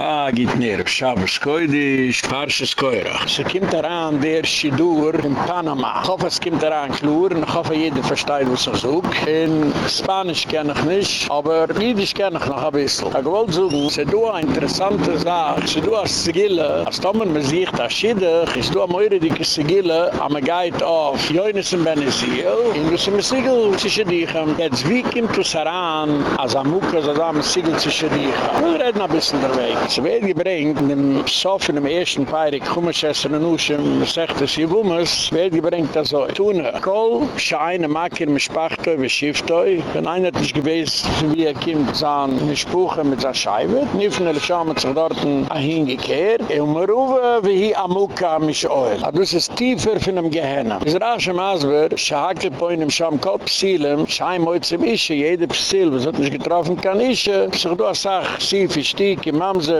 Ah, geht näher, Shabbos Koidisch, Parshas Koirach. Se kommt daran, der Shidur in Panama. Ich hoffe, es kommt daran, Klur, und ich hoffe, jeder versteht, was ich suche. In Spanisch kenne ich nicht, aber Jiddisch kenne ich noch ein bisschen. Ich wollte suchen, se du eine interessante Sache, se du hast Sigille, als Tomer me sieht, als Schiddich, ist du am Eure dicke Sigille, am a Guide auf Joines und Benezil, in du se me Sigil zu Schiddichem. Jetzt, wie kommt du es heran, als so da me Sigil zu Schiddichem? Wir reden ein bisschen der. Es wird gebringt, in dem Sof in dem ersten Peirik, Kummerschessen und Uschen, es sagt, dass hier Wummes, wird gebringt das so. Tune, Kol, Scheine, Makir, Mispachtoi, Beschiftoi, wenn einer hat nicht gewesen, wie er kommt, sahen, Spuche mit seiner Scheibe, Niffen, er schauen sich dort hingekehrt, und wir wie hier Amuka, mich oil. Aber das ist tiefer von dem Gehenna. Es ist rasch im Asber, Schahake, Poin, im Scham, Kol, Psilem, Schein, Moitze, Ische, jede Psil, was hat nicht getroffen kann, Ische, sich du hast gesagt, Sifi, Stiek,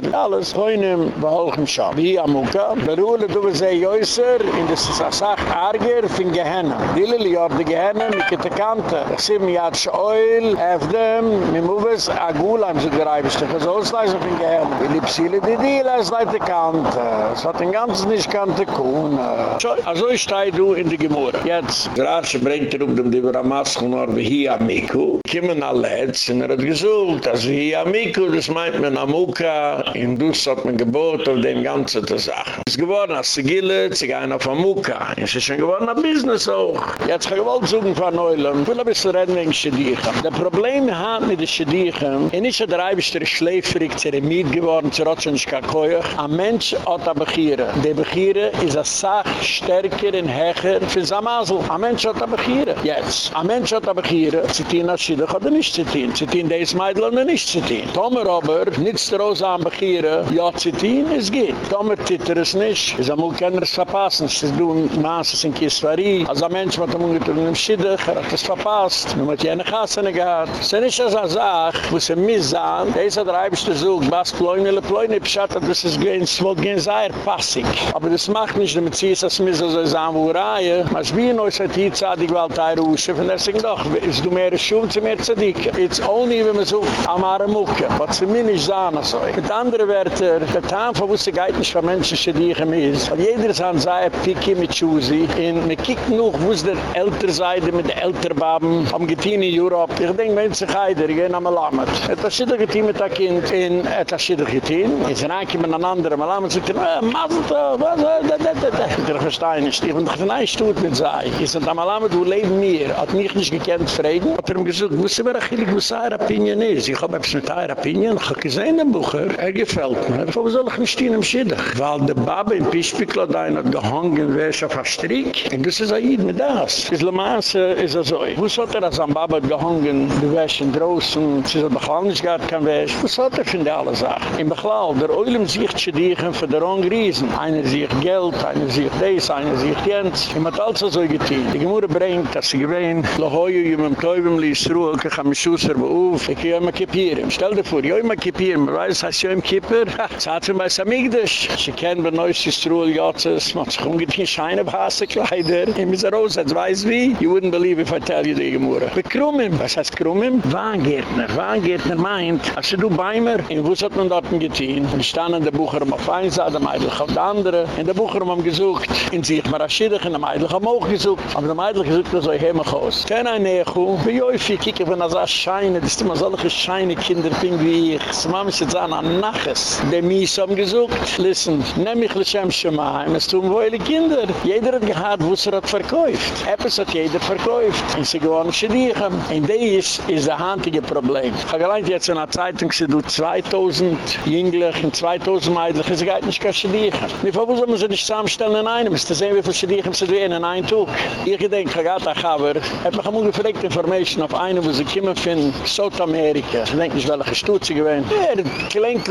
Kinder, alles heunem, bei Scham. Wie amuka? Beruhle du bese Jäuser, in des Sassach Arger, fin Gehenna. Dillel jorde Gehenna, mit der Kante. Sim sieh oil, jatsch Oil, Efdem, mit Mubes Agulam zu greibisch, das Ausleis auf in Gehenna. psile Lipsile, die Dillel, Kante. Es hat den ganzen nicht Kante Kuhne. Also ich steig du in die Gemurre. Jetzt. Gratsche brengt er up dem Diveramask nor wie hier amiku. Kimmen alle Ätzchen, er hat gesucht, also hier amiku, das meint man amuka, in dus hat man gebot auf dem ganzen der Sache. Es ist geworden als Sigille, Zigein auf Amuka. Es ist schon geworden ein Business auch. Jetzt gewollt suchen von Neulem. Ich will ein bisschen reden wegen Schädigen. Der Problem hat mit den Schädigen, in ist der Eibischter schläferig, zeremid geworden, kann koeig. Ein Mensch hat ein Begieren. Der Begieren ist eine Sache stärker und höher für Samasel. Ein Mensch hat ein Begieren. Jetzt. Ein Mensch hat ein Begieren. Zitien als Schädig hat er nicht zitien. Zitien des Meidl hat er nicht zitien. Tomer aber, nichts der Rosa am Begieren, ja zitien, es geht. Tomer titter es nicht. Es amul kenner es verpassen. Es ist du ein Maas in Kiswari. Als ein Mensch mit dem Ungetun im Schiddig, er hat es verpasst. Nun hat jene Kassene gehad. Es ist nicht als eine Sache, wo sie missahen. Es hat der Eibischte sucht, was pläune, le pläune, beschattet, das ist gehen, es wird gehen sehr passig. Aber das macht nicht, damit sie es als Missa so sagen, wo reihe. Was wie in uns hat hier zahle, die Gewalt ein Rusche, von der sagen doch, ist du mehr Schuhe, sie mehr Zadike. It's only, wenn man sucht, amare Mucke. Was sie mir nicht sagen, so. Mit andere Wärter, der Tarn von Wusser geht nicht von Menschen, die ich ihm Und Jeder ist an seiner Picke mit Schuze. Und man kiegt noch, wo es der Älter sei, mit den Älterbaben am Gettin in Europa. Ich denke, Menschen heider, gehen am Alamed. Et das Schiddel gettin mit der Kind, in et das Schiddel gettin. Es ranke man an andere, am Alamed sagt, äh, Mazelta, was, äh, da, da, da, da. Ich verstehe nicht, ich bin doch von ein Stutt mit sei. Ich sage, am Alamed, wo leben wir? Hat mich nicht gekannt, Frieden? Hat er ihm gesagt, wusser wer achillig, wusser er opinion is. Ich hab etwas mit er opinion, ich hab gesehen im Bucher. Er gefällt mir. Wo soll ich nicht stehen im Schiddach? Weil der Baba in Pischpikla da in hat gehangen, wer ist auf der Strick. Und das ist Jid mit das. Das Lamaße ist er so. Wo hat er als am Baba gehangen, die wäsch in draußen, sie soll Bechal nicht gehabt, kein wäsch. Wo hat er von der alle Sachen? In Bechal, der Oilem sieht sich die für den Rang riesen. Einer sieht Geld, einer sieht das, einer sieht Jens. Er hat alles so getan. Die Gemüse bringt, dass sie gewähnt, Lohoyu, jemem Teubem, liest Ruhe, ich kann mich schusser beuf, ich kann immer kippieren. Stell dir vor, ich kann immer kippieren, man weiß, im Kipper, Zat für mein Samigdash. Sie kennen bei Neues Yisroel Jotzes, man hat sich umgetein scheine Basse Kleider. Ich muss er raus, als weiß wie. You wouldn't believe if I tell you die Gemurre. Bei Krummim. Was heißt Krummim? Wahngärtner. Wahngärtner meint, als du Beimer, in Wuss hat man dort getein. Und stand in der Bucher um auf ein der Meidlich auf der andere. In der Bucher um gesucht. In sich mal Aschiddig, in der Meidlich am auch gesucht. Aber der Meidlich gesucht, das soll heimlich aus. Kein ein Nechu. Wie Joifi, kieke, wenn er so scheine, das ist immer solche scheine Kinder, wie ich. Das Mama ist jetzt an, an Naches. Der Mies haben gesucht. Listen, nehm ich Lashem Shemaim, es tun wohle Kinder. Jeder hat gehad, wo er hat verkäuft. Eppes hat jeder verkäuft. Und sie gewonnen Schädigen. Und das ist das handige Problem. Ich habe geleint jetzt in der Zeitung, sie tut 2000 Jünglich und 2000 Meidlich, sie geht nicht kein Schädigen. Wie viel muss man sie nicht zusammenstellen in einem? Ist das sehen, wie viel Schädigen sie tun in einem Tag? Ich denke, ich habe gesagt, aber hat mich immer gefragt Information auf einen, wo sie kommen von Südamerika. Ich denke, ich will welche Stutze gewähnen. Er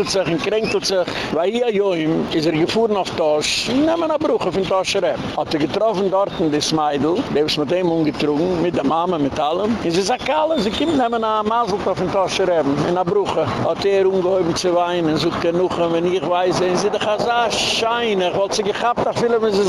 kränkelt sich und kränkelt sich. Weil hier Joim ist er gefahren auf Tosch. Nehmen Bruch auf den Tosch Reb. Hat er getroffen dort in das Meidl. Der ist mit ihm umgetrunken, mit der Mama, mit allem. Und sie sagt, alle, sie kommen nehmen einen Masel auf den Tosch Reb. In der Bruch. Hat er umgehoben zu weinen. Sucht er noch, wenn ich weiß, sind sie doch so scheinig. Wollt sie gehabt, da viele, wenn sie.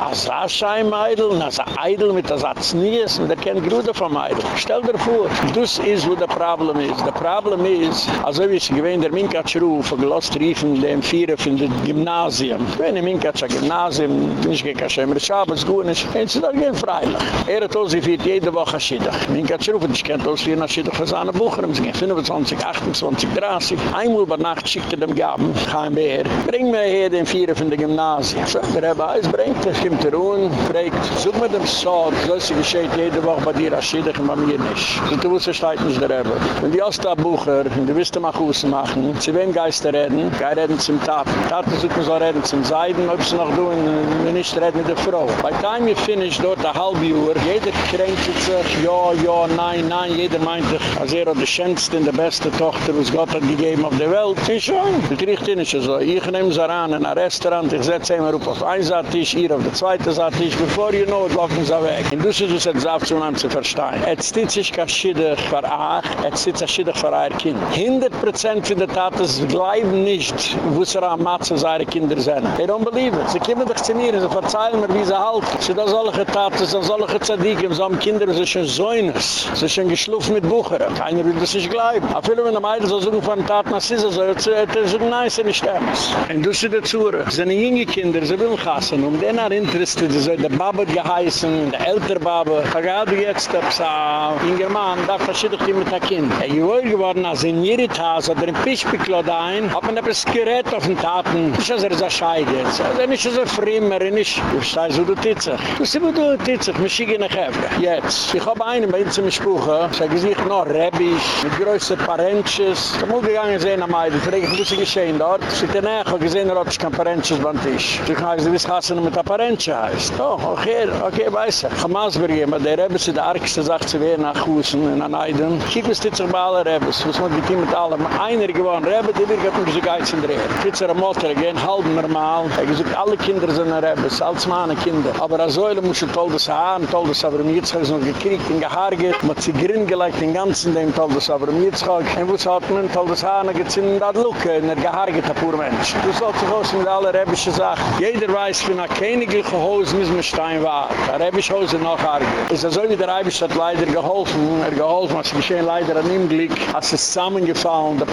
Als das Schein Meidl, ein Eidl mit der Satz nie ist, und er kennt Gruder von Meidl. Stell dir vor, das ist, wo der Problem ist. Der Problem ist, also wie sie gewähnt, der Minkatsch-Ruf, gelost riefen dem Vierer von dem Gymnasium. Wenn ein Minkatsch-Gymnasium, nicht gehen kann, Schemmer Schabes, gut nicht, dann ist es doch kein Freilich. Er hat uns geführt jede Woche Schiddach. Minkatsch-Ruf, und ich kenne uns für eine Schiddach für seine Bucher, sie gehen 25, 28, 30. Einmal über Nacht schickt er dem Gaben, kein Bär. Bring mir hier den Vierer von dem Gymnasium. So, der Rebbe Eis bringt, er kommt er un, fragt, such mir dem Sog, so ist gescheht jede Woche bei dir, Schiddach, und bei mir nicht. So, du wusstest, nicht der Rebbe. Wenn die Osta-Bucher, und du wirst immer Kussen machen, sie werden Geister reden, gei reden zum Taten. Taten suchen so reden zum Seiden, ob sie noch tun, wenn nicht reden mit der Frau. By time you finish dort a halbe Uhr, jeder kränkt sich, ja, ja, nein, nein, jeder meint sich, als er die schönste und die beste Tochter, was Gott hat gegeben auf der Welt. Sie schon. Das riecht nicht so. Ich nehme sie an in ein Restaurant, ich setze immer auf einen Saattisch, ihr auf den zweiten Saattisch, bevor you know, laufen sie weg. Und das ist es, das sagt, um zu verstehen. Jetzt steht sich kein Schiddich für Ach, jetzt steht sich Schiddich für ein Kind. 100% von der Taten bleiben nicht, wo sie am Matze seine Kinder sind. They don't believe it. Sie kommen doch zu mir, sie verzeihen mir, wie sie halten. Sie da solche Taten, sie solche Zadikim, so haben Kinder, sie sind Säunes. Sie sind geschluft mit Bucheren. Keiner will das nicht bleiben. Aber viele, wenn die Meidl so suchen von Taten, als sie so, sie sagen, nein, sie nicht sterben. Und du sie dazu, sie sind junge Kinder, sie will gassen, um den er interessiert, sie soll der Baba geheißen, der ältere Baba. Du jetzt, ob sie in German, da verschiedene die mit der Kind. Er wohl geworden, als in Jiritas oder in Pischpiklo da ein, hat man etwas gerät auf den Taten. Nicht, dass er so scheide jetzt. Er ist nicht so frimmer, er ist nicht. Du sagst, wo du titzig. Du sagst, wo du titzig, mich schiege nach Hefge. Jetzt. Ich habe einen bei uns im Spruch, sag ich sich noch Rebisch, mit größeren Parentjes. Ich habe gegangen sehen am Eid, ich frage, was ist geschehen dort? Ich habe nachher gesehen, er hat sich kein Parentjes beim Tisch. Ich habe gesagt, wie es Hasen mit der Parentje heißt. Oh, okay, okay, weiß ich. Ich habe Masberg, aber der Rebbe ist die argste Sache zu werden nach Husen in Aneiden. Ich habe titzig bei allen Rebbes, was man getein mit allem. Einer gewonnen Rebbe, die wir mich so geiz in drehen. Titzig am Motter, gehen halb normal. Er gesagt, alle Kinder sind Rebbes, als meine Kinder. Aber als Säule muss ich toll das Haaren, toll das aber mir jetzt noch gekriegt, in gehaarget, mit sie grin gelegt, den ganzen dem toll das mir jetzt Und was hat man, toll das Haaren, gezinn in dat Lucke, in der gehaarget, der pur Mensch. Du sollst dich aus mit aller Rebbische Sachen. Jeder weiß, wenn er königliche Hose mit dem Stein war. Der Rebbisch Hose noch arge. Ist er so wie der Rebbisch hat leider geholfen, er geholfen, was geschehen leider an ihm glick, als es zusammengefallen, der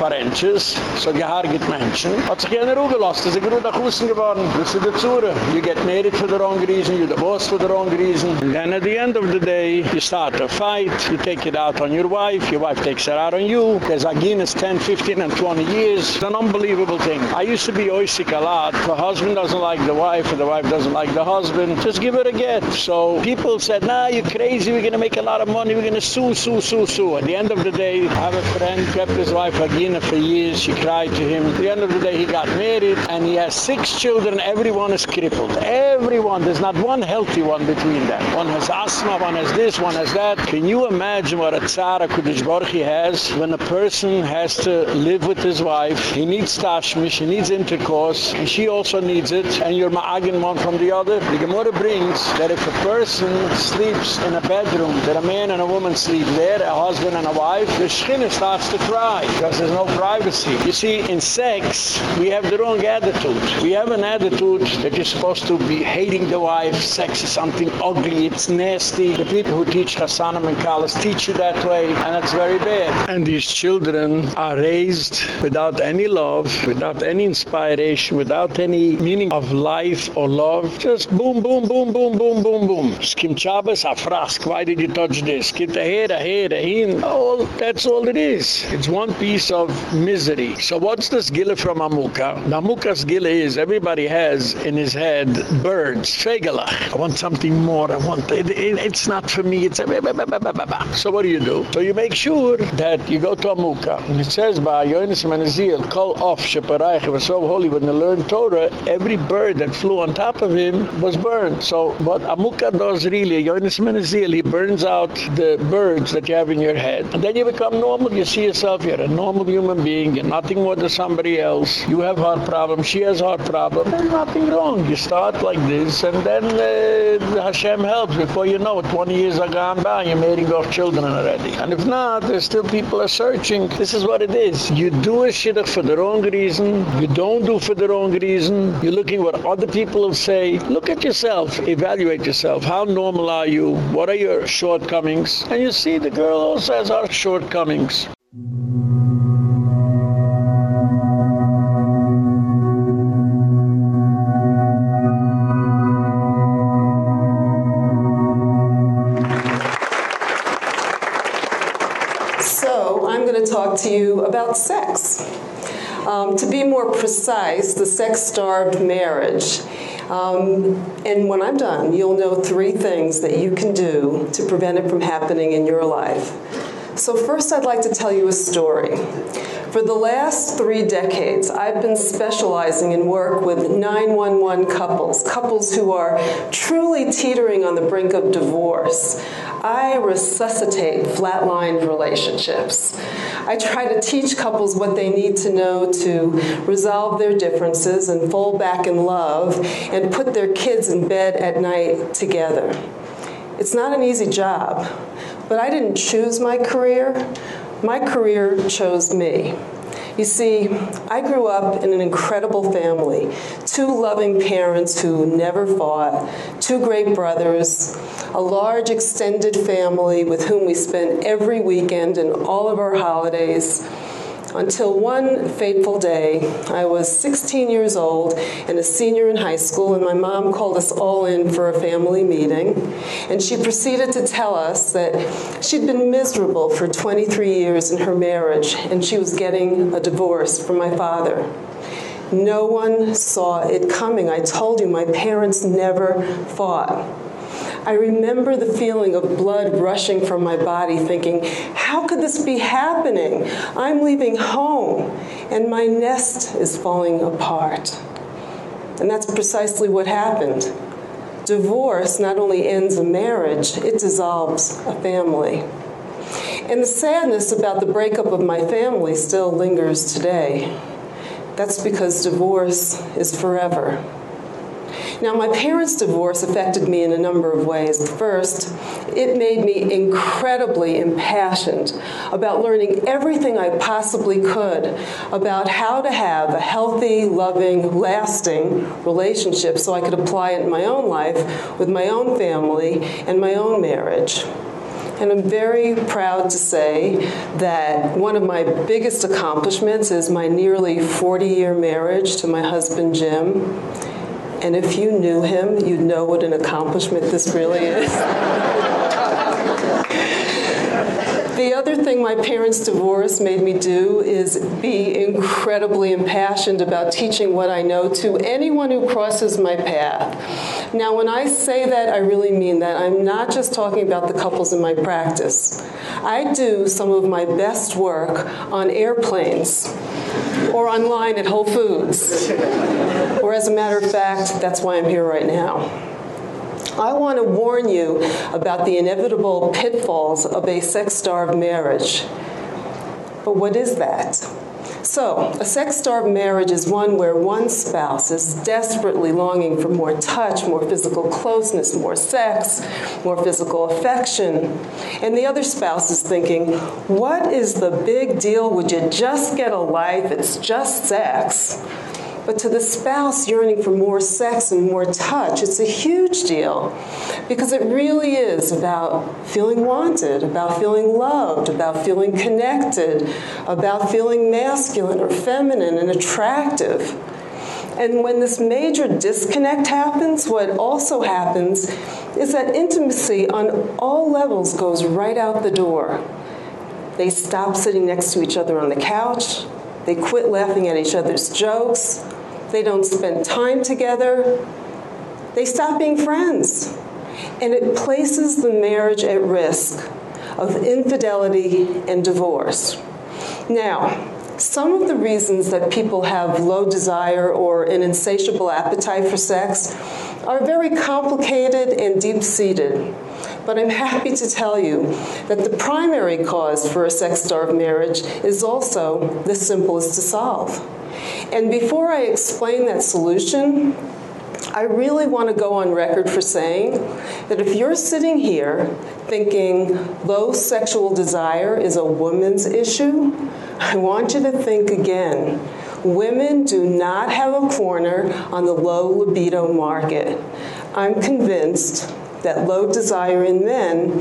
Parentjes, so gehaarget Menschen, hat sich jener gelassen, ist er gut nach Hussen geworden. Das ist die Zure. You get married for the wrong reason, you're the boss for the wrong reason. And then at the end of the day, you start a fight, you take it out on your wife, your wife takes it out on you. There's a Guinness 10, 15 and 20 years. It's an unbelievable thing. I used to be oisik a lot. The husband doesn't like the wife, or the wife doesn't like the husband. Just give it a get. So people said, nah, you're crazy, we're to make a lot of money, we're to sue, sue, sue, sue. At the end of the day, I have a friend, kept his wife a Guinness for years, she cried to him. At the end of the day, he got married, and he has six children, everyone is crippled. Everyone, there's not one healthy one between them. One has asthma, one has this, one has that. Can you imagine what a tzara Kudish Baruch has when a person has to live with his wife? He needs tashmish, he needs intercourse, and she also needs it, and you're ma'agin one from the other. The Gemara brings that if a person sleeps in a bedroom, that a man and a woman sleep there, a husband and a wife, the shchina starts to cry because there's no privacy. You see, in sex, we have the wrong attitude. We have an attitude that you're supposed to be hating the wife, sex is something ugly, it's nasty. The people who teach Hassanim and Kalas teach you that way, and it's very bad. And these children are raised without any love, without any inspiration, without any meaning of life or love. Just boom, boom, boom, boom, boom, boom, boom. Skim Chabas, a frask, why did you touch this? Get a head, a head, a hin. Oh, that's all it is. It's one piece of misery. So what's this gila from Amuka? Amuka's gila is everybody has in his head birds, fegelach. I want something more. I want, it, it, it's not for me. It's so what do you do? So you make sure that you go to Amuka. And it says by Yonis Menazil, call off Sheparayach, was so holy when they learned Torah, every bird that flew on top of him was burned. So what Amuka does really, Yonis Menazil, he burns out the birds that you have in your head. And then you become normal. You see yourself, you're a normal human being. Nothing more than somebody else. You have heart problems. She has heart problems. There's nothing wrong. You start like this and then uh, Hashem helps. Before you know it, 20 years are gone by, you're marrying off children already. And if not, there's still people are searching. This is what it is. You do a shidduch for the wrong reason. You don't do for the wrong reason. You're looking what other people will say. Look at yourself. Evaluate yourself. How normal are you? What are your shortcomings? And you see the girl also has our shortcomings. To you about sex. Um, to be more precise, the sex starved marriage. Um, and when I'm done, you'll know three things that you can do to prevent it from happening in your life. So, first, I'd like to tell you a story. For the last three decades, I've been specializing in work with 911 couples, couples who are truly teetering on the brink of divorce. I resuscitate flatlined relationships. I try to teach couples what they need to know to resolve their differences and fall back in love and put their kids in bed at night together. It's not an easy job, but I didn't choose my career. My career chose me. You see, I grew up in an incredible family two loving parents who never fought, two great brothers, a large extended family with whom we spent every weekend and all of our holidays until one fateful day, I was 16 years old and a senior in high school, and my mom called us all in for a family meeting. And she proceeded to tell us that she'd been miserable for 23 years in her marriage, and she was getting a divorce from my father. No one saw it coming. I told you, my parents never fought. I remember the feeling of blood rushing from my body, thinking, how could this be happening? I'm leaving home, and my nest is falling apart. And that's precisely what happened. Divorce not only ends a marriage, it dissolves a family. And the sadness about the breakup of my family still lingers today. That's because divorce is forever. Now, my parents' divorce affected me in a number of ways. First, it made me incredibly impassioned about learning everything I possibly could about how to have a healthy, loving, lasting relationship so I could apply it in my own life with my own family and my own marriage. And I'm very proud to say that one of my biggest accomplishments is my nearly 40 year marriage to my husband, Jim. And if you knew him, you'd know what an accomplishment this really is. the other thing my parents' divorce made me do is be incredibly impassioned about teaching what I know to anyone who crosses my path. Now, when I say that, I really mean that. I'm not just talking about the couples in my practice. I do some of my best work on airplanes or online at Whole Foods. As a matter of fact, that's why I'm here right now. I want to warn you about the inevitable pitfalls of a sex starved marriage. But what is that? So, a sex starved marriage is one where one spouse is desperately longing for more touch, more physical closeness, more sex, more physical affection. And the other spouse is thinking, what is the big deal? Would you just get a life? It's just sex. But to the spouse yearning for more sex and more touch, it's a huge deal because it really is about feeling wanted, about feeling loved, about feeling connected, about feeling masculine or feminine and attractive. And when this major disconnect happens, what also happens is that intimacy on all levels goes right out the door. They stop sitting next to each other on the couch. They quit laughing at each other's jokes. They don't spend time together. They stop being friends. And it places the marriage at risk of infidelity and divorce. Now, some of the reasons that people have low desire or an insatiable appetite for sex are very complicated and deep seated. But I'm happy to tell you that the primary cause for a sex starved marriage is also the simplest to solve. And before I explain that solution, I really want to go on record for saying that if you're sitting here thinking low sexual desire is a woman's issue, I want you to think again. Women do not have a corner on the low libido market. I'm convinced that low desire in men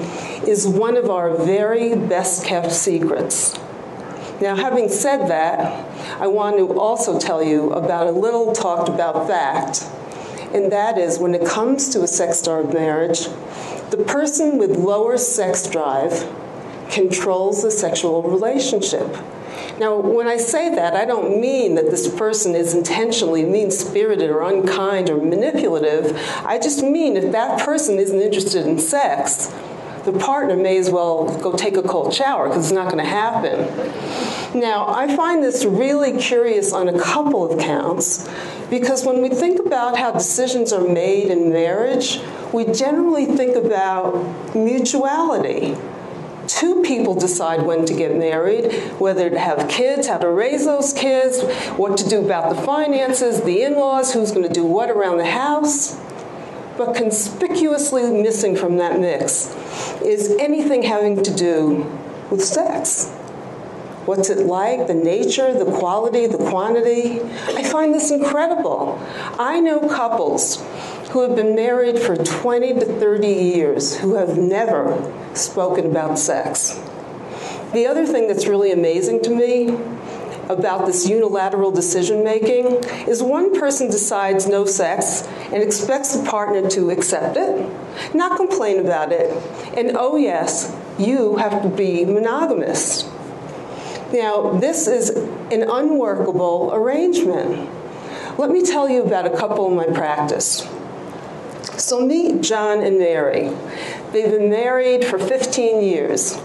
is one of our very best kept secrets. Now, having said that, I want to also tell you about a little talked about fact, and that is when it comes to a sex starved marriage, the person with lower sex drive controls the sexual relationship. Now, when I say that, I don't mean that this person is intentionally mean spirited or unkind or manipulative. I just mean if that person isn't interested in sex, the partner may as well go take a cold shower because it's not going to happen. Now, I find this really curious on a couple of counts because when we think about how decisions are made in marriage, we generally think about mutuality. Two people decide when to get married, whether to have kids, how to raise those kids, what to do about the finances, the in laws, who's going to do what around the house. But conspicuously missing from that mix is anything having to do with sex. What's it like? The nature, the quality, the quantity? I find this incredible. I know couples who have been married for 20 to 30 years who have never spoken about sex. The other thing that's really amazing to me about this unilateral decision making is one person decides no sex and expects the partner to accept it, not complain about it, and oh yes, you have to be monogamous. Now, this is an unworkable arrangement. Let me tell you about a couple in my practice. So meet John and Mary. They've been married for 15 years.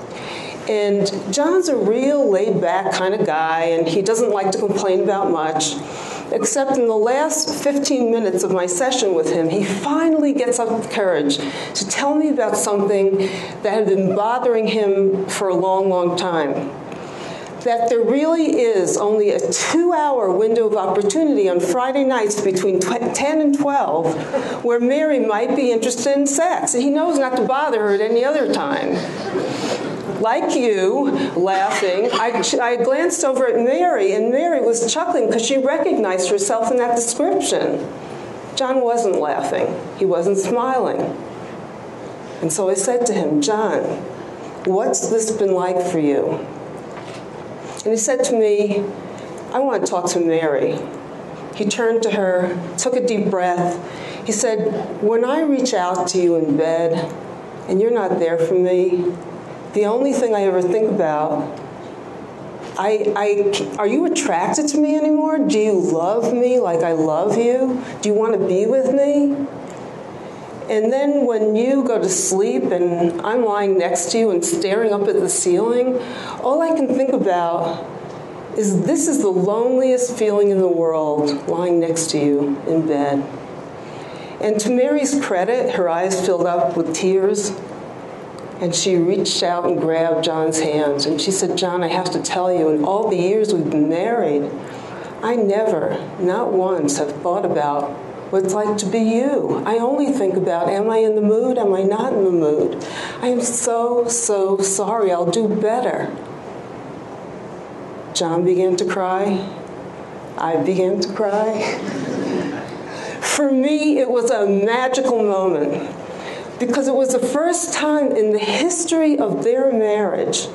And John's a real laid back kind of guy, and he doesn't like to complain about much. Except in the last 15 minutes of my session with him, he finally gets up the courage to tell me about something that had been bothering him for a long, long time that there really is only a two hour window of opportunity on Friday nights between 10 and 12 where Mary might be interested in sex. And he knows not to bother her at any other time. Like you, laughing, I, I glanced over at Mary, and Mary was chuckling because she recognized herself in that description. John wasn't laughing, he wasn't smiling. And so I said to him, John, what's this been like for you? And he said to me, I want to talk to Mary. He turned to her, took a deep breath. He said, When I reach out to you in bed and you're not there for me, the only thing I ever think about I, I, are you attracted to me anymore? Do you love me like I love you? Do you want to be with me? And then when you go to sleep and I'm lying next to you and staring up at the ceiling, all I can think about is this is the loneliest feeling in the world, lying next to you in bed. And to Mary's credit, her eyes filled up with tears. And she reached out and grabbed John's hands. And she said, John, I have to tell you, in all the years we've been married, I never, not once, have thought about what it's like to be you. I only think about am I in the mood? Am I not in the mood? I am so, so sorry. I'll do better. John began to cry. I began to cry. For me, it was a magical moment because it was the first time in the history of their marriage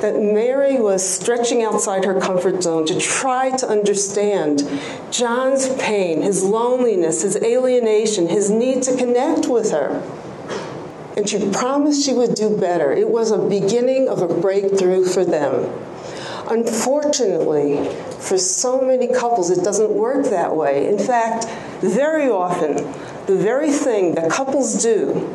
that Mary was stretching outside her comfort zone to try to understand John's pain, his loneliness, his alienation, his need to connect with her. And she promised she would do better. It was a beginning of a breakthrough for them. Unfortunately, for so many couples, it doesn't work that way. In fact, very often, the very thing that couples do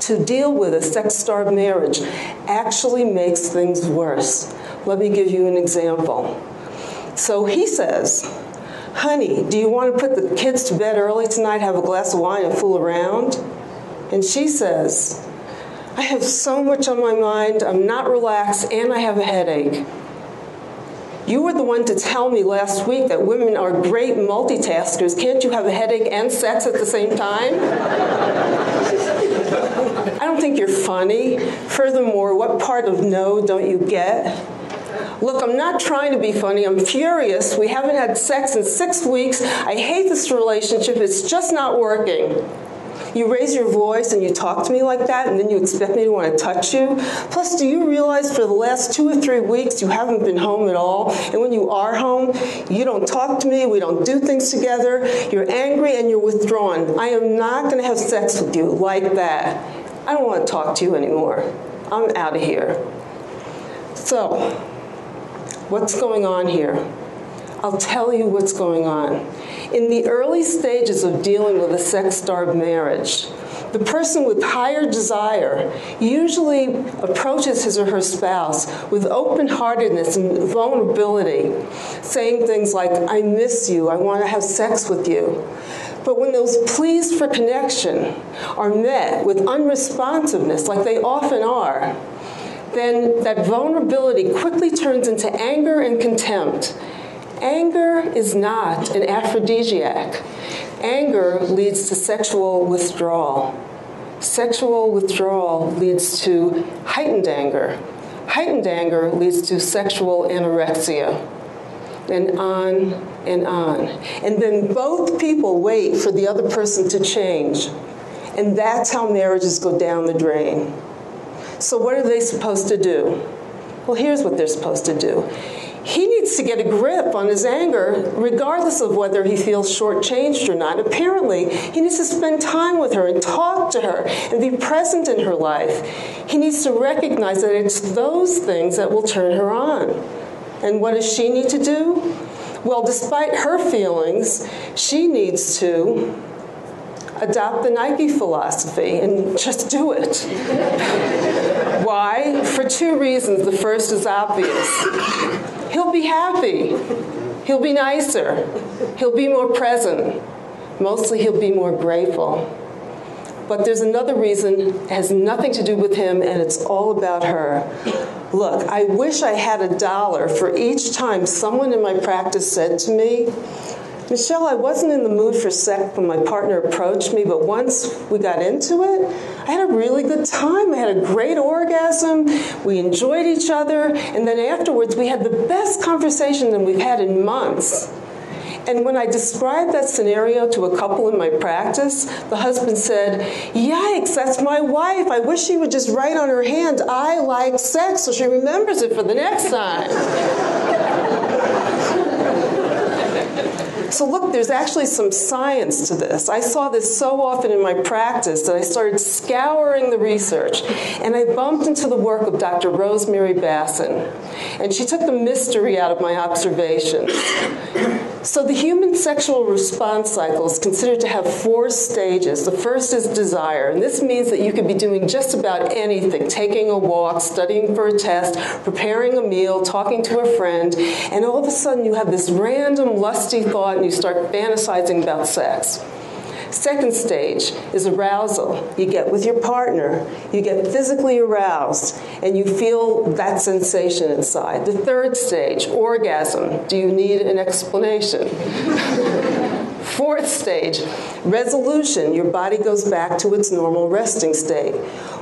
to deal with a sex-starved marriage actually makes things worse. Let me give you an example. So he says, honey, do you want to put the kids to bed early tonight, have a glass of wine and fool around? And she says, I have so much on my mind, I'm not relaxed, and I have a headache. You were the one to tell me last week that women are great multitaskers. Can't you have a headache and sex at the same time? I don't think you're funny. Furthermore, what part of no don't you get? Look, I'm not trying to be funny. I'm furious. We haven't had sex in six weeks. I hate this relationship. It's just not working. You raise your voice and you talk to me like that, and then you expect me to want to touch you. Plus, do you realize for the last two or three weeks you haven't been home at all? And when you are home, you don't talk to me, we don't do things together, you're angry and you're withdrawn. I am not going to have sex with you like that. I don't want to talk to you anymore. I'm out of here. So, what's going on here? I'll tell you what's going on. In the early stages of dealing with a sex starved marriage, the person with higher desire usually approaches his or her spouse with open heartedness and vulnerability, saying things like, I miss you, I want to have sex with you. But when those pleas for connection are met with unresponsiveness, like they often are, then that vulnerability quickly turns into anger and contempt. Anger is not an aphrodisiac. Anger leads to sexual withdrawal. Sexual withdrawal leads to heightened anger. Heightened anger leads to sexual anorexia. And on and on. And then both people wait for the other person to change. And that's how marriages go down the drain. So, what are they supposed to do? Well, here's what they're supposed to do he needs to get a grip on his anger, regardless of whether he feels shortchanged or not. Apparently, he needs to spend time with her and talk to her and be present in her life. He needs to recognize that it's those things that will turn her on. And what does she need to do? Well, despite her feelings, she needs to adopt the Nike philosophy and just do it. Why? For two reasons. The first is obvious. He'll be happy. He'll be nicer. He'll be more present. Mostly, he'll be more grateful. But there's another reason, it has nothing to do with him, and it's all about her. Look, I wish I had a dollar for each time someone in my practice said to me, Michelle, I wasn't in the mood for sex when my partner approached me, but once we got into it, I had a really good time. I had a great orgasm. We enjoyed each other. And then afterwards, we had the best conversation that we've had in months. And when I described that scenario to a couple in my practice, the husband said, Yikes, that's my wife. I wish she would just write on her hand, I like sex, so she remembers it for the next time. So, look, there's actually some science to this. I saw this so often in my practice that I started scouring the research, and I bumped into the work of Dr. Rosemary Basson. And she took the mystery out of my observations. So, the human sexual response cycle is considered to have four stages. The first is desire, and this means that you could be doing just about anything taking a walk, studying for a test, preparing a meal, talking to a friend, and all of a sudden you have this random lusty thought and you start fantasizing about sex. Second stage is arousal. You get with your partner, you get physically aroused, and you feel that sensation inside. The third stage, orgasm. Do you need an explanation? Fourth stage, resolution. Your body goes back to its normal resting state.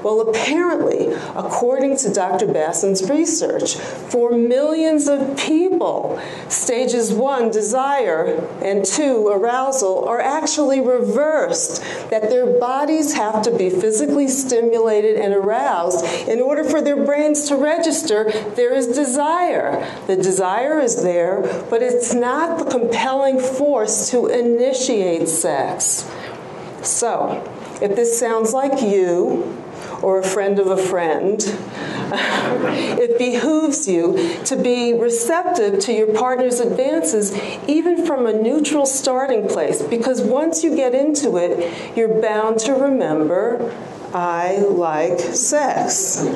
Well, apparently, according to Dr. Basson's research, for millions of people, stages one, desire, and two, arousal, are actually reversed. That their bodies have to be physically stimulated and aroused in order for their brains to register there is desire. The desire is there, but it's not the compelling force to initiate sex. So, if this sounds like you, or a friend of a friend, it behooves you to be receptive to your partner's advances, even from a neutral starting place, because once you get into it, you're bound to remember I like sex.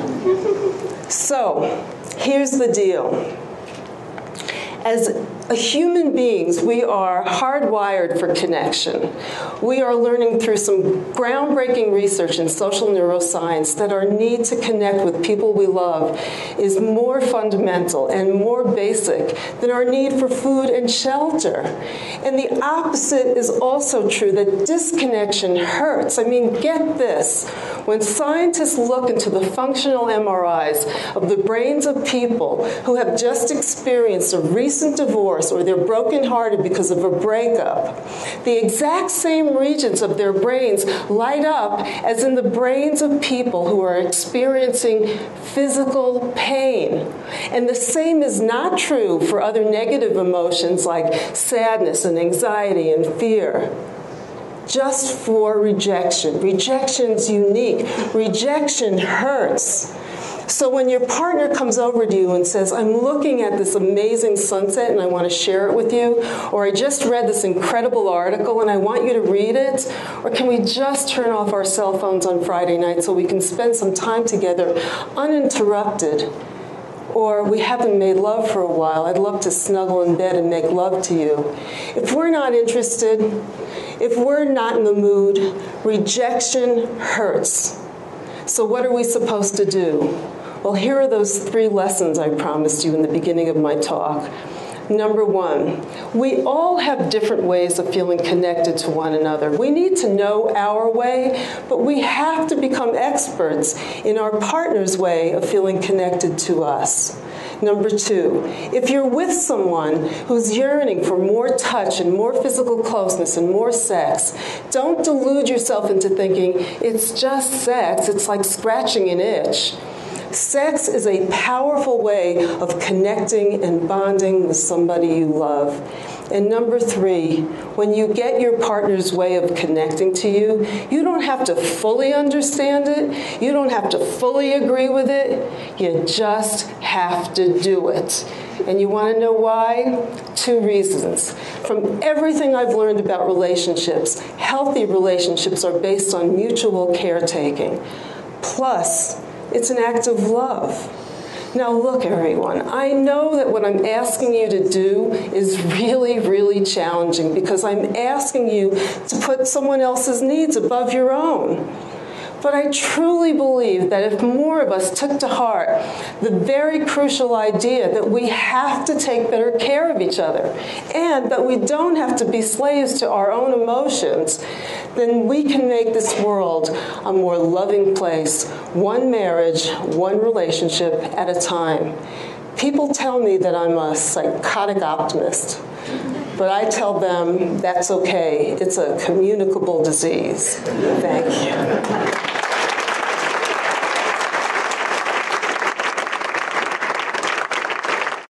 So, here's the deal. As human beings, we are hardwired for connection. We are learning through some groundbreaking research in social neuroscience that our need to connect with people we love is more fundamental and more basic than our need for food and shelter. And the opposite is also true that disconnection hurts. I mean, get this. When scientists look into the functional MRIs of the brains of people who have just experienced a recent divorce divorce or they're brokenhearted because of a breakup, the exact same regions of their brains light up as in the brains of people who are experiencing physical pain. And the same is not true for other negative emotions like sadness and anxiety and fear just for rejection. Rejection's unique. Rejection hurts. So when your partner comes over to you and says, I'm looking at this amazing sunset and I want to share it with you, or I just read this incredible article and I want you to read it, or can we just turn off our cell phones on Friday night so we can spend some time together uninterrupted? Or we haven't made love for a while. I'd love to snuggle in bed and make love to you. If we're not interested, if we're not in the mood, rejection hurts. So, what are we supposed to do? Well, here are those three lessons I promised you in the beginning of my talk. Number one, we all have different ways of feeling connected to one another. We need to know our way, but we have to become experts in our partner's way of feeling connected to us. Number two, if you're with someone who's yearning for more touch and more physical closeness and more sex, don't delude yourself into thinking it's just sex, it's like scratching an itch. Sex is a powerful way of connecting and bonding with somebody you love. And number three, when you get your partner's way of connecting to you, you don't have to fully understand it. You don't have to fully agree with it. You just have to do it. And you want to know why? Two reasons. From everything I've learned about relationships, healthy relationships are based on mutual caretaking. Plus, it's an act of love. Now, look, everyone, I know that what I'm asking you to do is really, really challenging because I'm asking you to put someone else's needs above your own. But I truly believe that if more of us took to heart the very crucial idea that we have to take better care of each other and that we don't have to be slaves to our own emotions, then we can make this world a more loving place, one marriage, one relationship at a time. People tell me that I'm a psychotic optimist. But I tell them that's okay. It's a communicable disease. Thank you.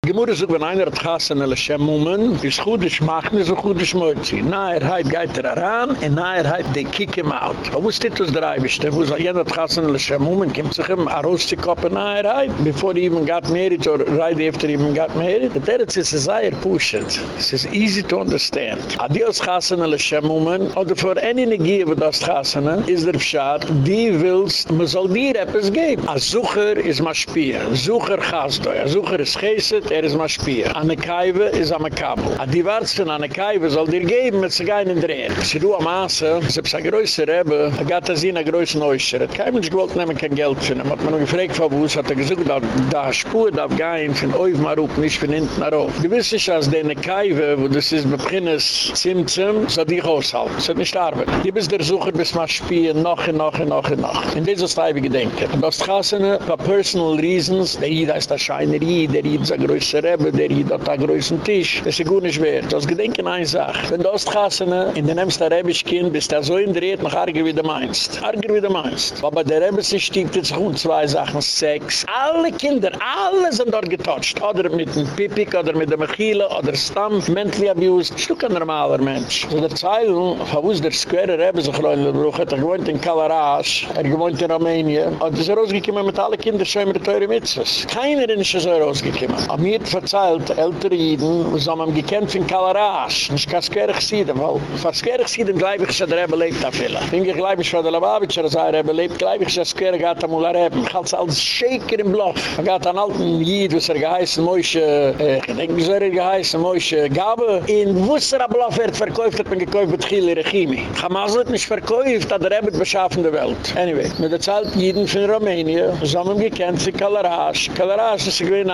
Gemurde so, wenn einer hat gassen, alle Schemmumen, ist gut, ich mach nicht so gut, ich sie. Na, er hat geht er heran, und na, er hat, they kick him out. Aber wo ist das das Dreibischte? Wo ist jener hat gassen, alle Schemmumen, kommt sich ihm a rost zu koppen, na, er hat, bevor he even got married, or right after he even got married. The terror is a sehr pushet. It is easy to understand. Adios gassen, alle Schemmumen, oder für any negie, wo das gassen, ist der Pschad, die willst, man soll dir etwas geben. A Sucher ist ma spier. Sucher gasdoi. A Sucher ist geset, er is maschpier. An der Kaiwe is am Kabel. A die Warz an der Kaiwe soll dir geben, mit sich in drehen. si du am Aase, sie bis a größer Rebbe, er a gata sin a größer Neuscher. Hat kein Mensch gewollt Geld von ihm. Man gefragt von wo hat er gesagt, da, da Spur darf gehen von oif marup, nicht von hinten herauf. Gewiss is als der Kaiwe, wo das is beginnes Zimtzim, so dich aushalten. So nicht arbeiten. Die bist der Sucher, bis maschpier, noch und noch und noch und noch. In dieses Leibe gedenke Und das Gassene, for personal reasons, de hier is da Scheiner Jid, der Jid ist Rebbe, der hier dort einen größeren Tisch. Das ist gut nicht wert. Das gedenken eine Sache. Wenn du hast Kassene, in den nimmst der Rebbe-Kind, bist du so der Rede noch arger wie du meinst. Arger wie du meinst. Aber der Rebbe sich stiegt jetzt um zwei Sachen. Sex. Alle Kinder, alle sind dort getotcht. Oder mit dem Pipik, oder mit dem Achille, oder Stamm, mentally abused. Ist doch ein normaler Mensch. So der Zeil, von ist der Square Rebbe sich rein in der Bruch, hat er gewohnt in Kalaraj, er gewohnt in Rumänien. Und er ist rausgekommen mit allen Kindern, schon mit der Teure Mitzvahs. Keiner ist so rausgekommen. Aber mir hat verzeilt, ältere Jiden, wir haben gekämpft in Kalarasch. Nicht kein Skerig Sieden, weil von Skerig Sieden glaube ich, dass er eben lebt da viele. Ich denke, glaube ich, dass der Lubavitcher dass er eben lebt, glaube ich, dass Skerig hat am Ulla Reben. Ich halte es als Shaker im Bluff. Er hat einen alten Jid, was er geheißen, Moishe, äh, ich denke, soll er geheißen, Moishe Gabe. In Wusser am Bluff wird verkauft, hat man gekauft mit Chile Rechimi. Hamas wird nicht verkauft, hat er eben beschaffen der Welt. Anyway, mit der Zeit Jiden von Rumänien, zusammen gekämpft in Kalarasch. Kalarasch ist gewinn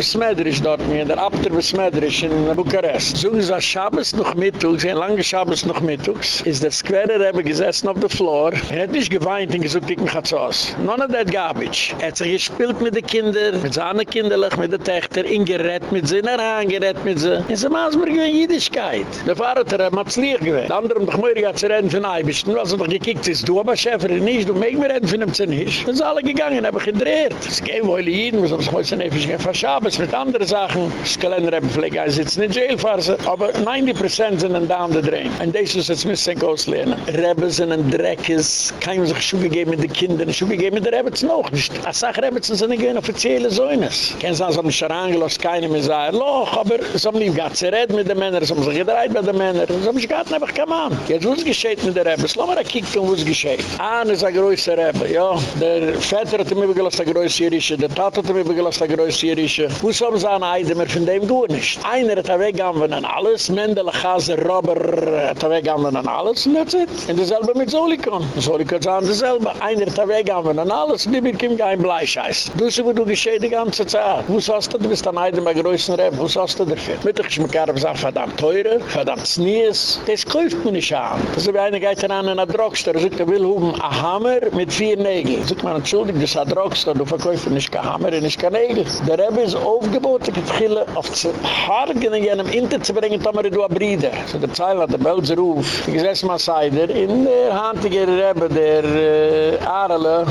Smedrisch dort mir, der Abter Smedrisch in Bukarest. So ist das Schabes noch mittags, ein langer Schabes noch mittags, ist der Square Rebbe gesessen auf der Floor, er hat nicht geweint und gesagt, ich kann so aus. None of that garbage. Er hat sich gespielt mit den Kindern, mit seinen Kinderlich, mit den Töchter, ihn gerett mit sie, er hat gerett mit sie. In so Maasburg in Jüdischkeit. Der Fahrer hat es lieb gewesen. Der andere, doch mehr hat zu rennen von Eibischten, was er doch gekickt ist, du aber Schäfer nicht, du mögen mir rennen von ihm zu nicht. Dann sind alle gegangen, habe ich gedreht. Es gehen wohl Jüden, was er sich heute nicht Schabes mit anderen Sachen. Das Kalender haben vielleicht ein Sitzen in Jailfarse. Aber 90% sind ein down the drain. Und das ist jetzt müssen wir auslernen. Rebbe sind ein Dreckes. Keinem sich Schuhe gegeben mit den Kindern. Schuhe gegeben mit den Rebbe noch nicht. Als Sache Rebbe sind nicht gewinn offizielle Säunes. Kennen Sie, als haben sich herangelost, keine mehr sagen, Loch, aber es haben nicht gehabt, sie reden mit den Männern, es haben sich gedreht bei den Männern. Es haben sich gehabt, einfach Mann. Jetzt, was geschieht mit der Rebbe? Lass mal kicken, was geschieht. Ahne ist ein größer Rebbe, ja. Der Vater hat ihm übergelost, der größte Jirische. Der Tat hat ihm übergelost, der größte Jirische. Wo soll man Eide, mehr von dem gut nicht. Einer hat er weggegangen an alles. Mendele, Chaser, Robber hat er weggegangen an alles. Und that's it. Und dasselbe mit Solikon. Solikon sagen dasselbe. Einer hat er weggegangen an alles. Die wird ihm kein Bleischeiß. Du sie, wo du geschehen die ganze Zeit. Wo hast du, du bist an Eide, mein größten Rebbe. Wo hast du dafür? Mittag ist mir gar gesagt, verdammt teure, verdammt snies. Das kauft man nicht an. Das ist wie eine geht an einer Drogster. Sagt er will haben ein Hammer mit vier Nägeln. Sagt man, entschuldig, das ist ein Drogster. Du verkaufst nicht kein Hammer und nicht kein Nägel. Der Rebbe ist aufgeboten, getrillen auf zu hargen in jenem Inter zu bringen, Tomer, du a Bride. So der Zeil hat der Belser Ruf. Ich sess mal Seider, in der Handige Rebbe, der Arele,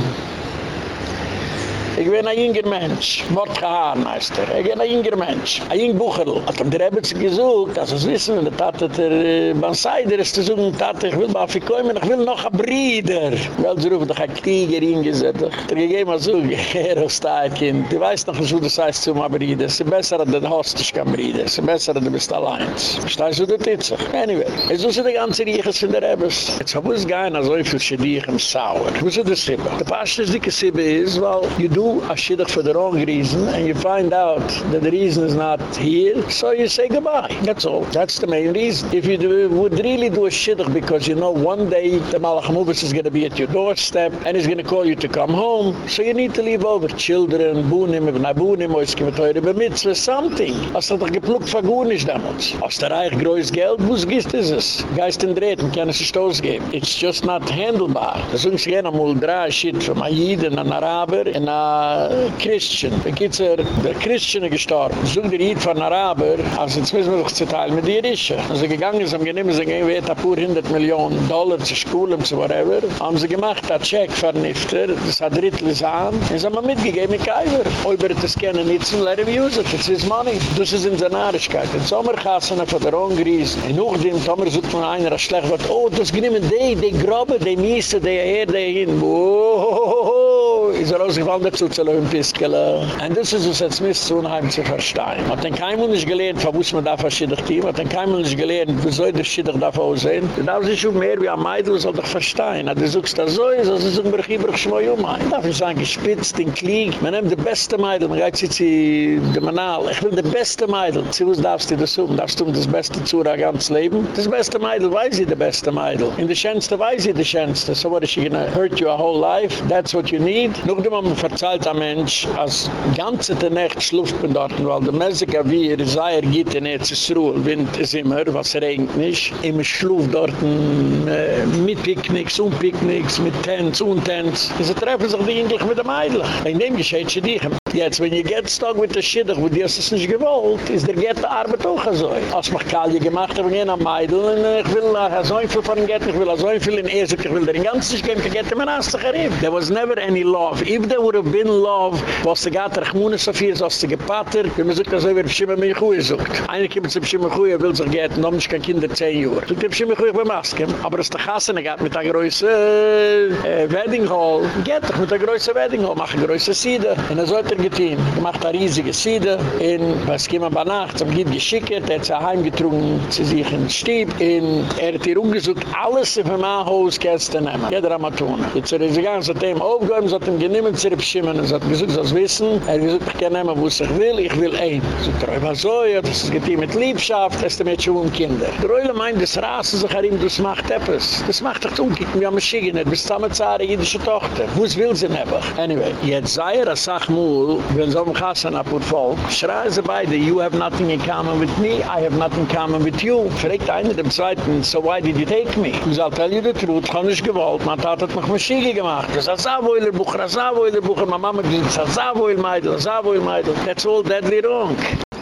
Ich bin ein jünger Mensch. Mordge Haarmeister. Ich bin ein jünger Mensch. Ein jünger Bucherl. Hat ihm der Ebbets gesucht. Das ist wissen, wenn der Tat hat er beim Seider ist zu suchen. Tat, ich will mal auf die Käume, ich will noch ein Brieder. Weil sie rufen, doch ein Krieger hingesetzt. Der gegeben hat so, Herr Ostaikind. Du weißt noch, was das heißt zu einem Brieder. Es ist besser, dass du hast dich kein Brieder. Es ist besser, dass du bist allein. Verstehst du das Anyway. Es ist die ganze Rieches von der Ebbets. Jetzt hab ich gar nicht so viel Schädig im Sauer. Wo ist das Sibbe? Pastor ist die Sibbe ist, weil you do a shidduch for the wrong reason and you find out that the reason is not here, so you say goodbye. That's all. That's the main reason. If you do, would really do a shidduch because you know one day the Malach Mubis is going to be at your doorstep and he's going to call you to come home, so you need to leave over children, bunim, ibn abunim, ois kima teure bemitzvah, something. Hast du doch geplugt vergunisch damals. Aus der Reich größt Geld, wo's gist ist es? Geist in Drehten, kann es sich stoß geben. It's just not handelbar. Das ist gerne mal drei Shit von Ayiden, an Araber, in a Christian. Da gibt's er, der Christian gestorben. So der Eid von Araber, also jetzt müssen wir doch zerteilen mit ihr Ische. Also gegangen ist, haben genommen, sie gehen weht paar hundert Millionen Dollar zu Schulen, zu whatever. Haben sie gemacht, ein Check vernifter, das hat Drittel ist an, und sie haben mitgegeben mit Kaiwer. Oiber das nicht, so let him use it, it's his money. Das ist in seiner Nahrigkeit. In Sommerkassen von der Ongries, in Uchdim, Tomer sucht man einer, als schlecht wird, oh, das genommen die, die Grobbe, die Miese, die her, die hin, oh, ist er ausgefallen dazu zu leuhen Piskele. Und das ist es jetzt misst zu unheim zu verstehen. Hat denn kein Mensch gelernt, von wo man da verschiedene Team, hat denn kein Mensch gelernt, wie soll der Schiddich da aussehen. Du darfst dich schon mehr wie ein Meidl, soll dich verstehen. Du suchst da so, so ist es ein Berchibrich schmoi um ein. Darf ich sagen, gespitzt, den Klieg. Man nimmt die beste Meidl, man geht sich die Manal. Ich will die beste Meidl. Sie was darfst du das suchen? Darfst du das Beste zu dein ganzes Leben? Das beste Meidl weiß ich, die beste Meidl. In der Schönste weiß ich, die Schönste. So what is she gonna hurt you a whole life? That's what you need. Nog dem man verzeiht am Mensch, als ganze der Nacht schluft man dort, weil der Mesika wie er sei, er geht in Erzisruel, Wind ist immer, was regnet nicht. Immer schluft dort mit Picknicks, und Picknicks, mit Tents, und Tents. Sie treffen sich die Englisch mit dem Eidlich. In dem geschieht sie dich. Jetzt, wenn ihr geht stuck mit der Schiddich, wo die hast es nicht gewollt, ist der Gett Arbeit auch so. Als mich Kalje gemacht habe, gehen am Meidl, und ich will uh, so viel von dem Gett, ich will so viel in Esek, ich will den ganzen Gett, ich gette mir an sich There was never any love. If there would have been love, was the Gett der Chmune so viel, so als die Gepater, wie man sagt, dass er Pschimme mich Chui sucht. Einer kommt zu Pschimme Chui, er will sich getten, noch nicht kein Kinder 10 Uhr. So gibt Pschimme Chui bei Masken, aber es ist der Gassen, er geht mit der größten äh, Wedding Hall, geht doch mit der größten Wedding Hall, mach eine größte Siede, und er sollte er getehen. gemacht eine riesige Siede. In was kam bei Nacht, zum Gid geschickt, er hat sie heimgetrunken zu sich in Stieb. In er hat hier umgesucht, alles in meinem Haus kannst du nehmen. Jeder am Atun. Jetzt hat er ganz an dem aufgehört, so hat ihm geniemen zu repschimmen. Er hat gesagt, das wissen. Er hat gesagt, ich kann nehmen, wo es ich will, ich will ein. So treu war so, ja, das ist getein mit Liebschaft, das ist Mädchen um Kinder. Der Reule meint, das rasen sich an ihm, das macht etwas. Das macht doch umkicken, wie am Schigenet, bis zusammen zu einer jüdische Tochter. Wo es will sie nehmen. Anyway, jetzt sei er, als Sachmul, wenn so ein Kassan ab und voll. Schreien sie beide, you have nothing in common with me, I have nothing in common with you. Fragt einer dem Zweiten, so why did you take me? Ich sag, tell you the truth, kann ich gewollt, man hat hat mich Maschige gemacht. Das ist ein Savoiler Bucher, ein Savoiler Bucher, meine Mama gesagt, ein Savoiler Meidl, ein Meidl. That's all deadly wrong.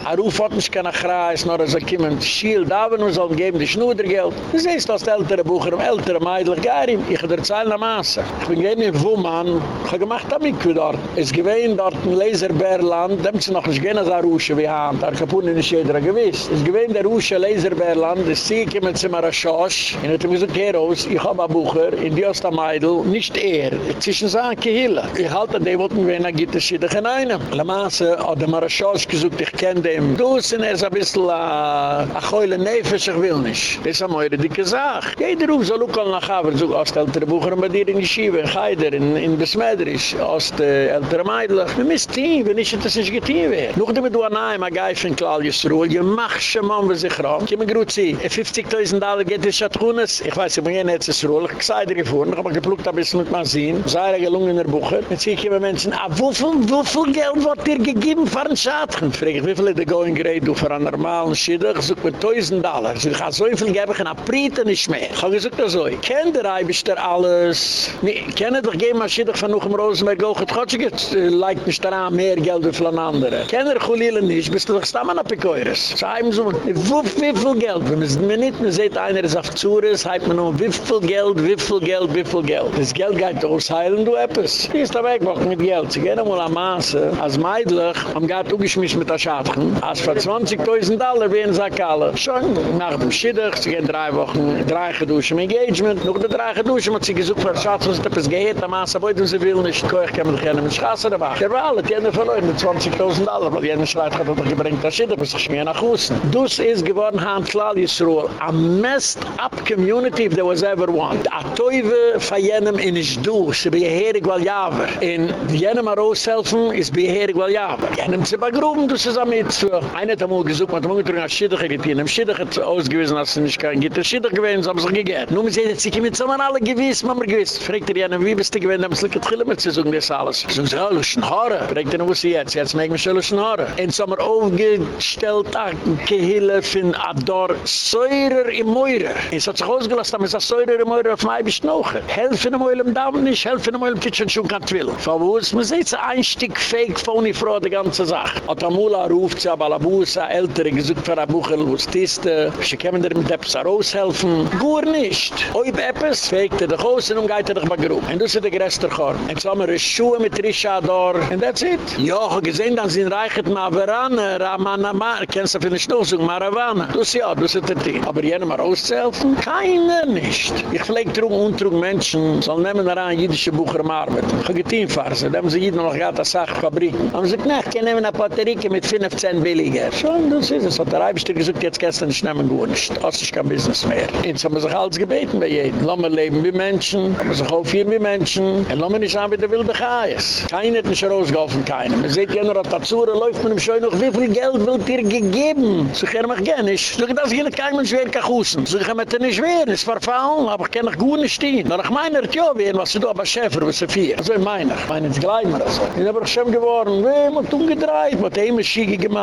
Er ruf hat nicht keine Kreis, nur als er kommt, schiel, da wir uns sollen geben, die Schnudergeld. Du siehst, dass die ältere Bucher, ältere gar ihm, ich habe erzählt am Maße. Ich bin gehen in Wumann, ich habe gemacht damit dort. Es gewähnt dort ein Laserbärland, dem sie noch nicht gehen als eine Rusche wie Hand, da kapun nicht jeder gewiss. Es gewähnt der Rusche Laserbärland, das ich immer zu mir als Schosch, und ich habe gesagt, Heros, ich habe ein Bucher, in die Ostermeidl, nicht er, zwischen seinen Gehillen. Ich halte, die wollten wir in der Gitte schiedig in einem. La Maße hat der Maraschosch gesagt, ich kenne dem. Du sind erst ein bisschen a Keule Nefes, ich will. Das ist eine neue dicke Sache. Jeder ruf soll auch nach Hause, so aus der ältere Bucher, bei dir in die Schiebe, in Geider, in, in Besmeidrisch, aus der ältere Meidl. Wir müssen Team, wenn ich das nicht getein wäre. Noch damit du an einem, ein Geif in Klaljesruhe, je mach schon mal, was ich ram. Ich habe mir gut sie, 50.000 Dollar geht es Schatrunes. Ich weiß, hier nicht so ruhig, ich sei dir gefahren, ich habe geplugt ein bisschen mit Masin, sei gelungener Bucher. Jetzt sehe ich immer Menschen, ah, wofür, wofür Geld wird dir gegeben für einen Schatten? Frag ich, wie viel ist der Going Grade du für normalen Schiddich? Ich suche mir 1000 Dollar. Ich habe so viel gegeben, ich habe Prieten nicht mehr. Ich habe gesagt, so, ich der Eibischter alles. Nee, ich kenne doch geben, als Schiddich von Nuchem Rosenberg auch. Ich habe gesagt, leicht mich daran mehr Geld als von anderen. Ich kenne der Chulile nicht, bist du doch stammen ab Pekoires. Haben so, wie viel Geld? Wenn man mir nicht mehr sieht, einer ist auf Zures, hat man nur wie viel Geld, viel Geld, viel Geld. Das Geld geht ausheilen, du etwas. Die ist da weg, mit Geld. Gehen einmal am Maße, als Meidlich, am Gart ugeschmiss mit der Schatten, als für 20.000 Dollar werden sie alle. Schon nach dem Schiddich, sie gehen drei Wochen, drei geduschen Engagement, noch der drei geduschen, hat sie gesucht für Schatten, was etwas geht, am Maße, wo sie will nicht, koich kann doch gerne mit Schasse da machen. Der war alle, die haben verloren, die 20.000 Dollar, weil jeder schreit, hat er gebringt, das Schiddich, was ich schmier nach Hause. Dus ist geworden, Hand Klal Yisroel, a messed up community if there was ever one. A Teuwe von jenem in is du, sie beheerig wal javer. In jenem a Rooshelfen is beheerig wal javer. Jenem ze bagruben, du sie samit zu. Einer hat amul gesucht, man hat amul getrunken, als Schiddich getien. Im Schiddich hat ausgewiesen, als sie nicht kein Gitter Schiddich gewesen, so haben sie gegett. Nun sie hat sich mit so man alle gewiss, man mir gewiss. Fragt er jenem, wie bist du gewesen, haben sie chile mit zu sagen, das alles. Sie, oh, luschen Haare. Fragt er, wo sie jetzt? Jetzt mag mich schon luschen Haare. Und so haben wir aufgestellt, a Gehille von Ador, Säurer im Meurer. Es hat sich ausgelassen, aber es ist Säurer im Meurer auf mei bestnochen. Helfen im Oilem Damm nicht, helfen im Oilem Kitchen schon kann twill. Von wo ist man sieht, ein Stück fake phony Frau, die ganze Sache. Und Amula ruft sie, aber Alabusa, Ältere, gesucht für ein Bucher, wo es tiste, sie können dir mit etwas raushelfen. Gur nicht. Oi Beppes, fegt er dich aus und umgeht er dich bei Grub. Und das ist der größte Chor. Und so haben wir Schuhe mit Risha da, and that's it. Ja, ich habe gesehen, dann sind reichet Maverane, Ramana, kennst du für eine Stoßung, Maravana. Das ja, das ist der Ding. Aber jener mal rauszuhelfen? Keiner nicht. Ich pflege drum und drum Menschen, soll nehmen daran jüdische Bucher am Arbeit. Ich habe getein da haben sie jeden noch gehabt, das Sache Fabrik. Haben sie ich kann nehmen eine Paterike mit 15 billiger. Schon, das ist es. Hat der Reibischter gesagt, jetzt du nicht nehmen, gut nicht. Das ist kein Business mehr. Jetzt haben wir sich alles gebeten bei jedem. Lassen wir leben wie Menschen, haben wir sich aufhören wie Menschen, und lassen wir nicht an wie der wilde Chais. Keiner hat nicht rausgeholfen, keiner. Man sieht, jener hat dazu, läuft man ihm schon noch, wie viel Geld will dir gegeben? So, ich kann mich gerne nicht. So, das ist kein Mensch, wer kann husten. So, ich kann mich nicht wehren, es ist verfallen, aber ich kann nicht gut nicht stehen. Aber ich meine, ja, wehren, was du aber Schäfer, was du vier. Also, ich meine, ich meine, es gleich mal so. Ich habe schon geworden, wie, man hat umgedreht, man hat immer Schiege gemacht.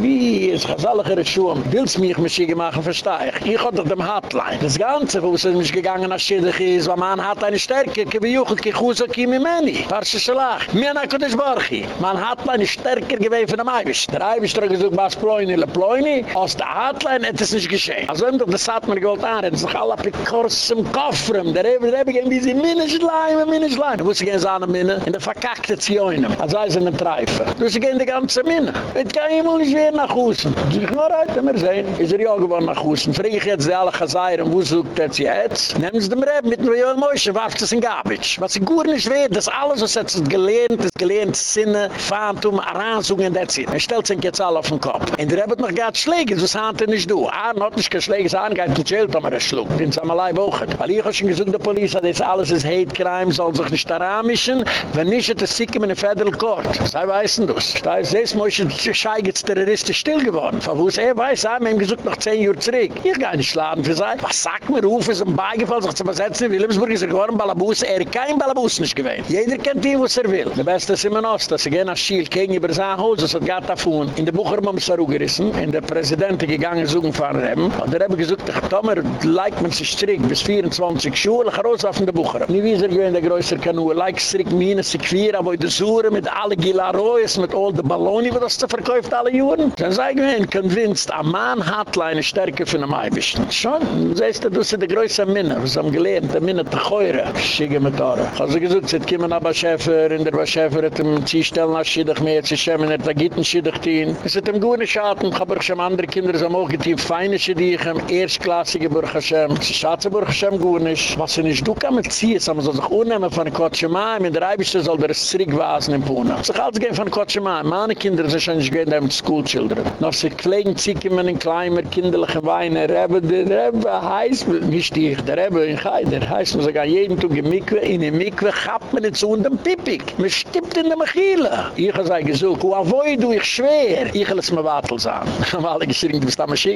Wie, es ihre Schuhe. Willst mich mit Schiege machen, verstehe ich. Ich hatte dem Hotline. Das Ganze, wo es mich gegangen als Schiedig ist, weil man hat eine Stärke, ich habe juchelt, ich habe juchelt, ich habe juchelt, ich habe juchelt, ich habe juchelt, ich Man hat eine stärker gewesen von dem Eibisch. Der Eibisch hat gesagt, was Pläuni, le Pläuni. Aus der Hotline hat es nicht geschehen. Also wenn doch das hat mir gewollt an, hat es sich alle Pekors im Kofferem. Der Eber, der ging wie sie Minneschleim, Minneschleim. Wo sie gehen der Minne, in der verkackte Zioinem. Also sei sie in der Treife. Du sie gehen die ganze Minne. Et kann mal nicht wieder nach Hause. Sie sagen, na reit, wir sehen. Ist er ja geworden nach Hause. Frage ich jetzt die alle Chazayren, wo sucht er sie jetzt? Nehmen sie dem Reb mit dem Joel Moshe, warft es in Gabitsch. Was sie gut nicht wird, das alles, was jetzt gelernt, das gelernt Sinne, Phantom, Aranzungen, that's it. Er stellt sich jetzt alle auf den Kopf. Und er hat noch gar Schläge, was hat er nicht du. Ah, noch nicht kein Schläge, es angeht, du zählt, aber er schlug. Den Samalai wochen. Weil ich habe schon gesagt, die Polizei, das alles ist Hate Crime, soll sich nicht daran mischen, wenn nicht, das sick in der Federal Court. Sei weißen das. Da ist das, muss ich jetzt terroristisch still geworden. Von wo es er weiß, er hat mir gesagt, noch zehn Uhr zurück. Ich gehe nicht schlafen für sein. Was sagt mir, ruf ist ein Beigefall, sich zu besetzen in Wilhelmsburg, ist er geworden, Balabus, er kein Balabus nicht gewähnt. Jeder kennt ihn, was er will. Der Beste ist immer noch, dass er gehen als Schild gegenüber sein Haus, das hat Gata fuhren. In der Bucher haben sie gerissen, in der Präsident gegangen, suchen von ihm. Und er hat gesagt, ich Tomer, like man sich strick, bis 24 Schuhe, ich raus auf der Bucher. Nie wie ist er gewähnt, der größere Kanu, like strick minus sich vier, aber in der Sure mit alle Gilaroes, mit all der Balloni, wo das zu verkauft alle Juren. Dann sagen wir, ein convinced, a man hat eine Stärke von einem Eibischen. Schon, siehst du, du sie der größte Minna, was haben gelernt, der Minna der Geure. Schiege mit Tore. Also gesagt, sie kommen aber Schäfer, in der Schäfer hat ihm ziehstellen, als Schiddach mehr zu schämen, hat er gitten Schiddach dien. Es hat ihm gute Schatten, aber schon andere Kinder, so auch getein, feine Schiddichem, erstklassige Burg Hashem, sie schatze Burg Hashem gut nicht. Was sie nicht, du kann man ziehen, aber so sich unnehmen von Kotschemaim, in der Eibischte soll der Strick wasen in Puna. So alles gehen von Kotschemaim, meine Kinder sind schon nicht gehen, mit School Children. Noch sie pflegen, zieken man in kleiner, kinderlichen Weine, Rebbe, der Rebbe heißt, nicht ich, der Rebbe in Geider, heißt, man sagt, jeden Tag in Mikve, in der Mikve, gatt man nicht zu und dem Pipik. Man stippt in der Mechile. Ich habe gesagt, gesucht, wo avoy du ich schwer? Ich es mir wartel sagen. Weil ich du bist am. Es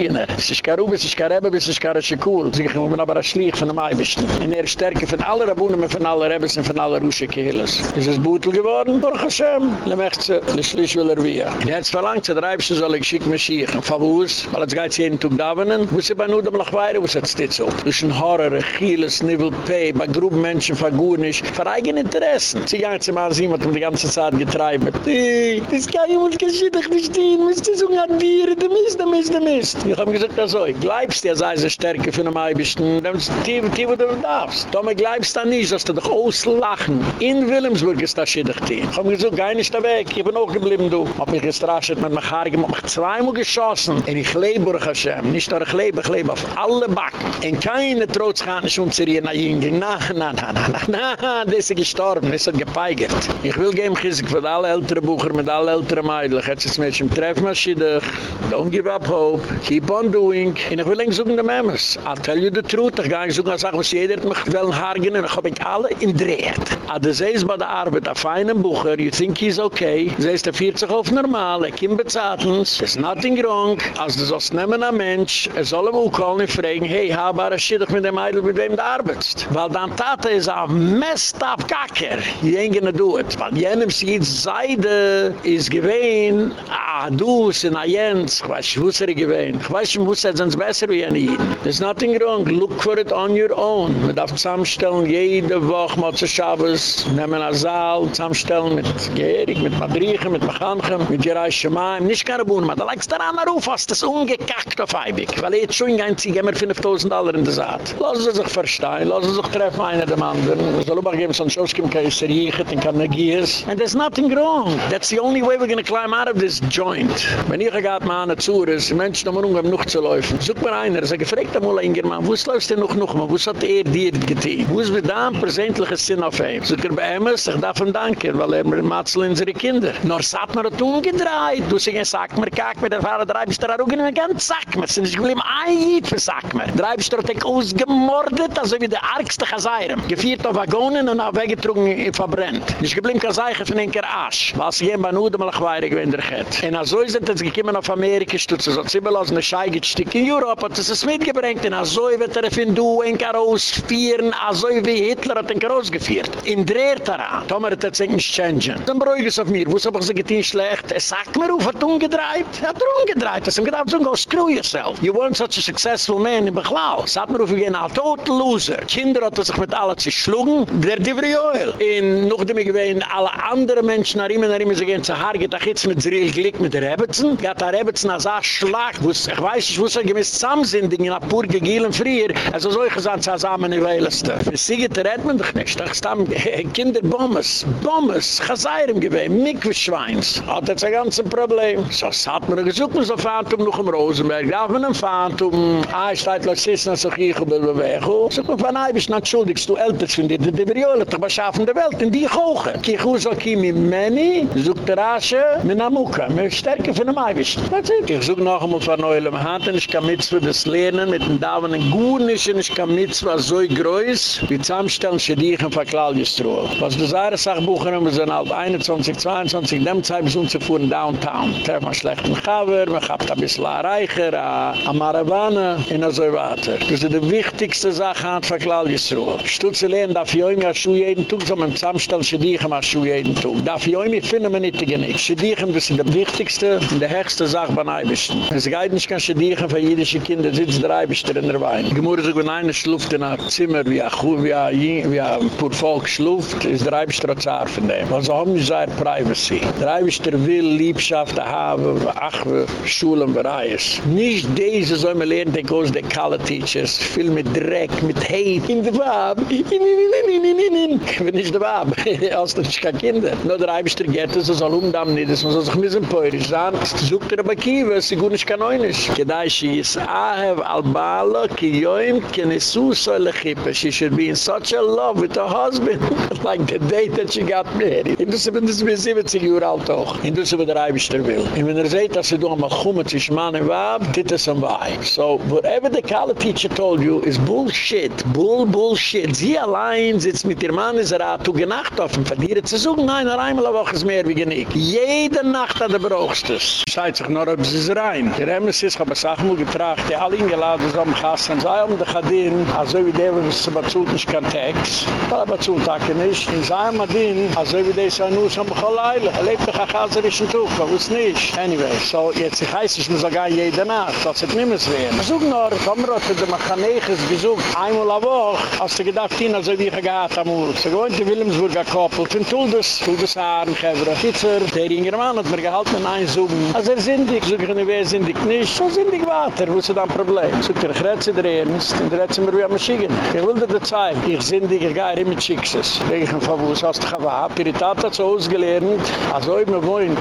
ist kein Rube, es ist kein Rebbe, es ist kein Schikul. Ich bin aber ein Schlieg von dem Eibischten. In der Stärke von allen Rabunen, von allen Rebbes und von allen Rusche Kehles. Es Bootel geworden? Baruch Hashem. Le Mechze, le Schlisch will er wie. Jetzt verlangt, der Eibischte soll ich schick Mashiach. Und Favus, weil es geht jeden Tag davenen, wo sie bei Nudem noch weire, wo es jetzt steht so. Das ist ein Horror, ein Chieles, Nivel Pay, bei groben Menschen, von Gurnisch, für eigene Interessen. Sie gehen zu mal sehen, was man die ganze Zeit getreibt. Das kann ich wohl geschiedig nicht stehen, muss das so ein Bier, der Mist, der Mist, der Mist. Ich hab gesagt, also, ich glaubst dir, sei es eine Stärke für den Eibischten, dann ist die, die, wo du darfst. Tome, glaubst du nicht, dass du dich auslachen. In Wilhelmsburg ist das stehen. Ich hab gesagt, geh nicht weg, ich bin auch geblieben, du. Hab mich gestrascht mit meinem Haar, ich hab mich zweimal geschossen. Und ich lebe, Baruch Hashem, nicht nur ich lebe, ich lebe auf alle Backen. Und keine Trotschane schon zu ihr nach Jüngern. Na, na, na, na, na, na, das ist gestorben, das ist gepeigert. Ich will geben, Chizik, für alle ältere Bucher, mit alle ältere Meidl. Ich hätte es mit dem Treffmaschidach. Don't give up hope. Keep on doing. Und ich will ihnen suchen, die Memes. I'll tell you the truth. Ich gehe suchen, als was jeder hat mich will hargen, und ich habe mich alle in dreht. Aber sie ist bei der Arbeit, ein feiner Bucher, you think he's okay. Sie ist der 40 auf normal, er kommt bezahlt uns. There's nothing wrong. Als du sollst nehmen ein Mensch, er soll ihm auch kommen und fragen, hey, about a shidduch mit dem Meidl, mit wem du arbeitest? Weil dein Tate ist ein messed up Kacker. Gonna do it. Weil jenem sieht, Seide ist gewähn, ah, du, sind ein Jens, ich weiß wo ist er gewähn. Ich weiß wo ist er sonst besser wie ein Jid. There's nothing wrong. Look for it on your own. Man darf zusammenstellen, jede Woche mal zu Schabes, nehmen einen Saal, zusammenstellen mit Geherig, mit Madrichen, mit Mechanchem, mit Jerai Shemaim, nicht Bohnen, man, da du daran auf, hast das ungekackt auf Eibig. Weil jetzt schon ein Zieg, immer 5.000 Dollar in der Saat. Lassen Sie sich verstehen, lassen Sie sich treffen einer dem anderen. Wir sollen aber geben, so ein Schoskim, kein Seriechet, in Karnagies. And there's nothing wrong. That's the only way we're gonna climb out of this joint. Wenn ich gerade mal an der Zuhr ist, die Menschen haben um noch zu laufen. Such mir einer, sag, fragt einmal ein German, wo läufst du noch noch mal? Wo hat er dir getan? Wo ist mit da ein Sinn auf ihm? Such er bei ihm, ich darf ihm danken, weil er mir Matzel unsere Kinder. Nur satt mir das umgedreht. Du sagst, sag mir, kack mir, der Fahrer du da auch in den ganzen Sack mir. Sind ich geblieben, ein Jid für Sack mir. Treibst du da ausgemordet, also wie der argste Chazayram. Gefiert auf Wagonen und auf weggetrunken verbrennt. Ich geblieben, sagen, von einem Asch. Was gehen bei ich weiß nicht, wenn der geht. Und so ist es gekommen auf Amerika, stutze so ziemlich eine Schei gesteckt in Europa, hat es mitgebringt. Und so wird er von du ein Karos führen, so wie Hitler hat ein Karos geführt. In dreht daran. Tomer hat er sich nicht changen. Dann beruhig es auf mir, wo es aber so getein schlecht. Er sagt mir, auf hat umgedreht. Er hat er umgedreht. Er hat gedacht, so go screw yourself. You weren't such a successful man in Bechlau. Sagt mir, auf wie ein total loser. Kinder hat er sich mit allen zerschlungen. Der Diverioel. In noch dem ich gewähne, alle andere Menschen nach ihm, nach ihm, sie gehen zu Haar, geht auch jetzt mit Zeril Glick mit der Rebetzen. Geht der Rebetzen als ein Schlag. Ich weiß nicht, wo es ein gemäß Zusammensindigen in Apur gegielen frier. Also so ich gesagt, zusammen in Weileste. Für sie geht der Redmond doch nicht. Ich stamm Kinder Bommes. Bommes. Chazayram gewähne. Mikwischweins. Hat jetzt ein ganzes Problem. So hat man gesucht, man so Phantom noch im Rosenberg. Darf man ein Phantom. Ah, ich steht, los ist, so über die Bewegung. So von ein bisschen entschuldigst du ältest von dir. Die Briole, doch was schaffen der Welt. In die Hoche. Kich us auch hier mit Manny. Sucht der Asche. Mit Namuka. Mit Stärke von dem Eiwisch. Das ist Ich such noch einmal von Neulem. Hatten ich kann mit für das Lernen. Mit den Daumen. Gut nicht. Ich kann mit für so groß. Wie zusammenstellen, sie dich in Verklalgestroh. Was du sagst, wir sind halt 21, 22. In dem Zeit sind sie fuhren downtown. Treffen wir schlechten Chaber. Wir haben ein bisschen Reicher. Eine Marawane. Und so weiter. Das ist die wichtigste Sache an Verklalgestroh. Stutze lernen, darf ich euch Schuhe jeden Tag, so man zusammenstellen, sie dich immer Schuhe jeden Tag. Darf ich euch finden, man nicht genick. Sie dich, das ist die wichtigste und die höchste Sache beim Eibischten. Es geht nicht, kann sie dich, für jüdische Kinder sitzt der Eibischter in der Wein. Die Gemüse sagt, wenn einer schluft in einem Zimmer, wie ein Kuh, wie ein pur Volk schluft, ist der Eibischter auch von dem. Also haben sie seine Privacy. Der Eibischter will Liebschaft da haben ach schulen bereis nicht diese soll man lernen der goes the color teachers viel mit dreck mit hate. In der bab in in in in in in wenn ich der bab als das kinder. Nur der reibster geht es soll um dann nicht das muss sich müssen peurisch sagen sucht der bakiwe sigun ich kann neun ist gedai she is i have albala ki yoim ken isu so khip she should be in such a love with her husband. Like the day that she got married. In the 70s we see it to you out doch in the 70s er will. Und wenn er seht, dass er do am Achumme zwischen Mann und Wab, dit ist am Weib. So, whatever the Kala teacher told you, is bullshit. Bull, bullshit. Sie allein sitzt mit ihr Mann, ist er hat du genacht auf dem Verlieren zu suchen, nein, er einmal eine Woche ist mehr wie genick. Jede Nacht hat er brauchst es. Seid sich nur, ob sie es rein. Der Emmes ist, aber sag mal getracht, die alle ingeladen sind am Kassen, sei um die Chadin, also wie der, wenn es zu Batsut nicht kann Tex, weil Batsut hake nicht, sei um Adin, also wie der, sei nur, so um Cholayla, er lebt doch ein Chaserischen Tuch, warum ist nicht. Anyway, so jetzt heiße ich muss sogar gar jede Nacht, dass es nimmer zu werden. Ich suche noch, Kamerad hat der Mechaneges gesucht, einmal a Woche, als er gedacht hin, als er wie gegaat am Ur. So gewohnt in Wilhelmsburg gekoppelt, in Tuldes, Tuldes Haaren, Kevra, Kitzer, der Ingerman hat mir gehalten und einsuchen. Als er sindig, suche ich nicht, wer sindig nicht, so sindig weiter, wo ist dann Problem? So, er, ich rätze dir ernst, und rätze mir wie am Maschigen. Ich will dir das zeigen, ich sindig, ich gehe immer Schickses. Ich habe mich von wo, ich habe, du gewahrt, Piritat hat so habe, als er immer wohnt,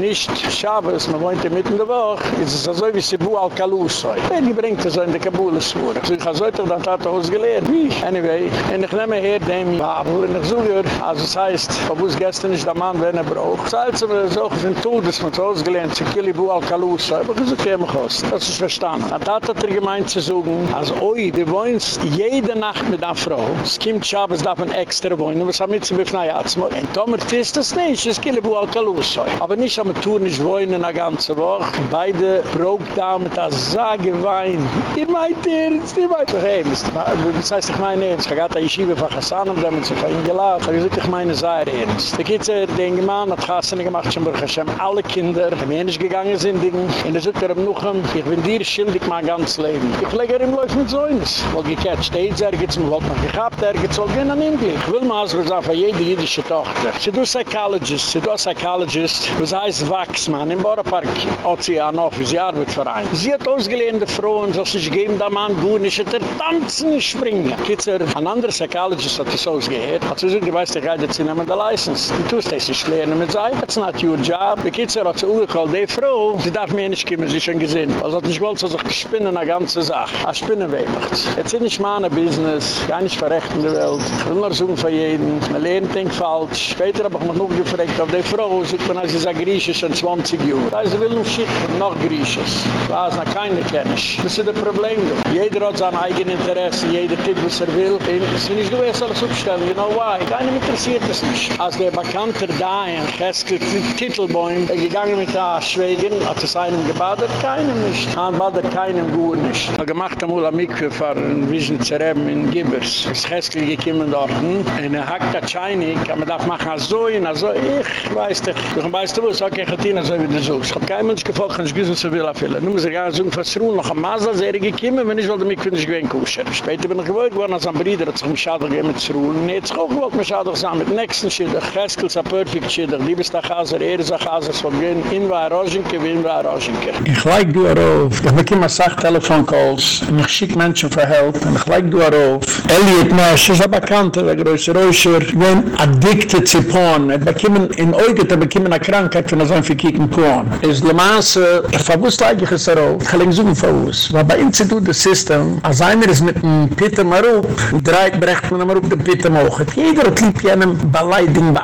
nicht Schabes man wohnt mitten der Woche ist es also wie Sibu Al-Kalus wenn die bringt es so in der Kabulis-Spur so ich habe heute dann Tat ausgelernt wie anyway und ich nehme her dem Babel und ich suche also es heißt Favus gestern ist der Mann wenn er braucht. Salz aber so ich bin tot dass man so ausgelernt sie Kilibu Al-Kalus aber das ist okay mich aus. Das ist verstanden. Tat hat er gemeint zu suchen also oi die wohnst jede Nacht mit einer Frau. Es kommt Schabes darf man extra wohnen was haben wir zu befneien? Und Tomer ist das nicht es Kilibu Al-Kalus aber nicht am Tour nicht wohnen eine ganze Woche. Beide broke down mit der Sage wein. Ihr meint ernst ihr meint hey das heißt ich meine ernst. Ich habe die Yeshiva von Hassan und haben sich eingeladen ich habe ich meine Sache ernst. Da gibt es den Gemann hat Hassan gemacht schon Baruch Hashem. Alle Kinder die Menschen gegangen sind in der Sutter am Nuchem ich bin dir schildig mein ganzes Leben. Ich lege er im Läuf mit eines. Weil gecatcht AIDS ergens man wollte noch gehabt ergens soll gehen an Indien. Ich will mal so sagen für jede jüdische Tochter. Sie do Psychologist sie do Psychologist. Was heißt Wachsmann im Bauerpark Ozeanow sie Arbeitsverein sie hat ausgelehnte Frauen so sich geben da man gut nicht der tanzen springen. Kitzer ein anderer Psychologist hat das ausgehört. Hat sie gesagt weißt du gerade sie nehmen der License. Du tust das nicht lernen mit sei it's not your job. Die kitzer hat sie ungekalt die Frau sie darf mir nicht kommen sie schon gesehen. Also hat nicht gewollt so sich gespinnen eine ganze Sache. A Spinnenwebecht jetzt sind nicht meine Business gar nicht verrecht der Welt. Ich will nur suchen von jedem man lernt denk falsch. Später habe ich mich noch gefragt auf die Frau sieht man als sie sagt griechisch in 20 Jahren da ist sie will noch schicken noch griechisch da ist noch keine kennisch das ist das Problem. Jeder hat sein eigenes Interesse jeder tut was er will. Und es ist nicht du erst alles aufstellen. You know why? Keinem interessiert es nicht. Als der bekannte da in Cheskel Titelbäum er gegangen mit der Schwägen hat es einem gebadet keinem nicht. Han badet keinem gut nicht. Er gemacht amul am Mikve für ein Vision Zerem in Gibbers. Es Cheskel gekommen dort und er hakt der Chainik aber darf machen so also ich weiß dich du weißt du was? Okay Katina so wie du suchst hab kein Mensch gefolgt ich wissen so will afvillen nun muss ich gar suchen was ruhen noch ein Masel sehr gekommen wenn ich wollte mich finde ich gewinn kuschen später bin ich gewohnt geworden als ein Bruder hat sich um Schadl gehen mit ruhen nee jetzt auch gewollt mich Schadl zusammen mit nächsten Schiddach Cheskel ist ein perfekt Schiddach liebes der Chaser er ist ein Chaser so gehen in war Roschenke wie in war Roschenke ich like du darauf ich bekomme sach Telefoncalls und ich schick Menschen für Help und ich like du darauf Elliot Nash ist ein Bekannter der größte Räuscher wenn addicted zu Porn. Er bekommen in Euget er bekommen eine Krankheit von sein für kicken Porn. Es ist lemaß, äh, ich verwusste eigentlich es auch, ich kann so gut verwusste. Aber bei Institut des System, als einer ist mit dem Peter Marup, mit drei brecht man immer auf den Peter Mochit. Jeder hat lieb hier einen Beleidung.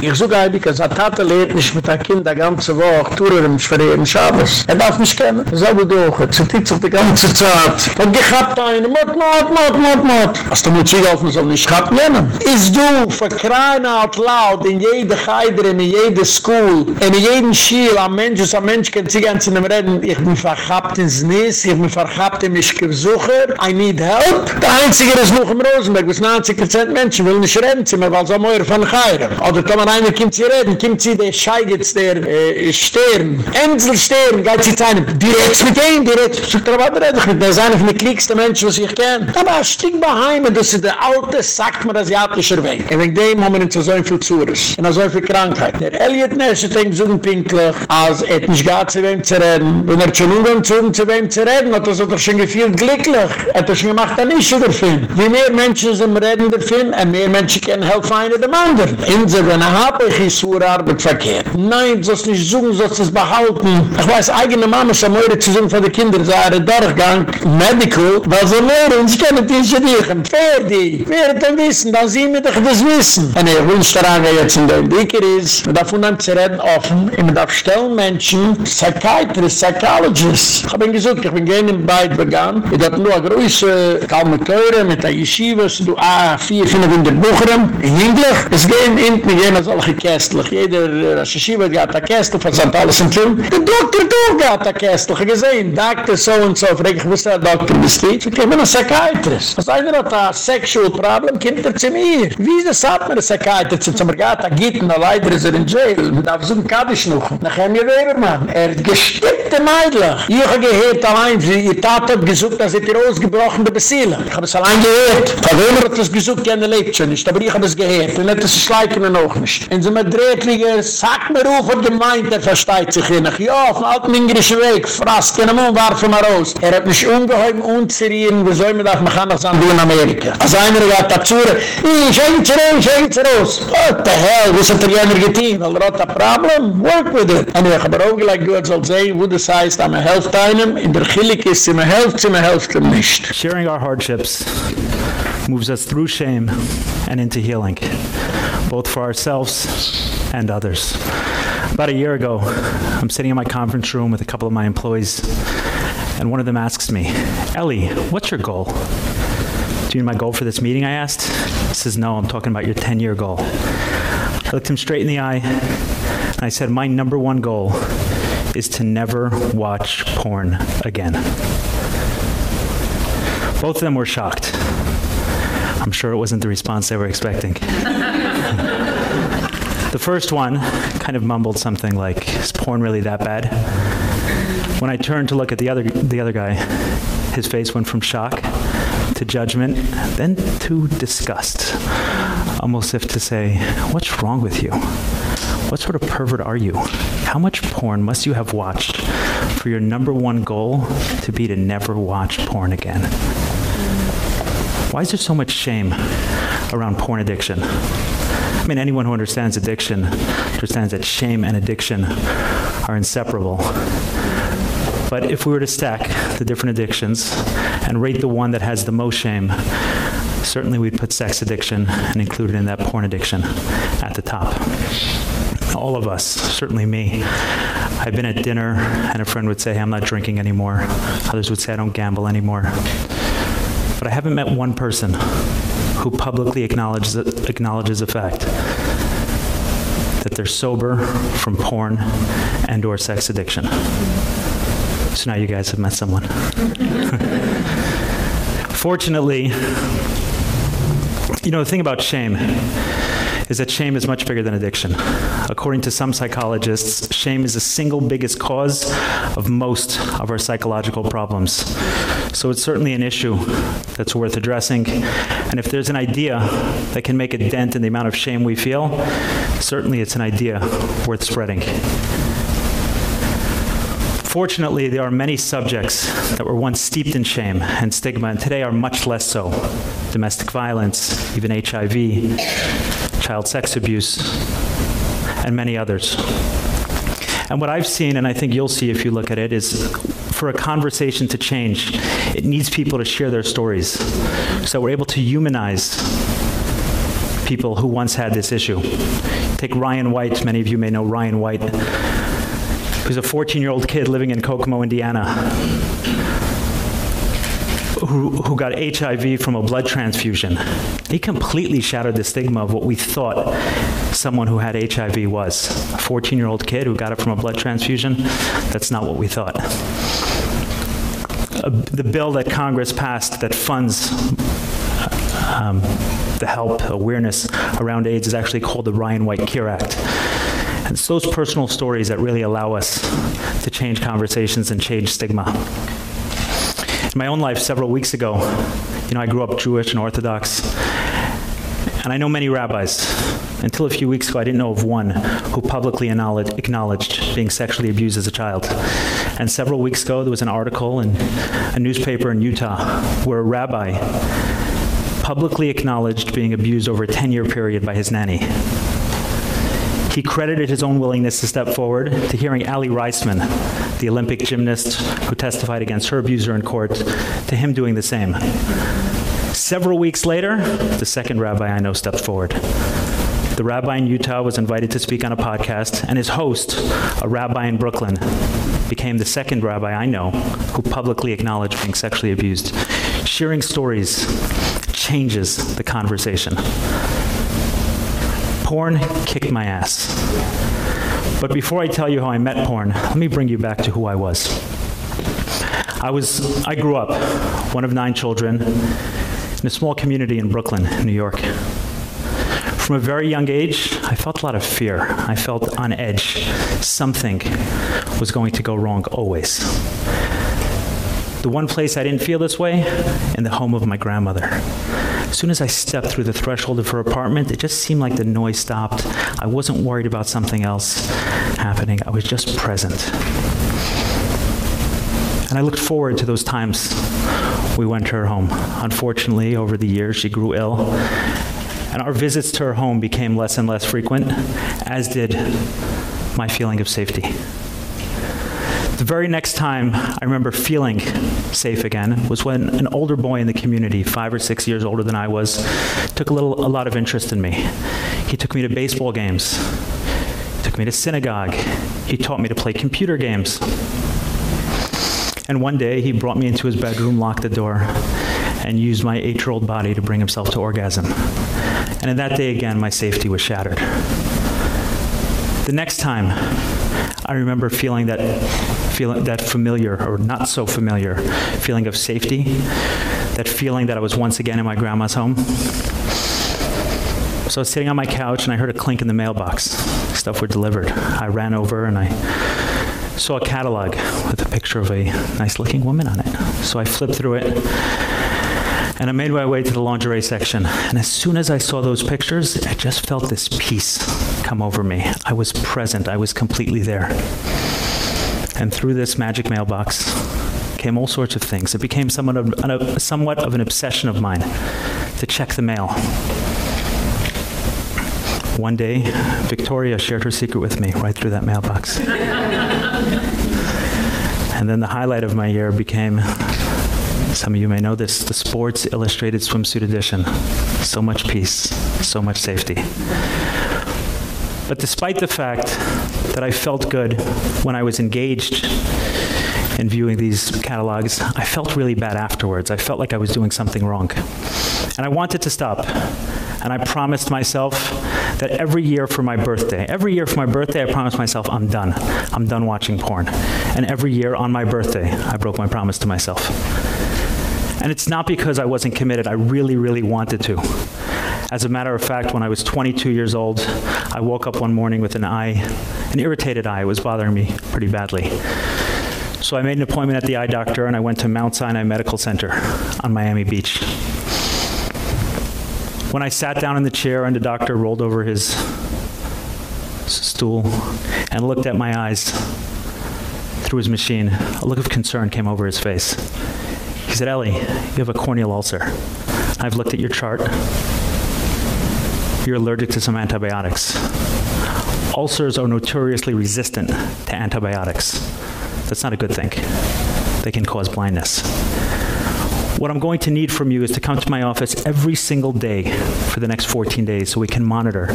Ich suche eigentlich, dass er Tate lebt nicht mit der Kind die ganze Woche, Tore im Schwerer Schabes. Er darf nicht kennen. So gut auch, es die ganze Zeit. Und gehabt hab da einen, mot, mot, mot, mot, mot. Hast du mir zugehalten, soll nicht schrappen nehmen. Ist du, verkrein out loud in jede Geider, in jede School, in jede jeden Schiel am Mensch ein Mensch kann sich ganz in dem Reden ich bin verhabt ins Nis ich bin verhabt in mich gesucher I need help. Der Einzige ist noch im Rosenberg was 90% Menschen will nicht reden zu mir weil so mehr von Heider oder kann man einer kommt sie reden kommt sie der Scheigitz der äh, Stern Ensel Stern geht sie zu einem direkt mit ihm direkt zu der Wand reden der ist einer von den klicksten Menschen was ich kenne aber ein Stück beheim das ist der alte sagt man asiatischer Weg und wegen dem haben wir nicht so viel Zures und so viel Krankheit. Der Elliot Nash hat ihn gesagt Treffen pinklich, als er nicht gar zu wem zu reden. Wenn er schon umgehen zu, wem zu reden, hat er sich doch schon gefühlt glücklich. Er hat er schon gemacht, dann ist er davon. Wie mehr Menschen sind reden davon, und mehr Menschen können helfen einen dem anderen. Inso, wenn er habe ich ist vor Arbeit verkehrt. Nein, sollst nicht suchen, sollst es behalten. Ich weiß, eigene Mama ist am Eure zu suchen von den Kindern, so eine Durchgang, Medical, weil und ich kann nicht diese Dichen. Ferdi, wer hat denn wissen, dann sie mir doch das wissen. Und ich wünsche daran, wer jetzt in der Dicker ist, man darf unheim zu reden offen, und man darf stellen Menschen, Psychiatrists, Psychologists. Ich habe ihn gesagt, ich bin gerne in Beid begann, ich habe nur eine große Kalme Teure mit der Yeshiva, so du A4, finden wir in der Bucherem, in Englisch. Es gehen in, gehen als alle gekästlich. Jeder Yeshiva hat ein Kästlich, von St. Alles im Film. Der Doktor doch hat ein Kästlich, gesehen, Doktor so und so, frage ich, was der Doktor bist du? Ich bin ein Psychiatrist. Was einer hat ein Sexual Problem, kommt er zu mir. Wie ist das, hat man ein Psychiatrist? Zum Regat, er geht in der Leiter, ist er in Jail. Man darf so Noch. Nachher mir Webermann. Er gestippte Meidlich. Ich habe gehört allein, wie ihr Tat hat gesucht, dass er die ausgebrochene Besiele. Ich habe es allein gehört. Von wem hat das gesucht, die lebt schon nicht. Aber ich habe es gehört. Und das schleichen wir noch nicht. Und so mit Drehtliger, sag mir auf und gemeint, er versteht sich hin. Ja, auf dem alten Ingrischen Weg, frast, gehen wir warfen wir raus. Er hat mich ungeheim unzerieren, wie soll man das, das an in Amerika. Als einer hat dazu, ich zu raus, ich zu raus. What the hell, was hat er jener getan? Weil er hat ein Problem, work with it. Und ich habe auch gleich gehört, soll sehen, wo das heißt, am helft einem, in der Chilik ist, sie helft, sie helft ihm nicht. Sharing our hardships moves us through shame and into healing, both for ourselves and others. About a year ago, I'm sitting in my conference room with a couple of my employees, and one of them asks me, Ellie, what's your goal? Do you know my goal for this meeting, I asked? He says, no, I'm talking about your 10-year goal. I looked him straight in the eye, and I said, my number one goal is to never watch porn again. Both of them were shocked. I'm sure it wasn't the response they were expecting. the first one kind of mumbled something like, "Is porn really that bad?" When I turned to look at the other the other guy, his face went from shock to judgment, then to disgust. Almost as if to say, "What's wrong with you? What sort of pervert are you? How much porn must you have watched for your number one goal to be to never watch porn again?" Why is there so much shame around porn addiction? I mean anyone who understands addiction understands that shame and addiction are inseparable. But if we were to stack the different addictions and rate the one that has the most shame, certainly we'd put sex addiction and include it in that porn addiction at the top. All of us, certainly me. I've been at dinner and a friend would say, "I'm not drinking anymore." Others would say, "I don't gamble anymore." But I haven't met one person who publicly acknowledges acknowledges the fact that they're sober from porn and or sex addiction. So now you guys have met someone. Fortunately, you know the thing about shame is that shame is much bigger than addiction. According to some psychologists, shame is the single biggest cause of most of our psychological problems. So it's certainly an issue that's worth addressing. And if there's an idea that can make a dent in the amount of shame we feel, certainly it's an idea worth spreading. Fortunately, there are many subjects that were once steeped in shame and stigma and today are much less so. Domestic violence, even HIV, child sex abuse, and many others. And what I've seen and I think you'll see if you look at it is for a conversation to change, it needs people to share their stories. So we're able to humanize people who once had this issue. Take Ryan White, many of you may know Ryan White who's a 14-year-old kid living in Kokomo, Indiana, who who got HIV from a blood transfusion. He completely shattered the stigma of what we thought someone who had HIV was. A 14-year-old kid who got it from a blood transfusion. That's not what we thought. Uh, the bill that Congress passed that funds um, the help awareness around AIDS is actually called the Ryan White CARE Act. And it's those personal stories that really allow us to change conversations and change stigma. In my own life several weeks ago, you know, I grew up Jewish and Orthodox. And I know many rabbis Until a few weeks ago, I didn't know of one who publicly acknowledged being sexually abused as a child. And several weeks ago, there was an article in a newspaper in Utah where a rabbi publicly acknowledged being abused over a 10-year period by his nanny. He credited his own willingness to step forward to hearing Aly Raisman, the Olympic gymnast who testified against her abuser in court, to him doing the same. Several weeks later, the second rabbi I know stepped forward. The rabbi in Utah was invited to speak on a podcast and his host, a rabbi in Brooklyn, became the second rabbi I know who publicly acknowledged being sexually abused. Sharing stories changes the conversation. Porn kicked my ass. But before I tell you how I met porn, let me bring you back to who I was. I was I grew up one of 9 children in a small community in Brooklyn, New York. From a very young age, I felt a lot of fear. I felt on edge. Something was going to go wrong always. The one place I didn't feel this way in the home of my grandmother. As soon as I stepped through the threshold of her apartment, it just seemed like the noise stopped. I wasn't worried about something else happening. I was just present. And I looked forward to those times we went to her home. Unfortunately, over the years she grew ill, and our visits to her home became less and less frequent, as did my feeling of safety. The very next time I remember feeling safe again was when an older boy in the community, 5 or 6 years older than I was, took a little a lot of interest in me. He took me to baseball games. He took me to synagogue. He taught me to play computer games. And one day he brought me into his bedroom, locked the door, and used my 8-year-old body to bring himself to orgasm. And in that day again my safety was shattered. The next time I remember feeling that feeling that familiar or not so familiar feeling of safety, that feeling that I was once again in my grandma's home. So I was sitting on my couch and I heard a clink in the mailbox. Stuff were delivered. I ran over and I saw a catalog with a picture of a nice-looking woman on it. So I flipped through it and I made my way to the lingerie section. And as soon as I saw those pictures, I just felt this peace come over me. I was present. I was completely there. And through this magic mailbox came all sorts of things. It became somewhat of, somewhat of an obsession of mine to check the mail. One day, Victoria shared her secret with me right through that mailbox. and then the highlight of my year became some of you may know this, the Sports Illustrated Swimsuit Edition. So much peace, so much safety. But despite the fact that I felt good when I was engaged in viewing these catalogs, I felt really bad afterwards. I felt like I was doing something wrong. And I wanted to stop. And I promised myself that every year for my birthday, every year for my birthday I promised myself I'm done. I'm done watching porn. And every year on my birthday I broke my promise to myself. And it's not because I wasn't committed. I really really wanted to. As a matter of fact, when I was 22 years old, I woke up one morning with an eye, an irritated eye. It was bothering me pretty badly. So I made an appointment at the eye doctor and I went to Mount Sinai Medical Center on Miami Beach. When I sat down in the chair and the doctor rolled over his stool and looked at my eyes through his machine, a look of concern came over his face. He said, "Ellie, you have a corneal ulcer. I've looked at your chart. You're allergic to some antibiotics. Ulcers are notoriously resistant to antibiotics. That's not a good thing. They can cause blindness. What I'm going to need from you is to come to my office every single day for the next 14 days so we can monitor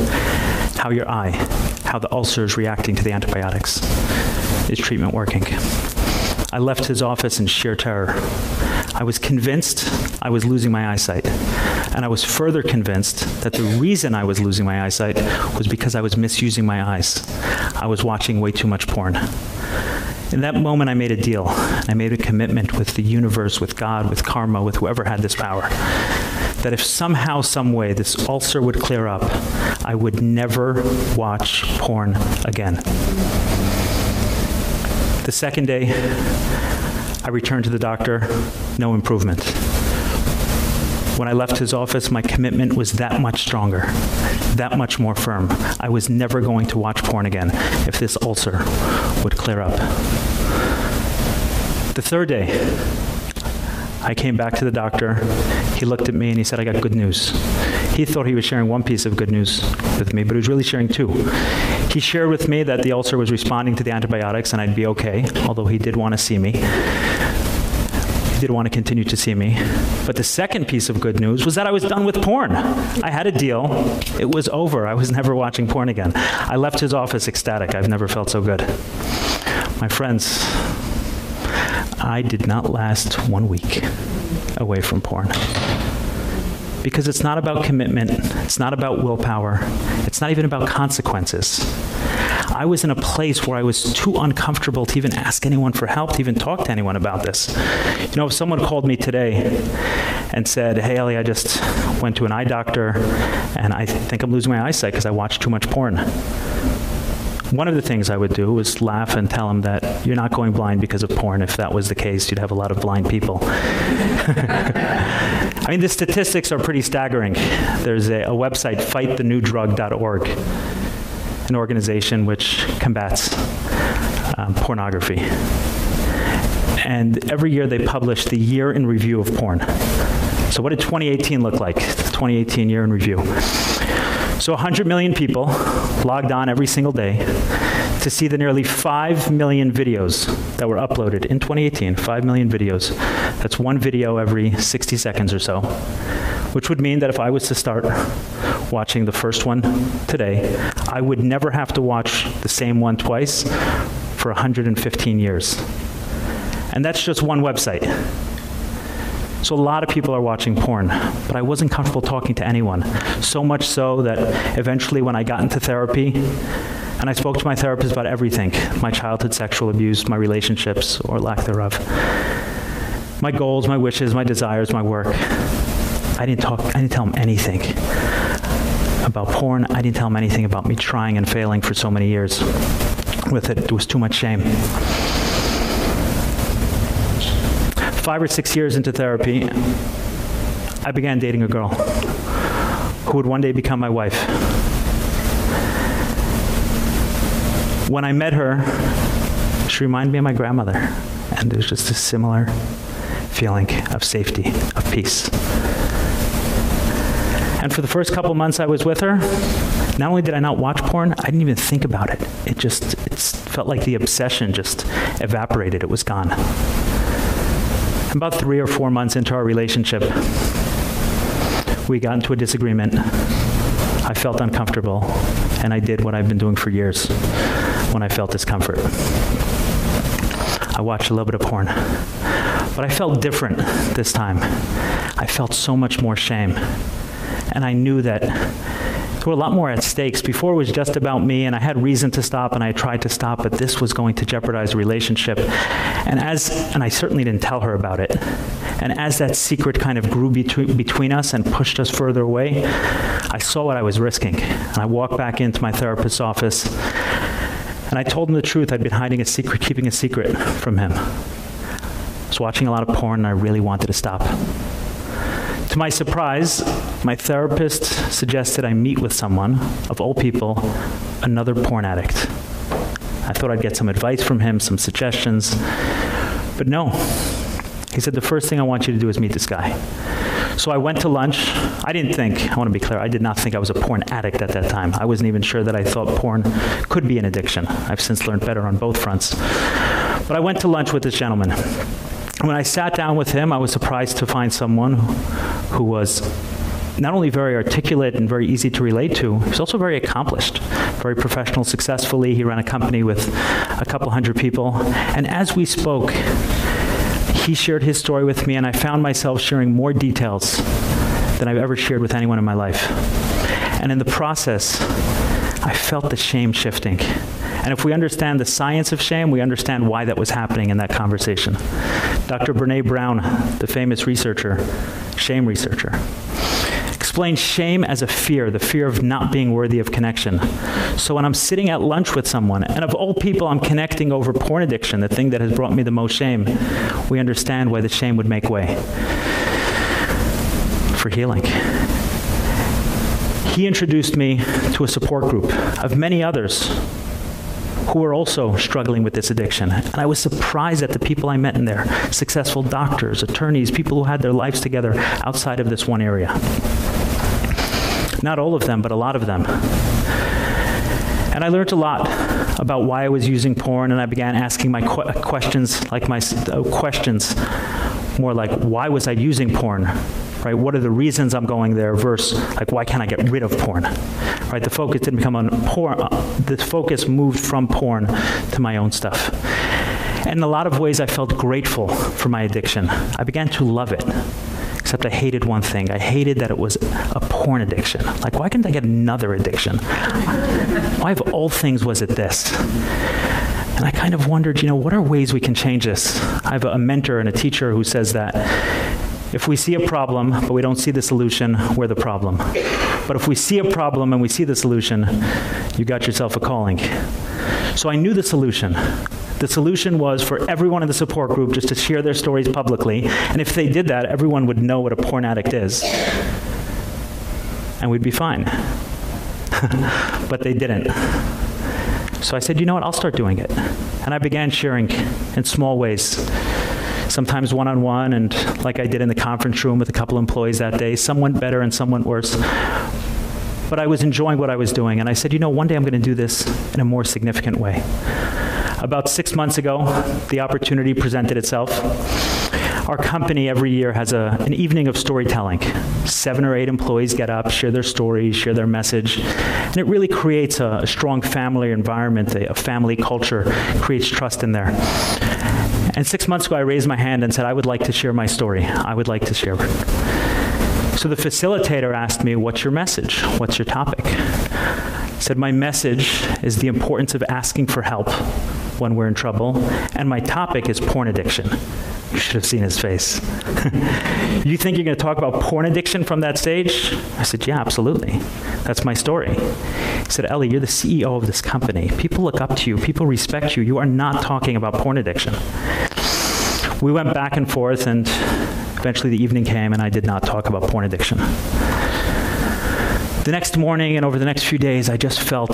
how your eye, how the ulcer is reacting to the antibiotics. Is treatment working? I left his office in sheer terror. I was convinced I was losing my eyesight. And I was further convinced that the reason I was losing my eyesight was because I was misusing my eyes. I was watching way too much porn. In that moment I made a deal. I made a commitment with the universe, with God, with karma, with whoever had this power. That if somehow some way this ulcer would clear up, I would never watch porn again. The second day, I returned to the doctor, no improvement. When I left his office, my commitment was that much stronger, that much more firm. I was never going to watch porn again if this ulcer would clear up. The third day, I came back to the doctor. He looked at me and he said, I got good news. He thought he was sharing one piece of good news with me, but he was really sharing two. He shared with me that the ulcer was responding to the antibiotics and I'd be okay, although he did want to see me. Did want to continue to see me. But the second piece of good news was that I was done with porn. I had a deal. It was over. I was never watching porn again. I left his office ecstatic. I've never felt so good. My friends, I did not last 1 week away from porn. Because it's not about commitment, it's not about willpower, it's not even about consequences. I was in a place where I was too uncomfortable to even ask anyone for help, to even talk to anyone about this. You know, if someone called me today and said, "Hey Ellie, I just went to an eye doctor and I think I'm losing my eyesight because I watched too much porn." one of the things I would do was laugh and tell him that you're not going blind because of porn. If that was the case, you'd have a lot of blind people. I mean, the statistics are pretty staggering. There's a, a website, fightthenewdrug.org, an organization which combats um, pornography. And every year they publish the year in review of porn. So what did 2018 look like? The 2018 year in review. So 100 million people logged on every single day to see the nearly 5 million videos that were uploaded in 2018, 5 million videos. That's one video every 60 seconds or so. Which would mean that if I was to start watching the first one today, I would never have to watch the same one twice for 115 years. And that's just one website. So a lot of people are watching porn, but I wasn't comfortable talking to anyone. So much so that eventually when I got into therapy and I spoke to my therapist about everything, my childhood sexual abuse, my relationships or lack thereof, my goals, my wishes, my desires, my work. I didn't talk I didn't tell him anything about porn. I didn't tell him anything about me trying and failing for so many years with it. It was too much shame. 5 or 6 years into therapy, I began dating a girl who would one day become my wife. When I met her, she reminded me of my grandmother, and it was just a similar feeling of safety, of peace. And for the first couple months I was with her, not only did I not watch porn, I didn't even think about it. It just it felt like the obsession just evaporated. It was gone. About 3 or 4 months into our relationship, we got into a disagreement. I felt uncomfortable, and I did what I've been doing for years when I felt discomfort. I watched a little bit of porn. But I felt different this time. I felt so much more shame. And I knew that there were a lot more at stakes. Before it was just about me and I had reason to stop and I tried to stop, but this was going to jeopardize the relationship. And as and I certainly didn't tell her about it. And as that secret kind of grew between between us and pushed us further away, I saw what I was risking. And I walked back into my therapist's office and I told him the truth. I'd been hiding a secret, keeping a secret from him. I was watching a lot of porn and I really wanted to stop. To my surprise, my therapist suggested I meet with someone, of all people, another porn addict. I thought I'd get some advice from him, some suggestions. But no. He said the first thing I want you to do is meet this guy. So I went to lunch. I didn't think, I want to be clear, I did not think I was a porn addict at that time. I wasn't even sure that I thought porn could be an addiction. I've since learned better on both fronts. But I went to lunch with this gentleman when I sat down with him, I was surprised to find someone who was not only very articulate and very easy to relate to, he was also very accomplished, very professional successfully. He ran a company with a couple hundred people. And as we spoke, he shared his story with me and I found myself sharing more details than I've ever shared with anyone in my life. And in the process, I felt the shame shifting. And if we understand the science of shame, we understand why that was happening in that conversation. Dr. Brené Brown, the famous researcher, shame researcher, explains shame as a fear, the fear of not being worthy of connection. So when I'm sitting at lunch with someone, and of all people I'm connecting over porn addiction, the thing that has brought me the most shame, we understand why the shame would make way. for healing. He introduced me to a support group of many others who were also struggling with this addiction. And I was surprised at the people I met in there, successful doctors, attorneys, people who had their lives together outside of this one area. Not all of them, but a lot of them. And I learned a lot about why I was using porn and I began asking my qu questions like my uh, questions more like why was I using porn? Right? What are the reasons I'm going there versus like why can't I get rid of porn? Right? The focus didn't become on porn. The focus moved from porn to my own stuff. And in a lot of ways I felt grateful for my addiction. I began to love it except I hated one thing. I hated that it was a porn addiction. Like why couldn't I get another addiction? why of all things was it this? And I kind of wondered, you know, what are ways we can change this? I have a mentor and a teacher who says that if we see a problem but we don't see the solution, we're the problem. But if we see a problem and we see the solution, you got yourself a calling. So I knew the solution. The solution was for everyone in the support group just to share their stories publicly, and if they did that, everyone would know what a porn addict is. And we'd be fine. but they didn't. So I said, "You know what? I'll start doing it." And I began sharing in small ways. Sometimes one-on-one -on -one and like I did in the conference room with a couple employees that day. Some went better and some went worse but I was enjoying what I was doing and I said, "You know, one day I'm going to do this in a more significant way." About 6 months ago, the opportunity presented itself. Our company every year has a an evening of storytelling. 7 or 8 employees get up, share their stories, share their message, and it really creates a, a strong family environment, a, a family culture, creates trust in there. And 6 months ago I raised my hand and said I would like to share my story. I would like to share. So the facilitator asked me, "What's your message? What's your topic?" I said my message is the importance of asking for help when we're in trouble, and my topic is porn addiction. You should have seen his face. you think you're going to talk about porn addiction from that stage? I said, "Yeah, absolutely. That's my story." He said, "Ellie, you're the CEO of this company. People look up to you. People respect you. You are not talking about porn addiction." We went back and forth and eventually the evening came and I did not talk about porn addiction. The next morning and over the next few days I just felt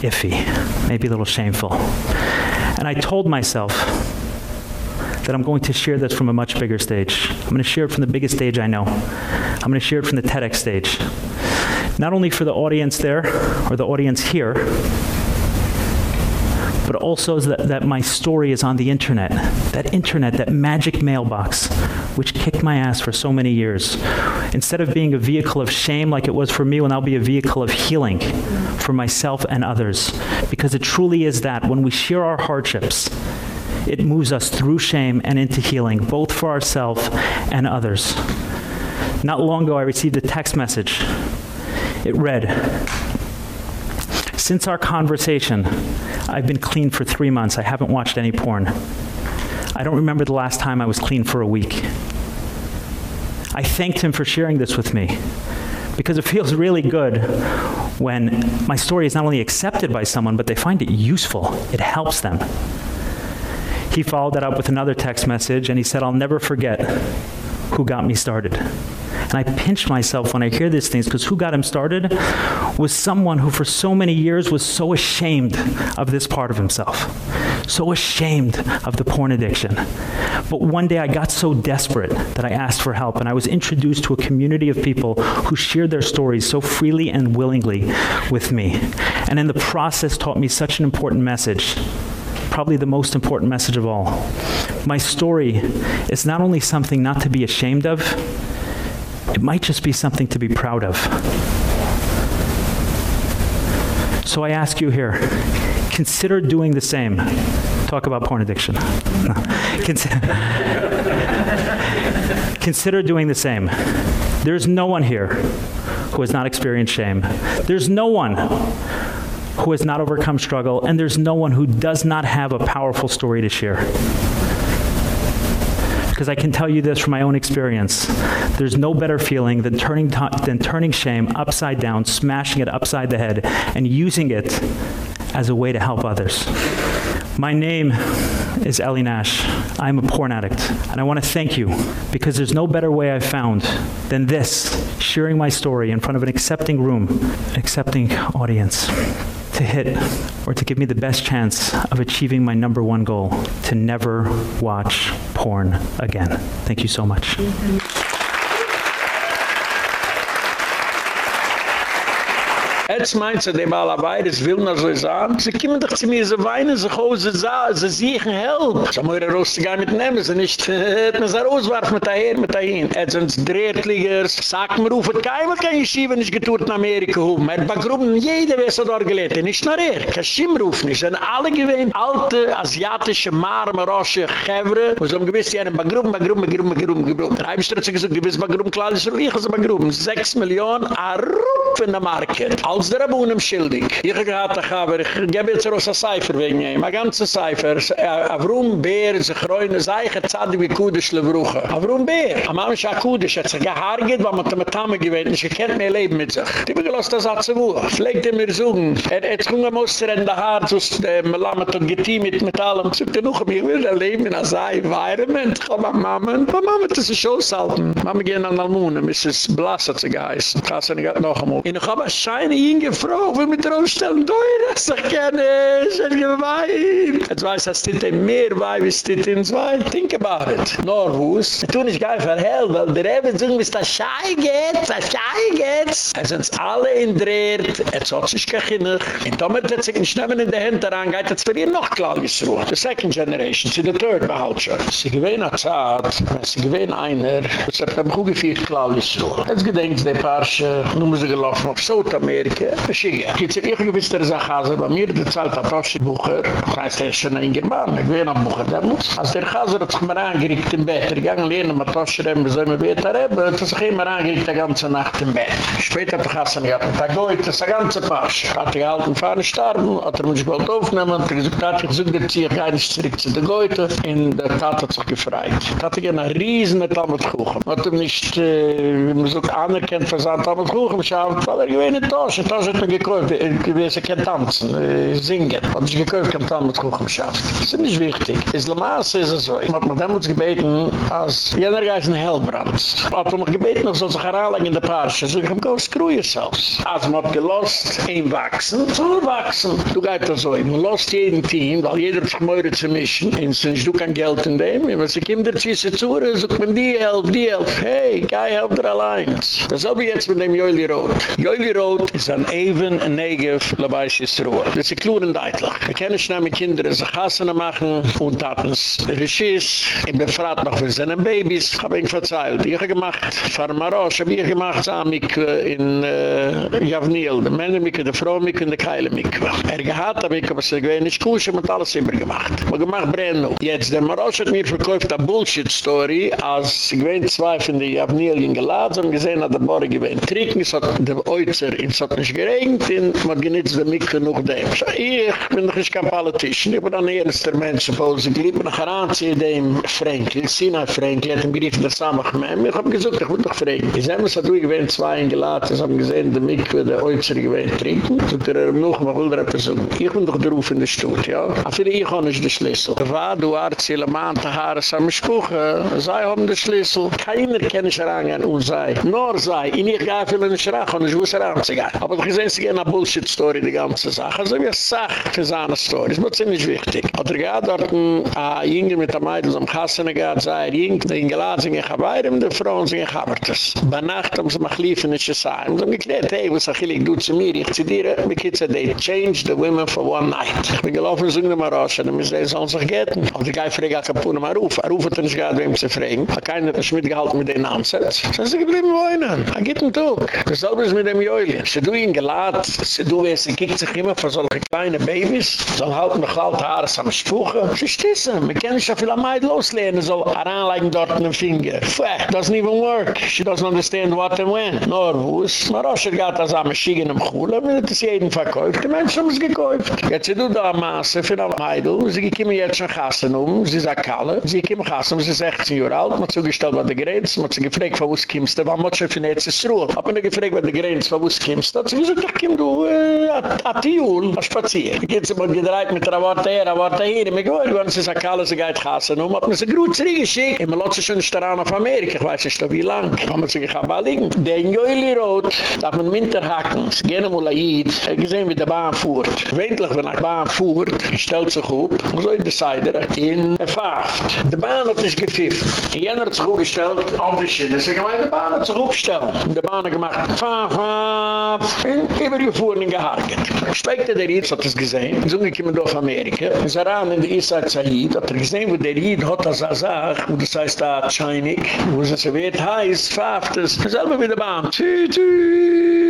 iffy, maybe a little shameful. And I told myself that I'm going to share this from a much bigger stage. I'm going to share it from the biggest stage I know. I'm going to share it from the TEDx stage. Not only for the audience there or the audience here, but also that, that my story is on the internet. That internet, that magic mailbox, which kicked my ass for so many years. Instead of being a vehicle of shame like it was for me, will now be a vehicle of healing for myself and others. Because it truly is that when we share our hardships, it moves us through shame and into healing, both for ourselves and others. Not long ago I received a text message. It read, since our conversation, I've been clean for 3 months. I haven't watched any porn. I don't remember the last time I was clean for a week. I thanked him for sharing this with me because it feels really good when my story is not only accepted by someone but they find it useful. It helps them. He followed that up with another text message and he said, "I'll never forget who got me started." And I pinch myself when I hear these things because who got him started was someone who for so many years was so ashamed of this part of himself. So ashamed of the porn addiction. But one day I got so desperate that I asked for help and I was introduced to a community of people who shared their stories so freely and willingly with me. And in the process taught me such an important message probably the most important message of all. My story is not only something not to be ashamed of, it might just be something to be proud of. So I ask you here, consider doing the same. Talk about porn addiction. consider doing the same. There's no one here who has not experienced shame. There's no one who has not overcome struggle and there's no one who does not have a powerful story to share because I can tell you this from my own experience. There's no better feeling than turning than turning shame upside down, smashing it upside the head and using it as a way to help others. My name is Ellie Nash. I'm a porn addict, and I want to thank you because there's no better way I've found than this, sharing my story in front of an accepting room, an accepting audience to hit or to give me the best chance of achieving my number one goal to never watch porn again. Thank you so much. Jetzt meint sie, die Malabei, das will noch so sagen. Sie kommen doch zu mir, sie weinen sich aus, sie sie sehen Help. So muss ich rauszugehen mit nehmen, sie nicht, hat man sie rauswerfen mit daher, mit dahin. Jetzt sind es Drehtligers, sagt mir, rufen keinem, kann ich schieben, nicht getuert in Amerika rum. Er hat bei Gruppen, jeder weiß, er dort gelebt, nicht nur er. Kein Schimmruf nicht, sind alle gewähnt, alte, asiatische, marme, rosche, Gevre, wo sie haben gewiss, die haben bei Gruppen, bei Gruppen, bei Gruppen, bei Gruppen, ich gesagt, gewiss bei Gruppen, klar, ist ruhig, also bei Gruppen. Sechs Millionen, a Rupp in der Market. Als der Abunem schildig. Ich habe gehad, ich habe, ich gebe jetzt raus ein Cipher wegen ihm, ein ganzes Cipher. Avrum Beer, sich reuen, sei ich jetzt wie Kudisch lebruche. Avrum Beer, am Amisch a Kudisch, hat sich gehargit, weil man mit Tame gewähnt, nicht gekennt mehr Leben mit sich. Die habe gelost, das sie wohl. Pflegt er mir suchen. Er hat schon gemusst, er in der Haar, so ist der Melamed und geteamet mit allem. Zu er noch, ich will leben in Environment. Ich komme an Mama, und Mama, das ist schon salten. Mama gehen an Almonen, Mrs. Blass hat sie geheißen. Ich habe nicht noch einmal. Ich habe eine scheine Inge Frau, will mit rausstellen, das ich kenne, ich bin gewein. Jetzt weiß, dass die mehr wein, wie die in zwei. Think about it. Nor wuss. Ich tue nicht gar nicht verhell, weil der Eben sagen, bis das Schei geht, das Schei geht. Es sind alle in Dreht, es hat sich Kind. Und damit hat sich ein Schnämmen in der Hände reingeht, jetzt für ihn noch klar gesruht. The second generation, sie the third schon. Sie gewähne eine Zeit, sie gewähne einer, das hat am Kugeficht klar gesruht. Jetzt gedenkt der Parche, nun muss er gelaufen auf Südamerika, Schiege. Jetzt ich gewiss der Sache, bei mir der Zeit hat Toschi Bucher, das heißt, er ist schon ein German, ich bin am Bucher, der muss. Als der Chaser hat sich mir angeregt im Bett, er ging lernen mit Toschi Rembe, so immer weiter haben, hat sich immer angeregt die ganze Nacht im Bett. Später hat der Chaser nicht, hat er gehoit, das ist ein ganzer Pasch. Hat er gehalten, fahren starben, hat er mich bald aufnehmen, hat er gesagt, hat er gesagt, er zieht gar nicht zurück zu der Goethe, in der Tat hat sich gefreit. Hat er gerne riesen mit Talmud Kuchen. Hat er nicht, wie man so anerkennt, für sein Talmud Kuchen, weil er gewähne Toschi, Toschi hat gekauft, ich weiß, er kann tanzen, äh, singen. Und ich gekauft, kann tanzen mit Kuchen schafft. Das ist nicht wichtig. Es ist es so. Ich hab mir damals gebeten, als jener Geist ein Hellbrand. Hab mir gebeten, als soll sich heranlegen in der Parche. So ich hab go screw yourselves. Als man hat gelost, ein wachsen, soll wachsen. Du gehst das so, man lost jeden Team, weil jeder sich meure zu mischen. Und sonst du kein Geld in dem. Wenn sie kommt, der Zisse zu, sucht man die Helf, die Helf. Hey, guy help der Alliance. Das habe ich jetzt mit dem Joili Roth. Joili Roth ist ein Even en negev labais Yisroel. Das ist klar und deutlich. Wir kennen schnell mit Kindern, sich Hassene machen und tatens Regis. Ich bin noch für seine Babys. Ich habe ihn verzeilt. Ich habe gemacht, Farmarosh, habe ich gemacht, Samik in uh, Javniel. Die Männer mit der Frau mit und der Keile. Er gehad, habe ich aber sich gewähnt, ich mit alles immer gemacht. Ich habe gemacht Brenno. Jetzt, der Marosh hat mir verkauft eine Bullshit-Story, als ich gewähnt zwei von der Javniel in Geladen, gesehen hat der Bore gewähnt. Trinken, es hat der Oizer, es hat nicht geregnet, in man genitzt der Mikve noch dem. Ich bin doch nicht kein Politischen, ich bin ein ernster Mensch, suppose ich liebe noch heranziehen dem Frenkel, Sinai Frenkel, hat ihm gerief in der Samachmem, ich hab gesagt, ich will doch Frenkel. Ich seh, was hat du gewähnt, zwei eingeladen, ich hab gesehen, der Mikve, der Oizer gewähnt trinken, der er noch mal will der Person. Ich bin doch der Ruf in der Stutt, ja. Aber für ich habe nicht den Schlüssel. Wa, du Arzi, man, die Haare, sam Spuche, sei haben den Schlüssel. Keiner kann ich herangehen, und sei. Nur sei, in ich gehe für einen Schrach, und ich muss heranziehen. Aber ich seh, sie gehen nach bullshit story die ganze sache. So wie eine sache für seine story. Ist mir ziemlich wichtig. Hat er gehad dort ein Jünger mit der Meidl am Kassene gehad sei er Jünger der Ingeladen in Chabayram der Frauen sind in Chabartas bei Nacht haben sie mich lief in der Chesai und haben geklärt hey was ich du zu mir ich zitiere mit Kitzel they changed the women for one night. Ich bin gelaufen so in der Marasche dann müssen sie sollen sich getten und die Geifere gehad kaputt und ruf er ruft er nicht gehad wem zu fragen. Er keiner hat das mitgehalten mit den so sie geblieben wohnen er geht ein Tag. Dasselbe ist mit dem Joili sie du ihn gelad Sie du weißt, sie kiegt sich immer für solche kleine Babys, soll halten noch alte Haare am Spuche. Sie stissen, wir können schon viel am Eid loslehnen, soll heranleigen dort in den Finger. Fuh, doesn't even work. She doesn't understand what and when. Nor wuss, Maroscher geht das am Schiegen im Chule, wird es jeden verkäuft, die Menschen haben es gekäuft. Jetzt sie du da am Maße für am Eid, sie kommen jetzt schon Kassen um, sie sagt Kalle, sie kommen Kassen, sie ist 16 Jahre alt, man hat zugestellt bei der Grenze, man hat sie gefragt, von wo es kommst du, wann muss schon für jetzt ist Ruhe. Hab man gefragt, bei der Grenze, von wo es kommst du, sie gesagt, ich komm du, äh, a Tiul, a Spazier. Ich geh zu mir gedreit mit der Warte her, a Warte her, ich gehör, wenn sie sagt, alle sie geht gassen, um, hat man sie gut zurückgeschickt. Und man lässt sich schon nicht daran auf Amerika, ich weiß nicht, wie lang. Kann man sich, ich mal liegen. Den Joili Rot, darf man Minter hacken, sie gehen mal Aid, er gesehen, wie der Bahn fuhrt. Wendlich, wenn die Bahn fuhrt, stellt sich auf, so in der Seite, in der Fahrt. Die Bahn hat sich gefifft. Jener hat sich aufgestellt, auf die Schiene, sie gemeint, die Bahn hat sich aufgestellt. Die Bahn hat gemacht, fahr, fahr, übergefuhren und gehargert. Speckte der Jid hat es gesehen, so gekommen auf Amerika. Es war an in der Isaac Zahid, hat er gesehen, wo der Jid hat das Azach, wo das heißt da Scheinig, wo es so wird heiß, pfafft es, selber wie der Bahn. Tü, tü.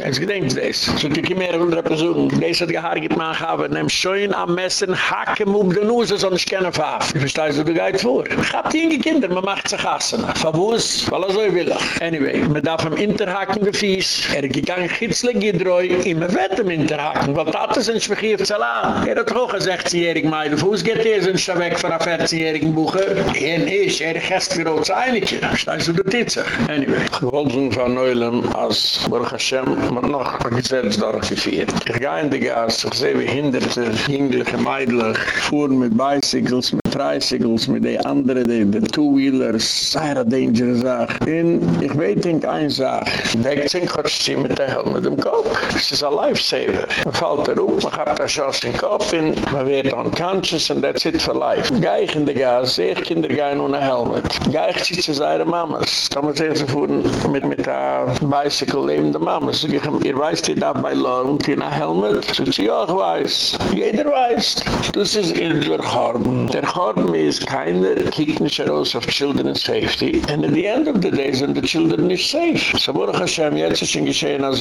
Es gedenkt das. So die mehr hundert Personen. Das hat gehargert man haben, nehm schön am Messen, hacken um den Nuse, so nicht kennen pfaff. Ich verstehe, so du gehit vor. Ich hab die Kinder, man macht sich hassen. Verwus, weil er so will. Anyway, man darf am Interhaken gefies, er gegangen Gitzle gedreu, immer wett am Interhaken, weil Tate sind schwachir zu lang. Er hat ein 16-jährig Meidl, Fuß geht er sind schon weg von einem 14-jährigen Bucher. Er ist, er gest für uns einige. Verstehe, so du titzig. Anyway. So von Neulem, als Baruch Hashem, man noch ein Gesetz durchgeführt. Ich gehe in die Gas, ich sehe wie hinderte, jüngliche Meidl, fuhren mit Bicycles, mit Tricycles, mit den anderen, die Two-Wheelers, sehr dangerous Sache. Und ich nicht eine Sache, deckt sich kurz ziehen mit der Helm mit dem Kopf. Es ist ein Lifesaver. Man fällt er auf, man hat das Schuss in Kopf und man wird unconscious and that's it for life. In die Gas, ich Kinder gehen ohne Helmet. Gehe ich sie zu seinen Mamas. Da ich sie fuhren mit, mit der Bicycle neben der Mama. So ich, ihr weißt, ihr darf bei Lorn, in a Helmet. So ja, ich weiß. Jeder weiß. Das ist in der Chorben. Der Chorben ist keiner, kiegt nicht heraus auf Children's Safety. And at the end of the day sind die Children nicht safe. So Baruch Hashem, jetzt schon geschehen als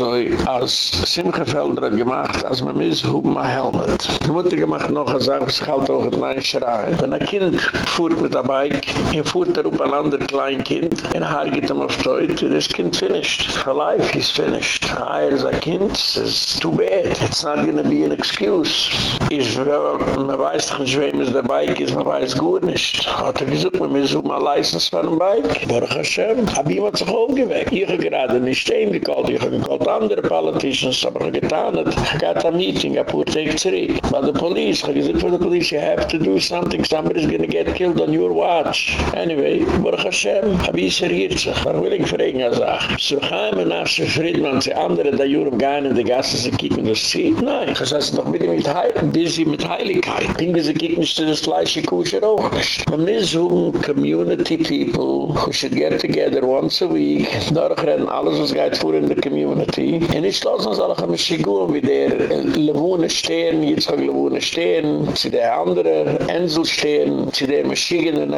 Simcha Felder hat gemacht, als man mis hoben a Helmet. Die Mutter gemacht noch, als er sich halt auch in mein Schrei. Wenn ein Kind fuhrt mit der Bike, er fuhrt er auf ein anderer klein Kind, er hargit ihm auf Teut, das Kind finished. For life, he's finished. Ah, er ist ein Kind, it's too bad. It's not gonna be an excuse. Ich, man weiß doch nicht, wem es der Bike ist, man weiß gut nicht. Hat er gesagt, man muss um ein License für ein Bike. Baruch Hashem, hab jemand sich aufgeweckt. Ich habe gerade nicht stehen gekallt, ich habe gekallt andere Politicians, aber ich getan hat. Ich hatte ein Meeting, ein paar Tage zurück. Bei der Police, ich habe gesagt, für die Police, you have to do something, somebody's gonna get killed on your watch. Anyway, Baruch Hashem, hab ich seriert sich. Warum will ich fragen, er sagt, so gehen wir nach Friedman, sie andere, da Jurem gehen in die Gasse, sie kicken das Ziel? Nein, das heißt, noch bitte mit Heiligen, busy mit Heiligkeit. Dinge, sie kicken nicht das gleiche Kusher auch nicht. Man muss um community people, who should get together once a week, dadurch rennen alles, was geht vor in der community. Und ich lasse uns alle ein Schigur, wie der Lewone stehen, kann Lewone stehen, sie der andere Ensel stehen, sie der Maschinen,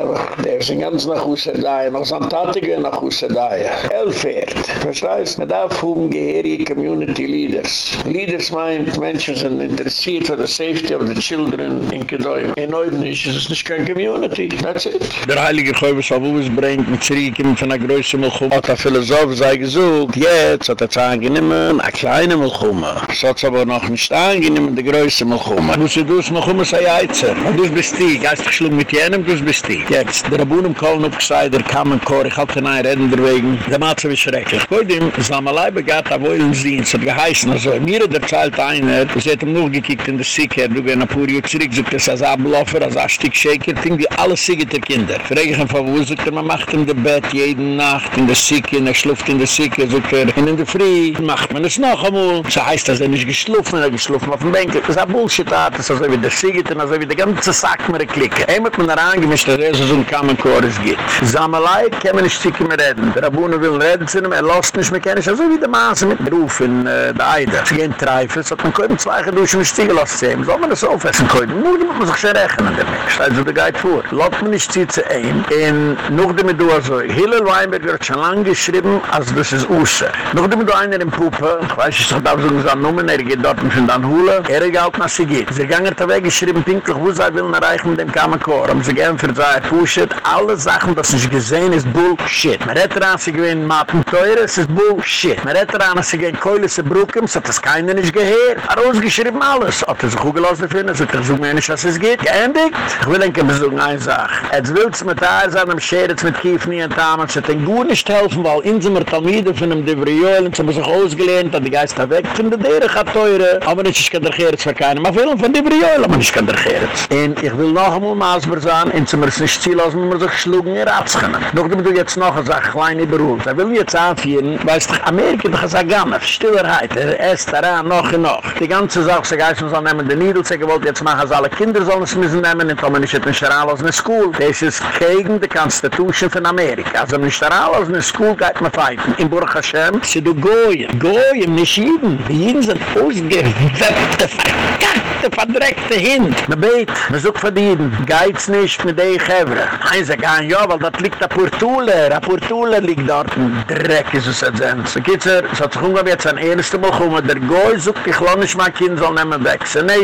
der sind ganz nach Hause da, noch Santatige nach Hause da. Elfert. Verstehst? Man darf um geherige community leaders. Leaders meint, Menschen sind interessiert für the safety of the children in Kedoi. In Oibnisch ist es nicht kein community. That's it. Der Heilige Gäuwe soll wohl bringt mit Zeriken von einer größeren Milchum. Hat der Philosoph sei gesucht, jetzt hat er zu angenehmen, eine kleine Milchum. Es hat aber noch nicht angenehmen, die größere Milchum. Du sie dus Milchum sei Eizer. Und du bist die, geist dich schlug mit jenem, du bist die. Jetzt, der Rabunum Kohlen aufgesagt, der kam ein Chor, ich einen Reden der Wegen. Der Matze ist schrecklich. Bei dem, Samalai begat, da wollen sie, es hat geheißen, also, mir hat erzählt einer, es hat ihm noch gekickt in der Sikker, du gehst nach Puri, zurück, so das als ein Bluffer, als Stück Shaker, ting die alle Sikker der Kinder. Frage ich von wo, sagt er, man macht ihm das Bett jede Nacht in der Sikker, er schluft in der Sikker, sagt er, in der Früh macht man es noch einmal. So heißt das, er nicht geschlufen, er geschlufen auf dem Bänkel. Das ist ein Bullshit, das ist also wie der Sikker, also wie der ganze Sack mir klicken. Einmal hat man da reingemischt, dass er so ein Kamenchorus geht. Samalai kann man nicht Sikker mehr reden. Der Rabuner will reden zu ihm, er lässt nicht mehr kennen, also wie der Maße mit Ruf in äh, der Eide. Sie gehen Treifel, so hat man können zwei Geduschen mit Stiegel auszählen. Soll man das aufessen können? Nur muss man sich schon rechnen damit. Also der geht vor. Lass man nicht sie ein. Und noch damit du also, Hillel Weinberg wird schon lange geschrieben, als das ist Usser. Noch damit du einer in Puppe, ich weiß nicht, da so gesagt, Numen, er geht dort von dann Hule, er geht nach sie geht. Sie gingen da weg geschrieben, pinklich, wo sie will erreichen mit dem Kamakor. Haben sie gern für zwei Pushet, alle Sachen, das nicht gesehen ist, Bullshit. Man hätte daran, sie gewinnen Maten teuer, es ist Bullshit. Man hätte daran, sie gehen Keule, sie brucken, so hat das keiner nicht gehört. Er hat ausgeschrieben alles. Hat er sich auch aufgelassen finden, so ich suche mir nicht, was es geht. Geendigt? Ich will ein bisschen eine Sache. Jetzt willst du mit Eis an einem Scheretz mit Kiefni und Tamas, es den gut nicht helfen, weil in so einer Talmide von einem Devriol, und so muss ich ausgelehnt, dass die Geister weg von der Dere gaat teure, aber nicht, ich kann der Geretz verkeinen, aber will von Devriol, aber nicht kann der Geretz. Und ich will noch einmal maßbar sein, und muss ich nicht ziehen, als man sich schlugen, ihr abschenen. Noch du du jetzt noch eine Sache, kleine Beruf. Ich will jetzt anführen, weil es doch Amerika doch gesagt, gar Stillerheit, er ist daran, noch und noch. Die ganze Sache, sie geist uns annehmen, die Niedel, sie gewollt jetzt machen, als alle Kinder sollen es müssen nehmen, und kommen nicht in Scheral aus einer School. Das ist gegen die Constitution von Amerika. Also in Scheral aus einer School geht man feiten. In Burg Hashem, sie du Goyen. Goyen, nicht Jeden. Jeden sind ausgewebbte, verkackte, verdreckte Hint. Man bet, man sucht von Jeden. Geht's nicht mit den Gevre. Ein sagt, ja, weil das liegt ein Portule. Ein Portule liegt dort. Dreck ist es jetzt. So geht's er, so hat sich umgehen jetzt ein erste Mal kommen. Der Goy sucht, ich lau nicht mein Kind soll nehmen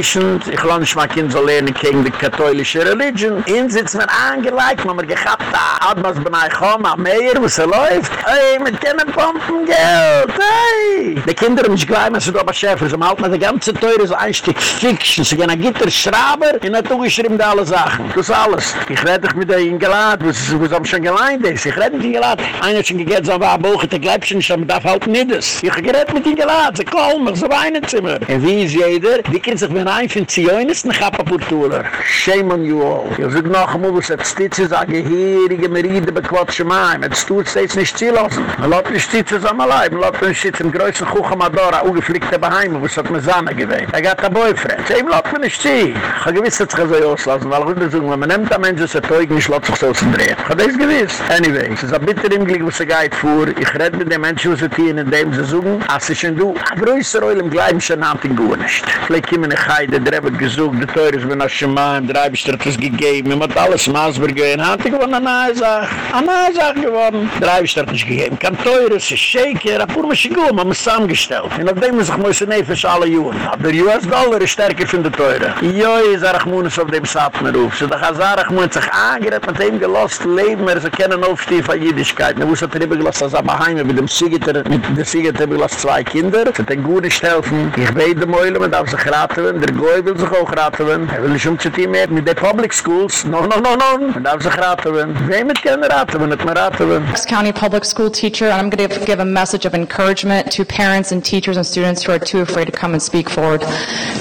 Vaccinations. Ich lau nicht mein Kind soll lernen gegen die katholische Religion. Ihnen sitzt man angelegt, man hat gehabt, da hat man es bei mir kommen, am Meier, wo sie läuft. Hey, mit keinem Pumpen Geld. Hey! Die Kinder haben sich gleich, man sind aber Schäfer, sie halten die ganze Teure so ein Stück Fiction. Sie gehen ein Gitterschrauber, und dann tue ich alle Sachen. Das ist alles. Ich rede dich mit ihnen geladen, wo sie haben schon geleint ist. Ich rede mit ihnen geladen. Einer hat schon gegeben, so ein Buch, der gleibt schon, man darf halt nicht das. Ich rede mit ihnen geladen, sie kommen so weinen sie mir. Und wie ist jeder? Die können sich mir ein, von Zionis, nach Kapapurtuler. Shame on you all. Ich sage noch einmal, was jetzt Stitze sage, hierige Meride bequatsche mein. Jetzt tut es jetzt nicht zielassen. Man lässt nicht Stitze am Leib, man lässt nicht Stitze im größten Kuchamadora, ungeflickte Beheime, was hat mir Sanne gewähnt. Er hat ein Boyfriend. Sie lässt mir nicht ziehen. Ich habe gewiss, dass ich so auslassen, weil ich würde wenn man nimmt ein Mensch, das ist ein Teug, nicht lässt sich so drehen. Ich habe das gewiss. Anyway, es ist ein bitter im Glück, was er geht vor. Ich rede mit den Menschen, die sie in dem sie suchen. Als ich schon du, größer im Gleim, schon hat ihn gut nicht. Vielleicht kommen eine Geide, der habe gesucht, der Teure ist mir nach Schemaim, der habe ich dir das gegeben, mir hat alles Maasberg gewesen, hat ich gewonnen, eine neue Sache, eine neue Sache gewonnen. Der habe ich dir das gegeben, kein Teure, es ist Shaker, ein Menschen gut, man muss zusammengestellt. Und auf dem muss ich muss für alle Juren. Aber der US-Dollar ist stärker von der Teure. Joi, sag ich muss auf dem Satmerhof. So, da ich muss sich angerät mit dem gelost Leben, er ist ein kennen Aufstieg von Jüdischkeit. Er muss er drüber gelost, als er mit dem Siegeter, mit dem Siegeter, dem zwei Kinder. Es hat ein gutes helfen. Ich weiß dem Eulen, man darf sich raten, der Goy will sich auch raten. Er mehr mit Public Schools. No, no, no, no. Man darf sich raten. Wem mit können raten, raten. County Public School teacher, and I'm going to give a message of encouragement to parents and teachers and students who are too afraid to come and speak forward.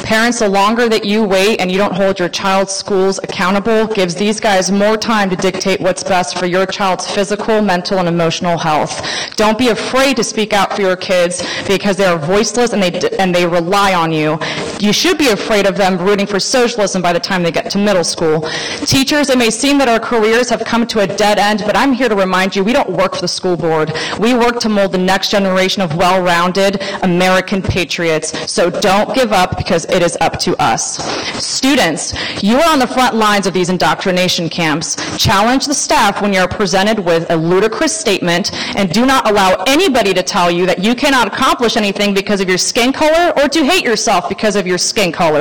Parents, the longer that you wait and you don't hold your child's schools accountable gives these guys more time to dictate what's best for your child's physical, mental, and emotional health. Don't be afraid to speak out for your kids because they are voiceless and they, and they rely on you. You should be afraid of them rooting for socialism by the time they get to middle school. Teachers, it may seem that our careers have come to a dead end, but I'm here to remind you we don't work for the school board. We work to mold the next generation of well-rounded American patriots. So don't give up because it is up to us. Students, you are on the front lines of these indoctrination camps. Challenge the staff when you're presented with a ludicrous statement and do not allow anybody to tell you that you cannot accomplish anything because of your skin color or to hate yourself because of your skin color.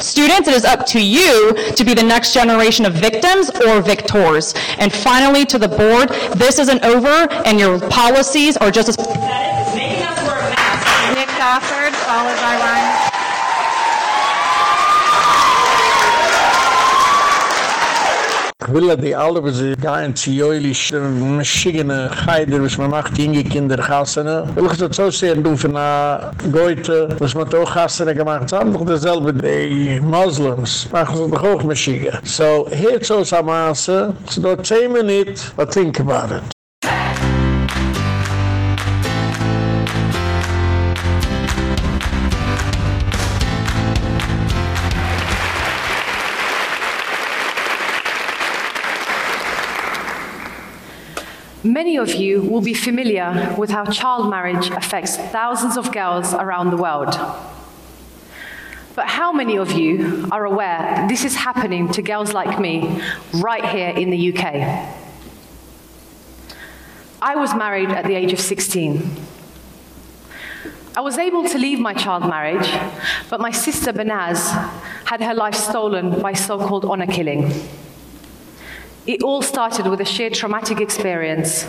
Students, it is up to you to be the next generation of victims or victors. And finally, to the board, this isn't over and your policies are just as. Nick followed by Ryan. Ich will, die alle, wenn sie gehen zu Jölisch, Maschigene, Heider, was man macht, die Kinder gassene. Ich will das so sehen, du von der Goethe, was man auch gassene gemacht hat, einfach dasselbe, die Moslems, machen sie doch auch Maschige. So, hier zu uns am Maße, so dort 10 Minuten, but think about it. Many of you will be familiar with how child marriage affects thousands of girls around the world. But how many of you are aware this is happening to girls like me right here in the UK? I was married at the age of 16. I was able to leave my child marriage, but my sister Banaz had her life stolen by so-called honor killing. It all started with a shared traumatic experience.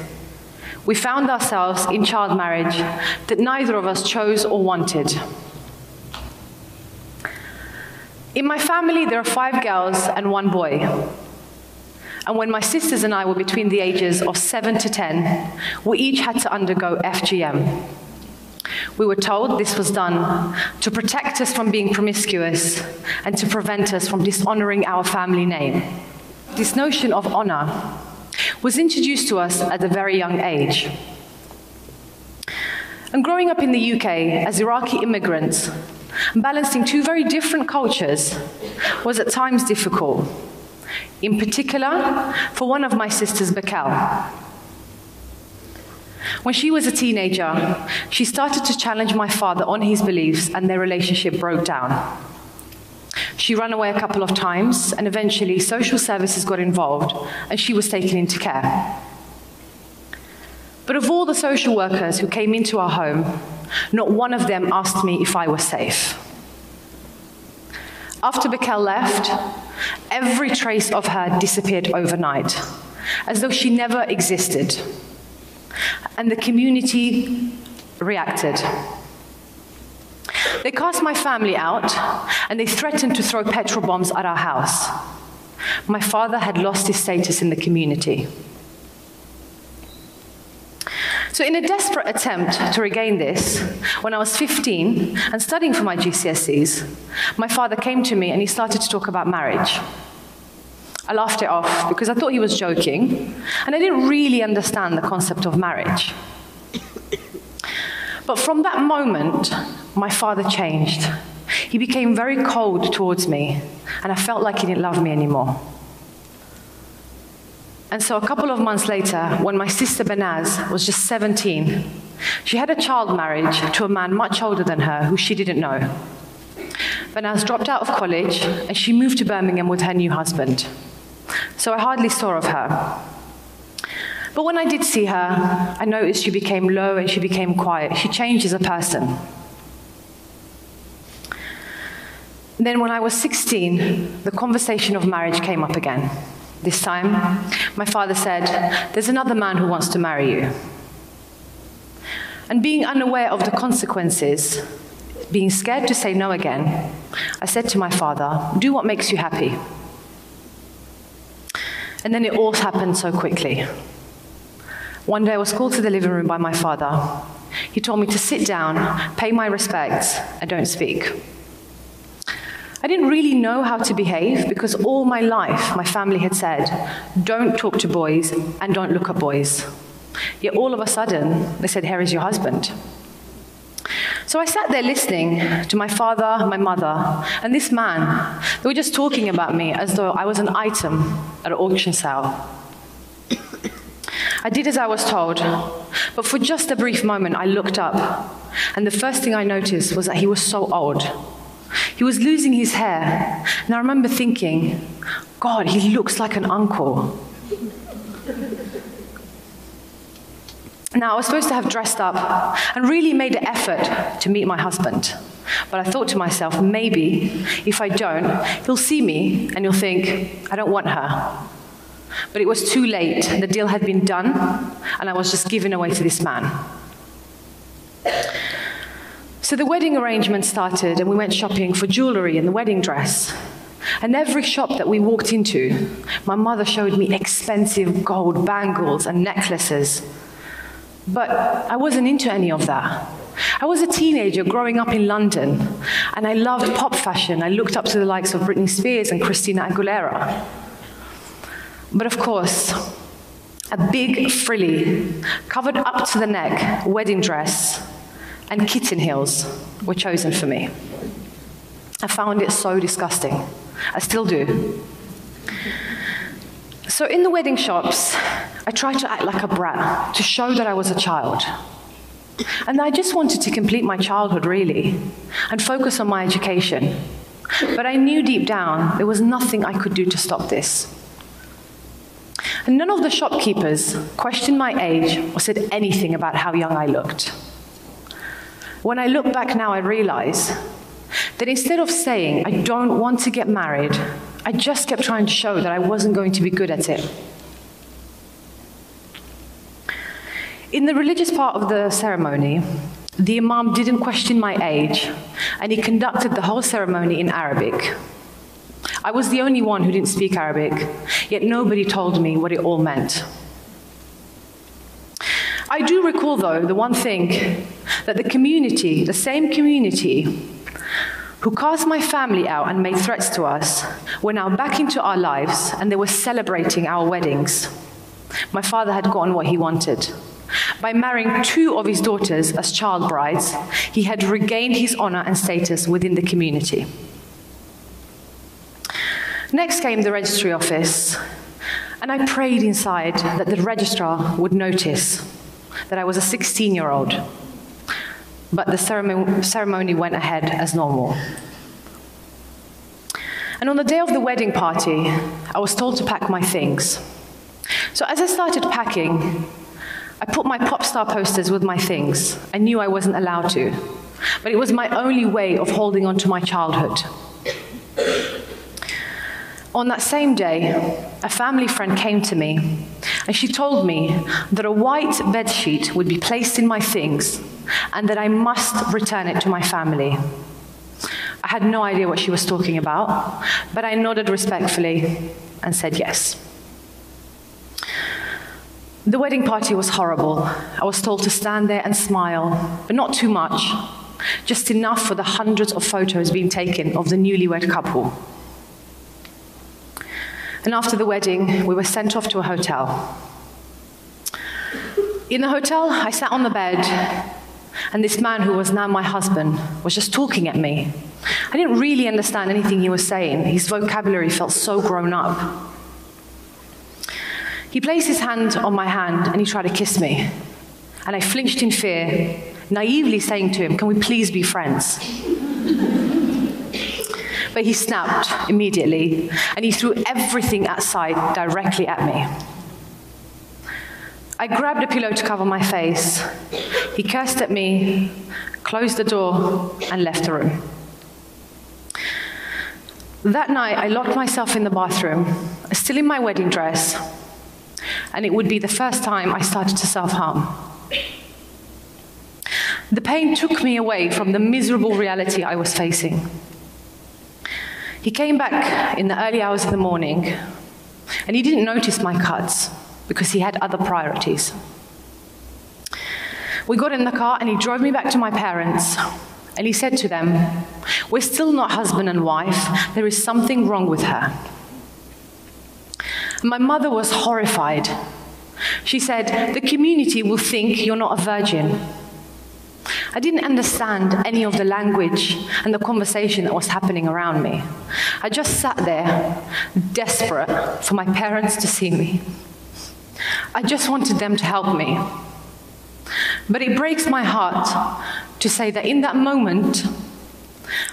We found ourselves in child marriage that neither of us chose or wanted. In my family, there are five girls and one boy. And when my sisters and I were between the ages of 7 to 10, we each had to undergo FGM. We were told this was done to protect us from being promiscuous and to prevent us from dishonoring our family name. This notion of honor was introduced to us at a very young age. And growing up in the UK as Iraqi immigrants, balancing two very different cultures was at times difficult. In particular, for one of my sisters, Bekhal. When she was a teenager, she started to challenge my father on his beliefs and their relationship broke down. She ran away a couple of times and eventually social services got involved and she was taken into care. But of all the social workers who came into our home, not one of them asked me if I was safe. After Bekhal left, every trace of her disappeared overnight, as though she never existed. And the community reacted. They cast my family out and they threatened to throw petrol bombs at our house. My father had lost his status in the community. So in a desperate attempt to regain this, when I was 15 and studying for my GCSEs, my father came to me and he started to talk about marriage. I laughed it off because I thought he was joking, and I didn't really understand the concept of marriage. But from that moment, my father changed. He became very cold towards me, and I felt like he didn't love me anymore. And so a couple of months later, when my sister Banaz was just 17, she had a child marriage to a man much older than her who she didn't know. Banaz dropped out of college and she moved to Birmingham with her new husband. So I hardly saw of her. But when I did see her, I noticed she became low and she became quiet. She changed as a person. Then when I was 16, the conversation of marriage came up again. This time, my father said, There's another man who wants to marry you. And being unaware of the consequences, being scared to say no again, I said to my father, Do what makes you happy. And then it all happened so quickly. One day I was called to the living room by my father. He told me to sit down, pay my respects, and don't speak. I didn't really know how to behave because all my life my family had said, don't talk to boys and don't look at boys. Yet all of a sudden, they said, here is your husband. So I sat there listening to my father, my mother, and this man. They were just talking about me as though I was an item at an auction sale. I did as I was told, but for just a brief moment I looked up, and the first thing I noticed was that he was so old. He was losing his hair. And I remember thinking, God, he looks like an uncle. Now, I was supposed to have dressed up and really made an effort to meet my husband. But I thought to myself, maybe if I don't, he'll see me and he'll think, I don't want her. But it was too late. The deal had been done, and I was just given away to this man. So the wedding arrangement started and we went shopping for jewelry and the wedding dress. And every shop that we walked into, my mother showed me expensive gold bangles and necklaces. But I wasn't into any of that. I was a teenager growing up in London, and I loved pop fashion. I looked up to the likes of Britney Spears and Christina Aguilera. But of course, a big frilly, covered up to the neck wedding dress and kitten heels were chosen for me. I found it so disgusting. I still do. So in the wedding shops, I tried to act like a brat to show that I was a child. And I just wanted to complete my childhood really and focus on my education. But I knew deep down there was nothing I could do to stop this. And none of the shopkeepers questioned my age or said anything about how young I looked. When I look back now, I realize that instead of saying, I don't want to get married, I just kept trying to show that I wasn't going to be good at it. In the religious part of the ceremony, the imam didn't question my age, and he conducted the whole ceremony in Arabic. I was the only one who didn't speak Arabic, yet nobody told me what it all meant. I do recall though the one thing that the community, the same community who cast my family out and made threats to us were now back into our lives and they were celebrating our weddings. My father had gotten what he wanted. By marrying two of his daughters as child brides, he had regained his honor and status within the community. Next came the registry office, and I prayed inside that the registrar would notice that I was a 16-year-old. But the ceremony went ahead as normal. And on the day of the wedding party, I was told to pack my things. So as I started packing, I put my pop star posters with my things. I knew I wasn't allowed to. But it was my only way of holding on to my childhood. On that same day, a family friend came to me and she told me that a white bed sheet would be placed in my things and that I must return it to my family. I had no idea what she was talking about, but I nodded respectfully and said yes. The wedding party was horrible. I was told to stand there and smile, but not too much, just enough for the hundreds of photos being taken of the newlywed couple. And after the wedding, we were sent off to a hotel. In the hotel, I sat on the bed, and this man who was now my husband was just talking at me. I didn't really understand anything he was saying. His vocabulary felt so grown up. He placed his hand on my hand and he tried to kiss me. And I flinched in fear, naively saying to him, "Can we please be friends?" But he snapped immediately and he threw everything outside directly at me. I grabbed a pillow to cover my face. He cursed at me, closed the door and left the room. That night I locked myself in the bathroom, still in my wedding dress and it would be the first time I started to self-harm. The pain took me away from the miserable reality I was facing. He came back in the early hours of the morning and he didn't notice my cuts because he had other priorities. We got in the car and he drove me back to my parents and he said to them, "We're still not husband and wife. There is something wrong with her." My mother was horrified. She said, "The community will think you're not a virgin." I didn't understand any of the language and the conversation that was happening around me. I just sat there desperate for my parents to see me. I just wanted them to help me. But it breaks my heart to say that in that moment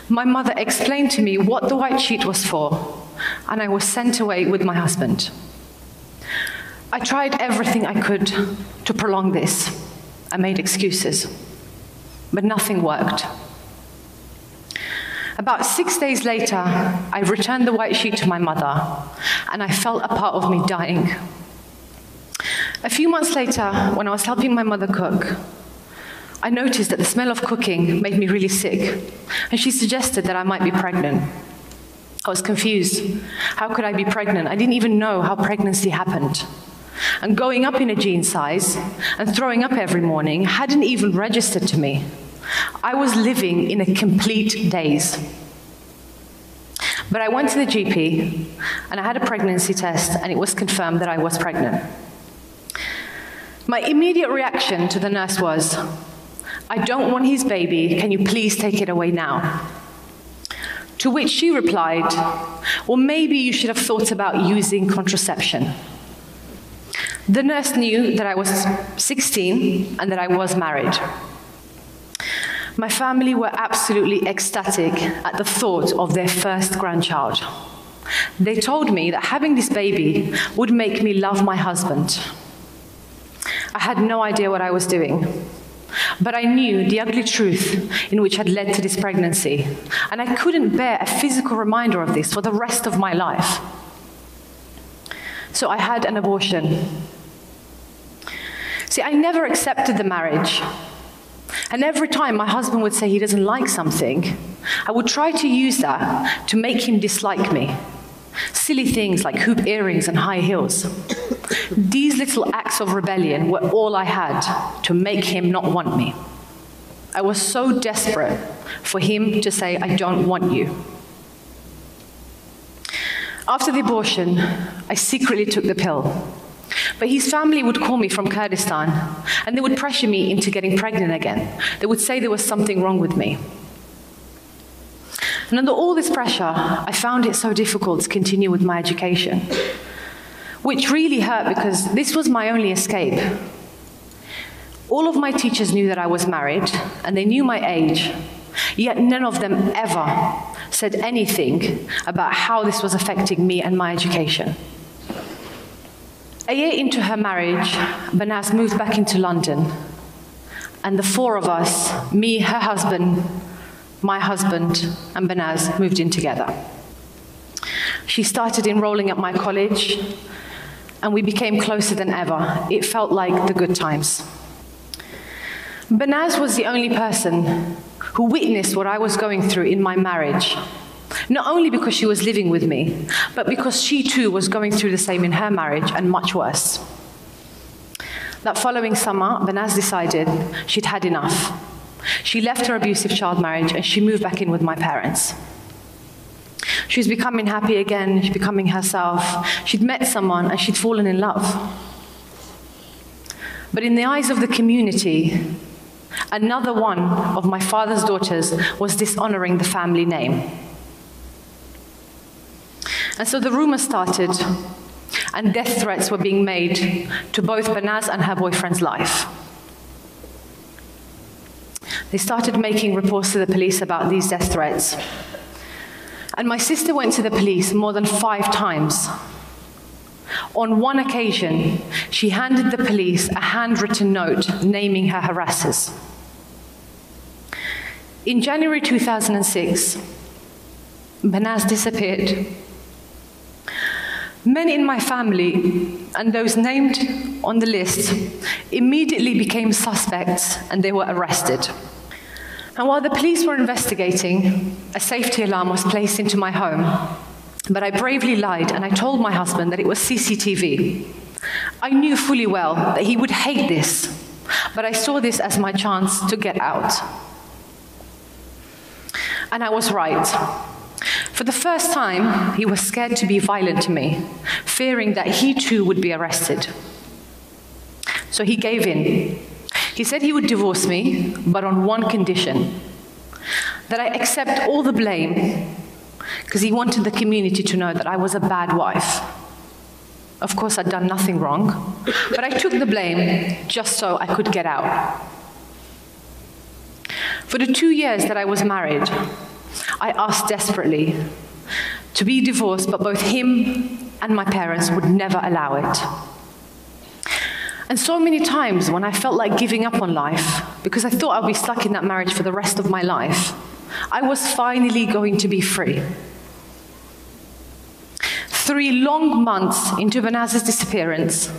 my mother explained to me what the white sheet was for and I was sent away with my husband. I tried everything I could to prolong this. I made excuses, but nothing worked. About 6 days later, I returned the white sheet to my mother, and I felt a part of me dying. A few months later, when I was helping my mother cook, I noticed that the smell of cooking made me really sick, and she suggested that I might be pregnant. I was confused. How could I be pregnant? I didn't even know how pregnancy happened. And going up in a jean size and throwing up every morning hadn't even registered to me. I was living in a complete daze. But I went to the GP and I had a pregnancy test and it was confirmed that I was pregnant. My immediate reaction to the nurse was, "I don't want his baby. Can you please take it away now?" To which she replied, Well, maybe you should have thought about using contraception. The nurse knew that I was 16 and that I was married. My family were absolutely ecstatic at the thought of their first grandchild. They told me that having this baby would make me love my husband. I had no idea what I was doing. But I knew the ugly truth in which had led to this pregnancy, and I couldn't bear a physical reminder of this for the rest of my life. So I had an abortion. See, I never accepted the marriage. And every time my husband would say he doesn't like something, I would try to use that to make him dislike me. silly things like hoop earrings and high heels. These little acts of rebellion were all I had to make him not want me. I was so desperate for him to say I don't want you. After the abortion, I secretly took the pill. But his family would call me from Kurdistan and they would pressure me into getting pregnant again. They would say there was something wrong with me. And under all this pressure, I found it so difficult to continue with my education, which really hurt because this was my only escape. All of my teachers knew that I was married and they knew my age, yet none of them ever said anything about how this was affecting me and my education. A year into her marriage, Banaz moved back into London. And the four of us, me, her husband, my husband and Banaz moved in together. She started enrolling at my college and we became closer than ever. It felt like the good times. Banaz was the only person who witnessed what I was going through in my marriage. Not only because she was living with me, but because she too was going through the same in her marriage and much worse. That following summer, Banaz decided she'd had enough she left her abusive child marriage and she moved back in with my parents. She was becoming happy again, she's becoming herself. She'd met someone and she'd fallen in love. But in the eyes of the community, another one of my father's daughters was dishonoring the family name. And so the rumor started and death threats were being made to both Banaz and her boyfriend's life. They started making reports to the police about these death threats. And my sister went to the police more than 5 times. On one occasion, she handed the police a handwritten note naming her harassers. In January 2006, Banaz disappeared. Many in my family and those named on the list immediately became suspects and they were arrested. And while the police were investigating, a safety alarm was placed into my home. But I bravely lied and I told my husband that it was CCTV. I knew fully well that he would hate this, but I saw this as my chance to get out. And I was right. For the first time, he was scared to be violent to me, fearing that he too would be arrested. So he gave in he said he would divorce me, but on one condition that I accept all the blame because he wanted the community to know that I was a bad wife. Of course, I'd done nothing wrong, but I took the blame just so I could get out. For the 2 years that I was married, I asked desperately to be divorced, but both him and my parents would never allow it. And so many times when I felt like giving up on life because I thought I'd be stuck in that marriage for the rest of my life, I was finally going to be free. 3 long months into Banaz's disappearance,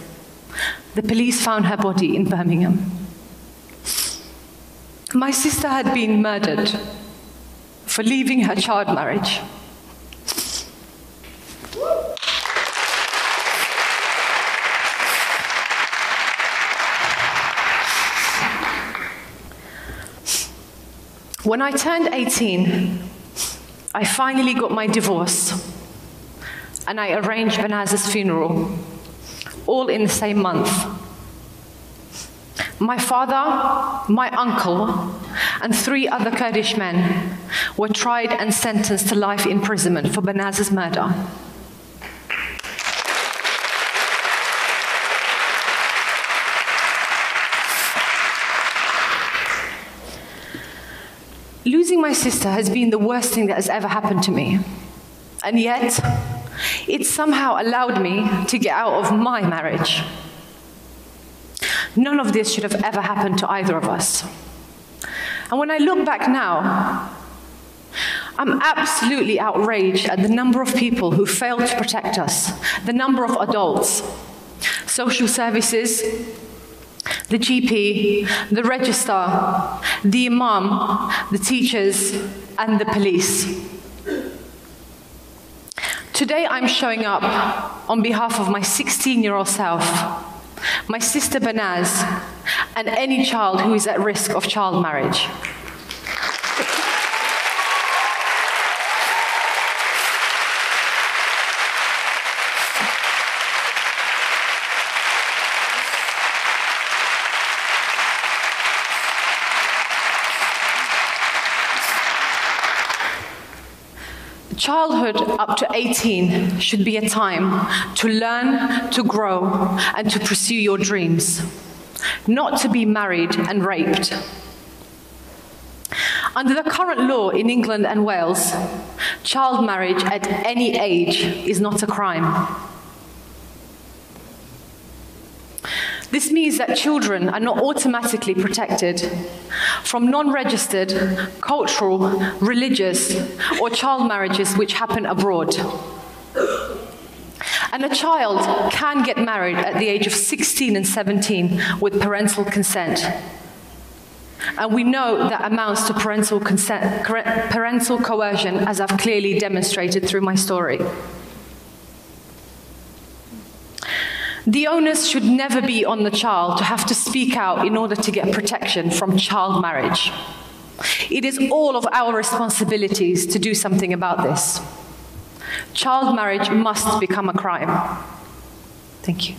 the police found her body in Birmingham. My sister had been murdered for leaving her child marriage. When I turned 18, I finally got my divorce and I arranged Banaz's funeral all in the same month. My father, my uncle, and three other Kurdish men were tried and sentenced to life imprisonment for Banaz's murder. Losing my sister has been the worst thing that has ever happened to me. And yet, it somehow allowed me to get out of my marriage. None of this should have ever happened to either of us. And when I look back now, I'm absolutely outraged at the number of people who failed to protect us, the number of adults, social services, the GP, the registrar, the imam, the teachers and the police. Today I'm showing up on behalf of my 16 year old self, my sister Banaz, and any child who is at risk of child marriage. Childhood up to 18 should be a time to learn, to grow, and to pursue your dreams, not to be married and raped. Under the current law in England and Wales, child marriage at any age is not a crime. This means that children are not automatically protected from non-registered cultural, religious or child marriages which happen abroad. And a child can get married at the age of 16 and 17 with parental consent. And we know that amounts to parental consent parental coercion as I've clearly demonstrated through my story. The onus should never be on the child to have to speak out in order to get protection from child marriage. It is all of our responsibilities to do something about this. Child marriage must become a crime. Thank you.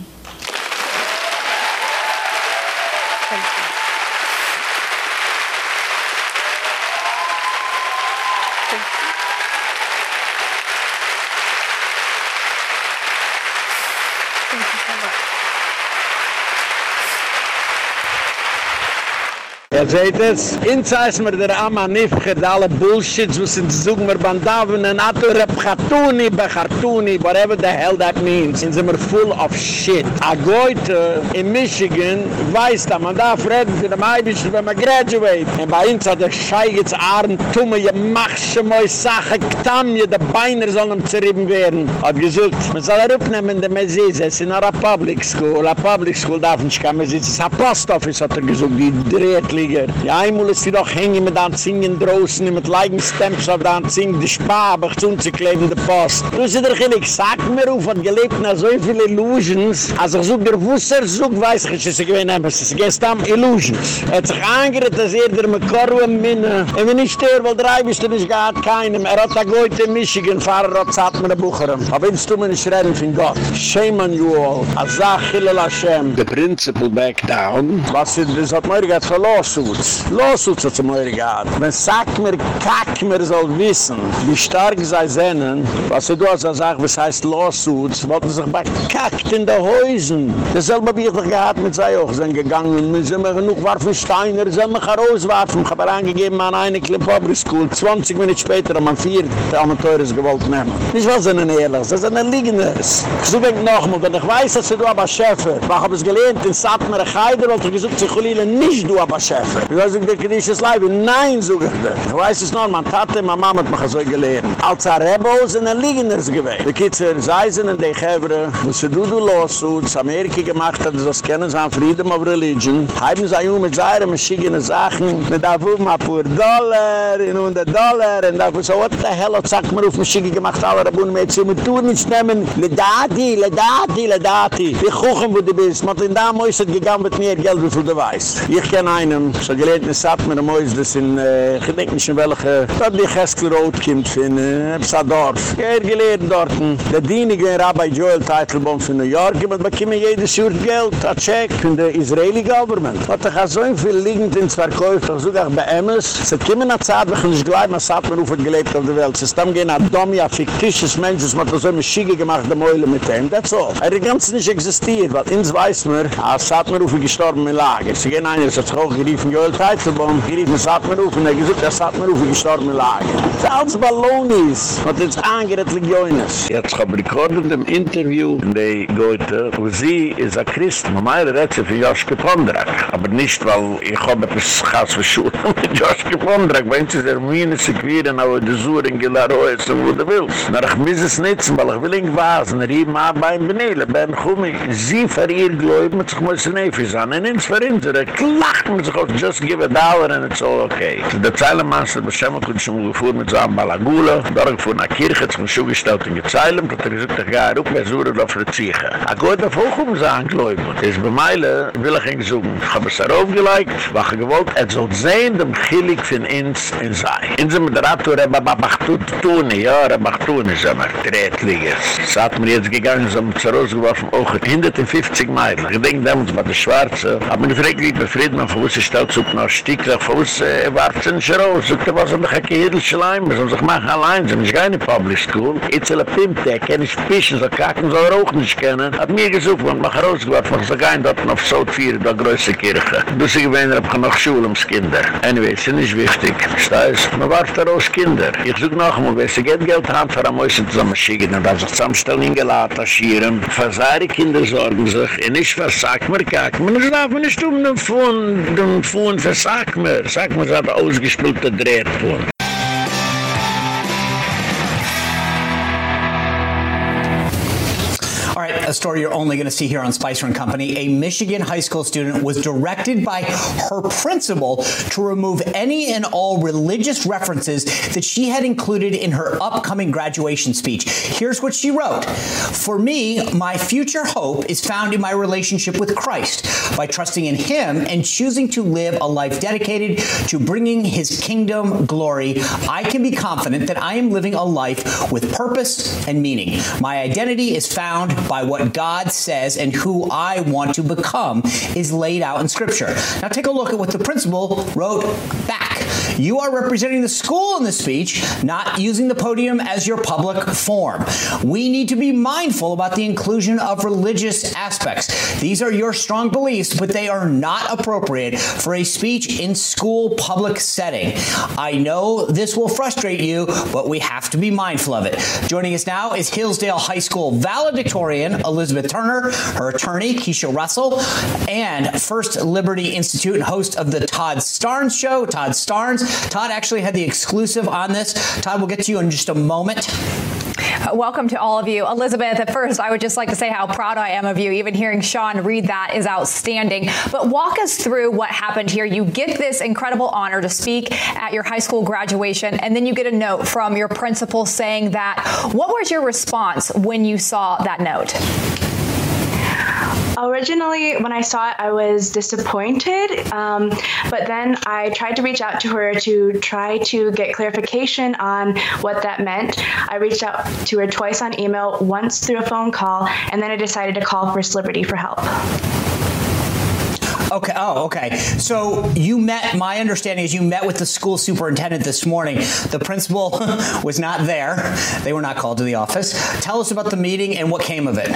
Seht es, inzais mir der Amma Nifcher, da alle Bullshits, wo sind zu suchen, mir Bandaven, en Atorep Chatuni, Bechartuni, whatever the hell that means. In sind wir full of shit. A Goethe in Michigan weiß da, man darf reden für den Eibisch, wenn man graduate. En bei uns hat der Scheigitz Ahren, Tumme, je machsche moi Sache, Ktamje, de Beiner sollen ihm zerrieben werden. Hat gesucht, man soll er upnehmen, de Mezis, es in a Public School, a Public School darf nicht Mezis, es ist a Post Office, hat er gesucht, die dreht Krieger. Ja, einmal ist sie doch hängen mit den Zingen draußen, mit Leigenstamps auf den Zingen, die Spabach zu uns kleben, die Post. Du sie doch nicht, sag mir auf, hat gelebt nach so viele Illusions. Also ich such der Wusser, such weiß ich, dass ich gewinne, aber es ist gestern Illusions. Er hat sich angerät, dass er der Mekorru im Minna. Und wenn ich störe, weil drei bist du nicht gehabt, keinem. Er hat da gehoit in Michigan, Fahrer hat zahlt mir eine Bucherin. Aber wenn du mir nicht reden von Gott. Shame on you all. Azach Hillel Hashem. The principle back down. Was ist, das hat mir gerade verlost. Lawsuits. Lawsuits hat es mir gehad. Wenn sagt mir, kack mir soll wissen, wie stark sei sennen, was du als er sagt, was heißt lawsuits, wollten sich bei kackt in der Häusen. Dasselbe wie ich doch gehad mit sei auch, sind gegangen, wir sind mir genug warfen Steiner, sind mich herauswarfen, ich habe angegeben an eine Clip Public School, 20 Minuten später haben wir vier Amateures gewollt nehmen. Nicht was sind ehrlich, das sind Liegendes. Ich suche noch wenn ich weiß, dass du aber Schäfer, ich habe es gelernt, in Satmer, ich habe gesagt, ich habe nicht du aber Schäfer. Schäfer. Wie soll ich dir Kedisches Leib? Nein, so geht das. Ich weiß es noch, meine Tate, meine Mama hat mich so gelehrt. Als er Rebbe sind ein Liegendes gewesen. Die Kitzer Seisen und die Gebre, wo sie du du los, so in Amerika gemacht hat, das kennen sie an Freedom of Religion, haben sie auch mit seinen verschiedenen Sachen, mit der Wurm ab für Dollar, in 100 Dollar, und da so, what the hell hat sagt mir auf Maschige gemacht, alle Rabunen mit sie, mit tun nicht nehmen, le dati, le dati, le dati. Wir gucken, wo du bist, mit in da Mäuse gegangen mit mehr Geld, wie viel du weißt. Ich kenne einen, So gelehrt in Satmer am Ois, das in, äh, ich denke nicht in welche, dort die Cheskel Road kommt von, äh, Psa-Dorf. Er gelehrt dort, der dienige Rabbi Joel Teitelbaum von New York, aber man bekommen jedes Jahr Geld, a check von der Israeli Government. Hat er so viel liegend ins Verkäufer, so gar bei Emmes, es hat kommen eine Zeit, wir können nicht gleich mal Satmer auf und gelebt auf der Welt. Es ist dann gehen ein Dom, ja, fiktisches Mensch, das hat so eine Schiege gemacht, der Meule mit ihm, that's all. Er hat ganz nicht existiert, weil ins weiß man, als Satmer auf gestorben in Lager. Sie gehen einer, das hat sich auch geriefen, Joel Teitelbaum, hier ist ein Satmeruf, und er gesagt, der Satmeruf ist gestorben in Lage. Das ist alles Ballonis, und jetzt angerät Legioines. Jetzt habe ich rekordert im Interview, in der Goethe, wo sie ist ein Christ, und meine Rätsel für Joschke Pondrak. Aber nicht, weil ich habe etwas Schaß für Schuhe mit Joschke Pondrak, weil sie der Mühne sich queren, aber die Gelaroe ist, wo du willst. Na, ich muss es nützen, weil ich will ihn wasen, er ihm ab beim Benele, beim Chumi. Sie für ihr Gläubigen, mit sich muss ein Nefisch an, und ins Verinsere, lacht man sich aus just give a dollar and it's all okay. Der Zeilenmaster beschämt und schon gefuhr mit seinem Balagula, dort gefuhr nach Kirche, zum Schuh gestellt in Gezeilen, hat er gesagt, ich gehe rup, er suche auf der Ziege. Er geht auf hoch um sein Gläubel. ist bei Meile, will ich ihn suchen. Ich habe es darauf gelegt, was ich gewollt, er soll sehen, dem Chilik von uns in sei. In mit der Ratur, er macht tut, tun, ja, er macht tun, ist er macht Drehtliges. Es hat mir jetzt gegangen, so mit der Rose geworfen, auch 150 Meilen. Ich denke, damals war der Schwarze. Aber ich frage, wie befrieden, von wo sie gestellt, sucht noch ein Stück nach Fuß, er äh, warf sie nicht raus, sucht er was an der Hacke-Hiedel-Schleim, wir sollen sich machen allein, Public-School, jetzt alle Pimte, er kann nicht fischen, so kacken soll er auch nicht kennen, hat mir gesucht, man er hat mich rausgeworfen, ich ze ein, dat auf Sout 4, da größte Kirche. Du sie gewähne, hab ich noch Schule ums Kinder. Anyway, sie is wichtig, Stuis, man warf da raus Kinder. Ich such noch einmal, wenn sie geht Geld haben, für am Mäusen zusammen schicken, dann darf sich zusammenstellen, hingeladen, taschieren, für Kinder sorgen sich, und nicht für Sackmer, kacken, man darf man nicht um den Fund, den fuhren für Sackmer. Sackmer hat ausgespielter Dreht fuhren. A story you're only going to see here on Spicer and Company. A Michigan high school student was directed by her principal to remove any and all religious references that she had included in her upcoming graduation speech. Here's what she wrote. For me, my future hope is found in my relationship with Christ. By trusting in him and choosing to live a life dedicated to bringing his kingdom glory, I can be confident that I am living a life with purpose and meaning. My identity is found by what what God says and who I want to become is laid out in scripture. Now take a look at what the principal wrote back. You are representing the school in the speech, not using the podium as your public forum. We need to be mindful about the inclusion of religious aspects. These are your strong beliefs, but they are not appropriate for a speech in school public setting. I know this will frustrate you, but we have to be mindful of it. Joining us now is Hillsdale High School valedictorian Elizabeth Turner, her attorney Keisha Russell, and First Liberty Institute host of the Todd Starnes show, Todd Starnes. Todd actually had the exclusive on this. Todd, we'll get to you in just a moment. Uh, welcome to all of you. Elizabeth, at first I would just like to say how proud I am of you. Even hearing Sean read that is outstanding. But walk us through what happened here. You get this incredible honor to speak at your high school graduation and then you get a note from your principal saying that. What was your response when you saw that note? Originally, when I saw it, I was disappointed, um, but then I tried to reach out to her to try to get clarification on what that meant. I reached out to her twice on email, once through a phone call, and then I decided to call First Liberty for help. Okay. Oh, okay. So you met my understanding is you met with the school superintendent this morning. The principal was not there. They were not called to the office. Tell us about the meeting and what came of it.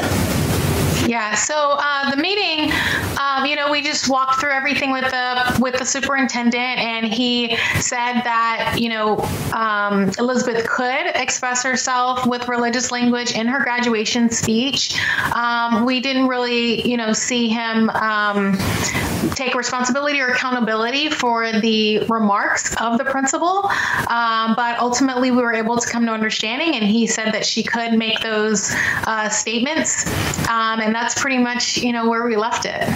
Yeah, so uh, the meeting, um, you know, we just walked through everything with the with the superintendent, and he said that you know um, Elizabeth could express herself with religious language in her graduation speech. Um, we didn't really, you know, see him um, take responsibility or accountability for the remarks of the principal, um, but ultimately we were able to come to understanding, and he said that she could make those uh, statements, um, and that's pretty much, you know, where we left it.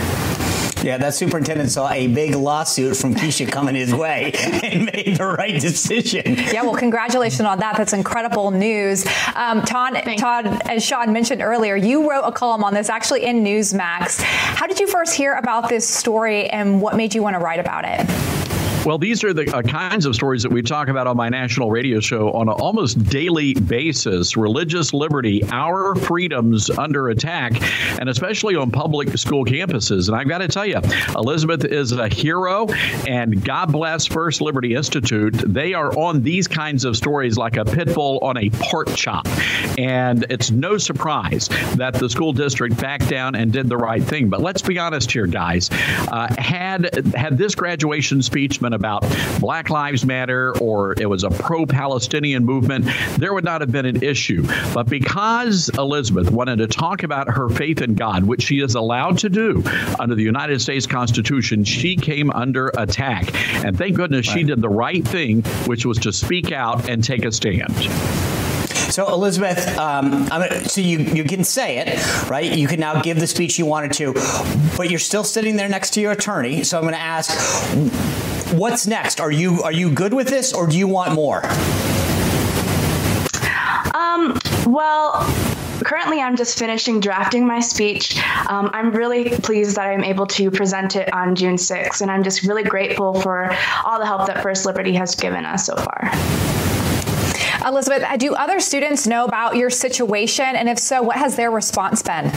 Yeah, that superintendent saw a big lawsuit from Keisha coming his way and made the right decision. Yeah, well, congratulations on that. That's incredible news. Um, Todd, Todd, as Sean mentioned earlier, you wrote a column on this actually in Newsmax. How did you first hear about this story and what made you want to write about it? Well, these are the uh, kinds of stories that we talk about on my national radio show on an almost daily basis. Religious liberty, our freedoms under attack, and especially on public school campuses. And I've got to tell you, Elizabeth is a hero, and God bless First Liberty Institute. They are on these kinds of stories like a pit bull on a pork chop. And it's no surprise that the school district backed down and did the right thing. But let's be honest here, guys. Uh, had had this graduation speech been about Black Lives Matter or it was a pro-Palestinian movement, there would not have been an issue. But because Elizabeth wanted to talk about her faith in God, which she is allowed to do under the United States Constitution, she came under attack. And thank goodness right. she did the right thing, which was to speak out and take a stand. So Elizabeth, um, so you you can say it, right? You can now give the speech you wanted to, but you're still sitting there next to your attorney. So I'm going to ask what's next? Are you are you good with this or do you want more? Um well, currently I'm just finishing drafting my speech. Um, I'm really pleased that I'm able to present it on June 6th and I'm just really grateful for all the help that First Liberty has given us so far. Elizabeth, do other students know about your situation and if so, what has their response been?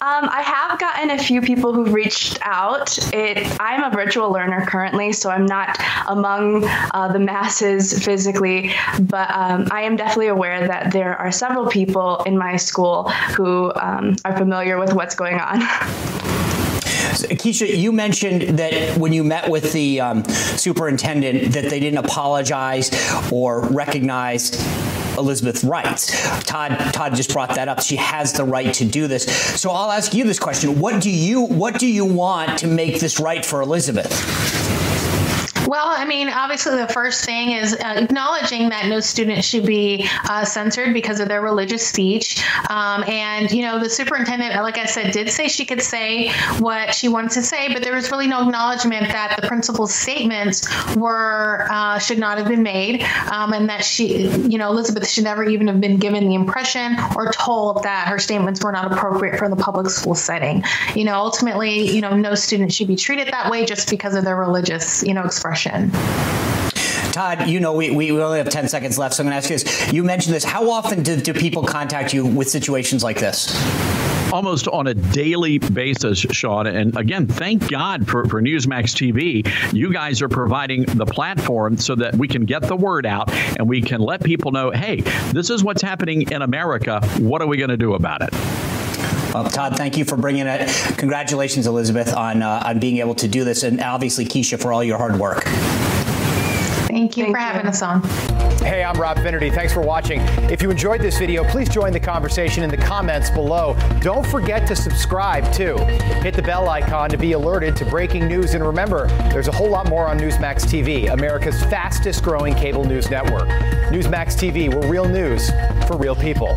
Um, I have gotten a few people who've reached out. It I'm a virtual learner currently, so I'm not among uh, the masses physically, but um, I am definitely aware that there are several people in my school who um, are familiar with what's going on. Keisha, you mentioned that when you met with the um, superintendent that they didn't apologize or recognize Elizabeth's rights. Todd Todd just brought that up. She has the right to do this. So I'll ask you this question. What do you what do you want to make this right for Elizabeth? Well, I mean, obviously the first thing is uh, acknowledging that no student should be uh, censored because of their religious speech. Um, and you know, the superintendent like I said did say she could say what she wanted to say, but there was really no acknowledgement that the principal's statements were uh, should not have been made um, and that she you know, Elizabeth should never even have been given the impression or told that her statements were not appropriate for the public school setting. You know, ultimately, you know, no student should be treated that way just because of their religious, you know, expression Todd, you know we, we only have 10 seconds left so I'm going to ask you this. You mentioned this. How often do, do people contact you with situations like this? almost on a daily basis, Sean. And again, thank God for, for Newsmax TV. You guys are providing the platform so that we can get the word out and we can let people know, hey, this is what's happening in America. What are we going to do about it? Well, Todd, thank you for bringing it. Congratulations, Elizabeth, on uh, on being able to do this, and obviously Keisha for all your hard work. Thank you Thank for you. having us on. Hey, I'm Rob Finnerty. Thanks for watching. If you enjoyed this video, please join the conversation in the comments below. Don't forget to subscribe too. Hit the bell icon to be alerted to breaking news and remember, there's a whole lot more on Newsmax TV, America's fastest growing cable news network. Newsmax TV, where real news for real people.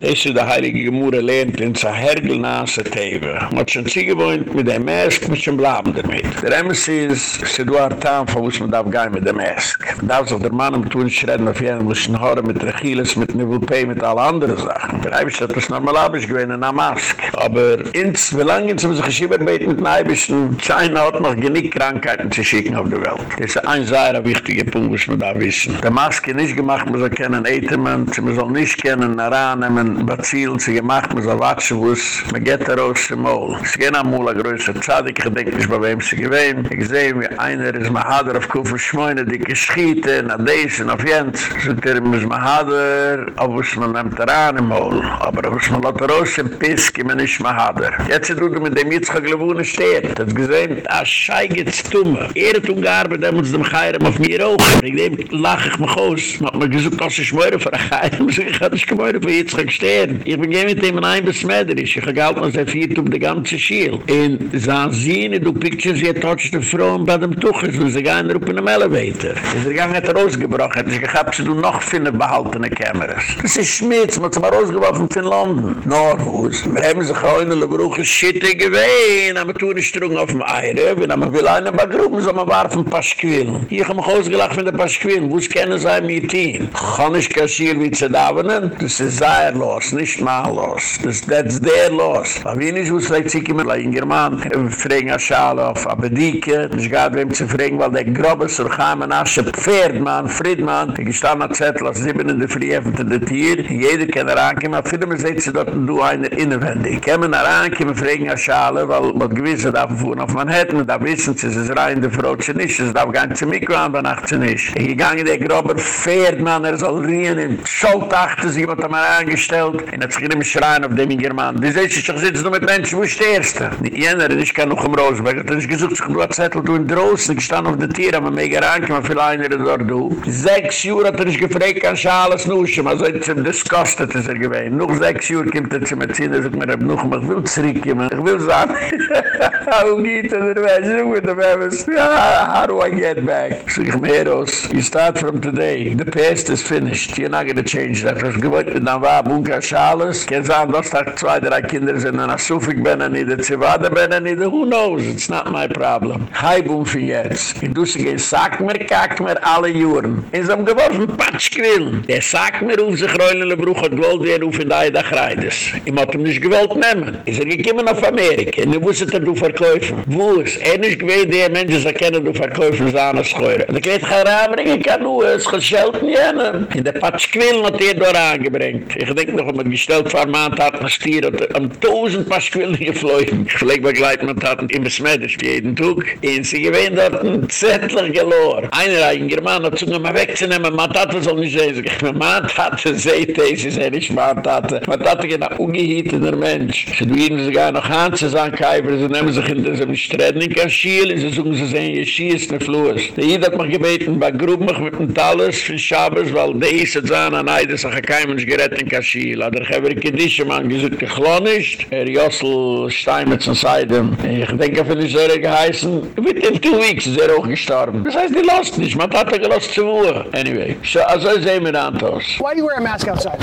Das ist der heilige Gemurre lehnt in sa hergel nase Tewe. Man hat schon sie gewohnt mit dem Mask, muss schon bleiben damit. Der Emes ist, se du hartan, von wuss man darf gehen mit dem Mask. Darf sich der Mann am tun schreden auf jeden, muss schon hören mit Rechiles, mit Nivellpay, mit alle anderen Sachen. Der Eibisch hat das normal abisch in der Mask. Aber ins, wie lange ins, um sich mit dem Eibisch, China hat noch genick Krankheiten zu schicken auf der Welt. Das ist ein sehr wichtiger Punkt, was man da wissen. Der Maske nicht gemacht, man soll kennen Etemann, man soll nicht kennen Naran, in Bazil, zu gemacht, mit so watschen, wo es, mit Getteros raus zum Maul. Es gehen am Mula größer Zadig, ich denke nicht, bei wem sie gewähnt. Ich sehe, wie einer ist Mahader auf Kufa Schmöne, die geschiete, na Deisen, auf Jens. So, der ist Mahader, auf was man nimmt er daran im Maul. Aber auf was man lässt er raus im Pisk, immer nicht Mahader. Jetzt sind wir mit dem Jitzchak Lewune steht. Er das gesehen, a Schei geht's tumme. Er hat Garbe, er muss dem Chayram auf mir auch. Ich denke, lach ich mich aus. Man hat mir gesagt, das ist Schmöre für ein Geirem, so ich kann das Schmöre für Jitzchak gestehen. Ich bin mit ihm ein besmetterisch. Ich gehalten, dass er fiert um die ganze Schiel. In Zanzine, du pictures, er toucht die Frauen bei dem Tuches, und sie gehen rup in dem Elevator. Ist er gegangen, hat er rausgebracht, hat sich gehabt, sie tun noch viele behaltene Kameras. Das ist Schmitz, man hat sie mal rausgeworfen von London. Norwus. Wir haben sich auch in der Brüche Schitte gewehen, aber tun die Strung auf dem Eire, wenn man will einen Bagrum, so man warf ein paar Schwillen. Ich habe mich ausgelacht von den paar Schwillen, wo es kennen sie mit ihnen. Kann ich kassieren, wie sie da wohnen? Das ist sehr los, nicht mal los. Das ist der los. Aber wie nicht, wo es vielleicht sich immer in German, fragen an Schale auf Abedike, das geht wem zu fragen, weil der grobe Surchaim Asche Pferd, man, Friedman, die gestanden hat Zettel, als sieben in der Friefente der Tier, jeder kann herankommen, aber viele mir seht sie dort, du einer innenwendig. Kämen herankommen, fragen an Schale, weil man gewiss hat, auf fuhren auf Manhattan, da wissen sie, es ist rein der Frau zu nicht, es darf gar nicht zu Mikro an, bei Nacht zu nicht. Ich ging der grobe Pferd, man, er soll rien, in Schultachte, sie wird er mal angestellt, sich in einem Schrein auf dem Ingerman. Die seht sich, ich sitze nur mit Menschen, wo ist der Erste? Jener, ich kann noch im Rosenberg, er nicht gesucht, du hast Zettel, du in draußen, ich stand auf der Tier, aber mega ranke, man viel einer dort, du. Sechs Uhr hat er nicht gefragt, kann ich alles nuschen, also jetzt im Disgusted ist er gewesen. Noch sechs Uhr kommt er zu mir ziehen, er sagt mir, ich will zurückkommen, ich will sagen, how geht er, der weiß, ich will how do I get back? So ich mehr aus, you start from today, the past is finished, you're not gonna change that. Ich gewollt mit einer Wab, Bunker Schales, kein sagen, dass da zwei, drei Kinder sind, und als Sufik bin, und nicht, Zivada bin, und who knows, it's not my problem. Hi, Bum für jetzt. In Dusse gehen, sag mir, kack alle Juren. In so einem geworfen Patschquill. Der sagt mir, ruf sich Reulele Bruch, hat gewollt, wer ruf in der Greides. Ich muss ihm nicht gewollt nehmen. Ist er gekommen auf Amerika, und er dass du verkäufen. Wo ist? Er nicht gewähnt, der Menschen, die kennen, du verkäufen, seine Schäuere. Und er geht, ich kann kann nur, es geschelt jenen. In der Patschquill hat er da angebringt. Ich denke noch, ob man gestellt war, man hat man stier, hat am tausend Patschquillen geflogen. Ich pflege begleitet, man hat ihn besmettet, jeden Tag. Und sie gewähnt dort ein Zettler gelor. Einer hat in German hat zugen, mal wegzunehmen, man hat das auch nicht sehen. Man hat das, seht das, ist er nicht, man hat das. Man hat das genau ungehittener Mensch. Sie werden sich gar noch an zu sagen, sie nehmen sich in diesem Streden, in kein Schiel, sie sagen, sie sehen, ihr schießt nicht los. Der Jid hat mich gebeten, bei Grubmach mit dem Talus für Schabes, weil der ist jetzt an, an Eide, sag ich, kein Mensch gerett in kein Schiel. Ich habe Kedische, man gesagt, ich er Jossel Steinmetz und Seidem. Ich denke, für die Säure geheißen, within two weeks ist er auch gestorben. Das heißt, die lost nicht, man hat er gelost zu Uhr. Anyway, so, also sehen wir an das. Why do you wear a mask outside?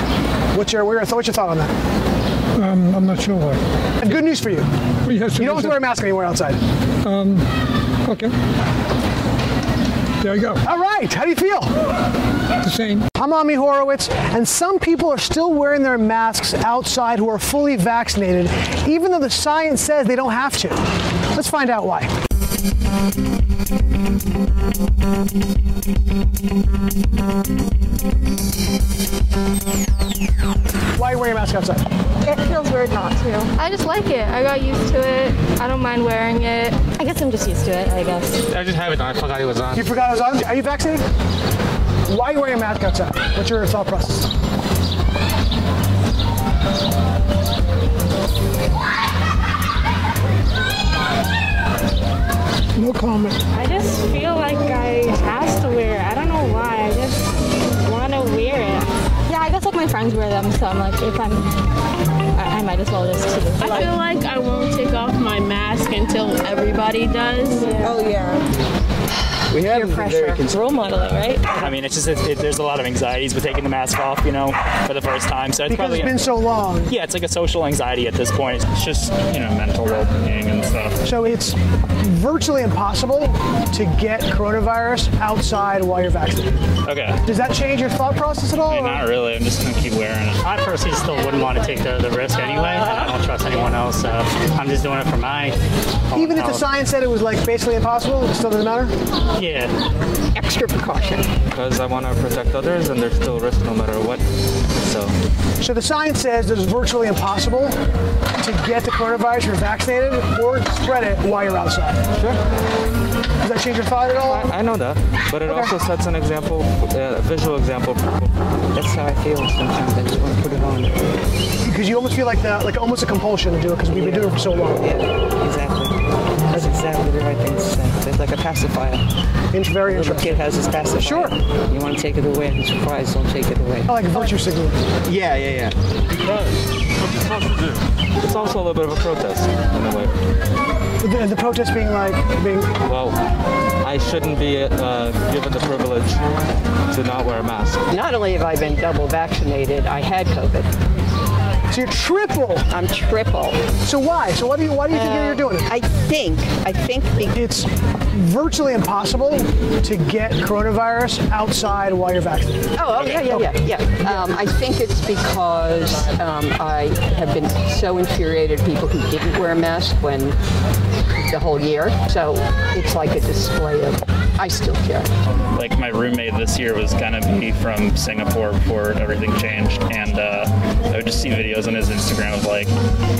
What's your, what's your thought on that? Um, I'm not sure why. And good news for you. Yes, you don't have to wear a mask anywhere outside. Um, okay. There you go. All right. How do you feel? The same. I'm Ami Horowitz, and some people are still wearing their masks outside who are fully vaccinated, even though the science says they don't have to. Let's find out why. Why are you wearing a mask outside? It feels weird not to. I just like it. I got used to it. I don't mind wearing it. I guess I'm just used to it, I guess. I just have it on. I forgot it was on. You forgot it was on? Are you vaccinated? Why are you wearing a mask outside? What's your thought process? No comment. I just feel like I have to wear it. I don't know why. I just want to wear it. Yeah, I guess like my friends wear them, so I'm like, if I'm, I, I might as well just too. I feel like I won't take off my mask until everybody does. Yeah. Oh yeah. We have pressure. Role modeling, right? I mean, it's just it, it, there's a lot of anxieties with taking the mask off, you know, for the first time. So it's because probably it's been so long. Yeah, it's like a social anxiety at this point. It's just you know mental well-being and stuff. So it's virtually impossible to get coronavirus outside while you're vaccinated. Okay. Does that change your thought process at all? Yeah, not really. I'm just gonna keep wearing it. I personally still wouldn't want to take the, the risk anyway. I don't trust anyone else. So I'm just doing it for my. Even if the science said it was like basically impossible, it still doesn't matter? Yeah. Extra precaution. Because I want to protect others and there's still risk no matter what. So. So the science says it's virtually impossible to get the coronavirus if you're vaccinated or spread it while you're outside. Sure. Does that change your thought at all? I, I know that, but it Okay. also sets an example, uh, a visual example. That's how I feel sometimes. I just want to put it on. Because you almost feel like the, like almost a compulsion to do it because we've been doing it for so long. Yeah, exactly. That's exactly the right thing to say. It's like a pacifier. It's very Little interesting. kid has his pacifier. Sure. You want to take it away, I'm surprised. Don't take it away. I like virtue signaling. Yeah, yeah, yeah. Because What's it supposed to do? It's also a little bit of a protest in a way. The, the protest being like being Well, I shouldn't be uh, given the privilege to not wear a mask. Not only have I been double vaccinated, I had COVID. So you're triple. I'm triple. So why? So why do you why do you think you're doing it? I think I think it's virtually impossible to get coronavirus outside while you're vaccinated. Oh, oh yeah, yeah, yeah, yeah. Um, I think it's because um, I have been so infuriated people who didn't wear a mask when the whole year. So it's like a display of. I, I still care. Like my roommate this year was going to be from Singapore before everything changed, and uh, I would just see videos on his Instagram of like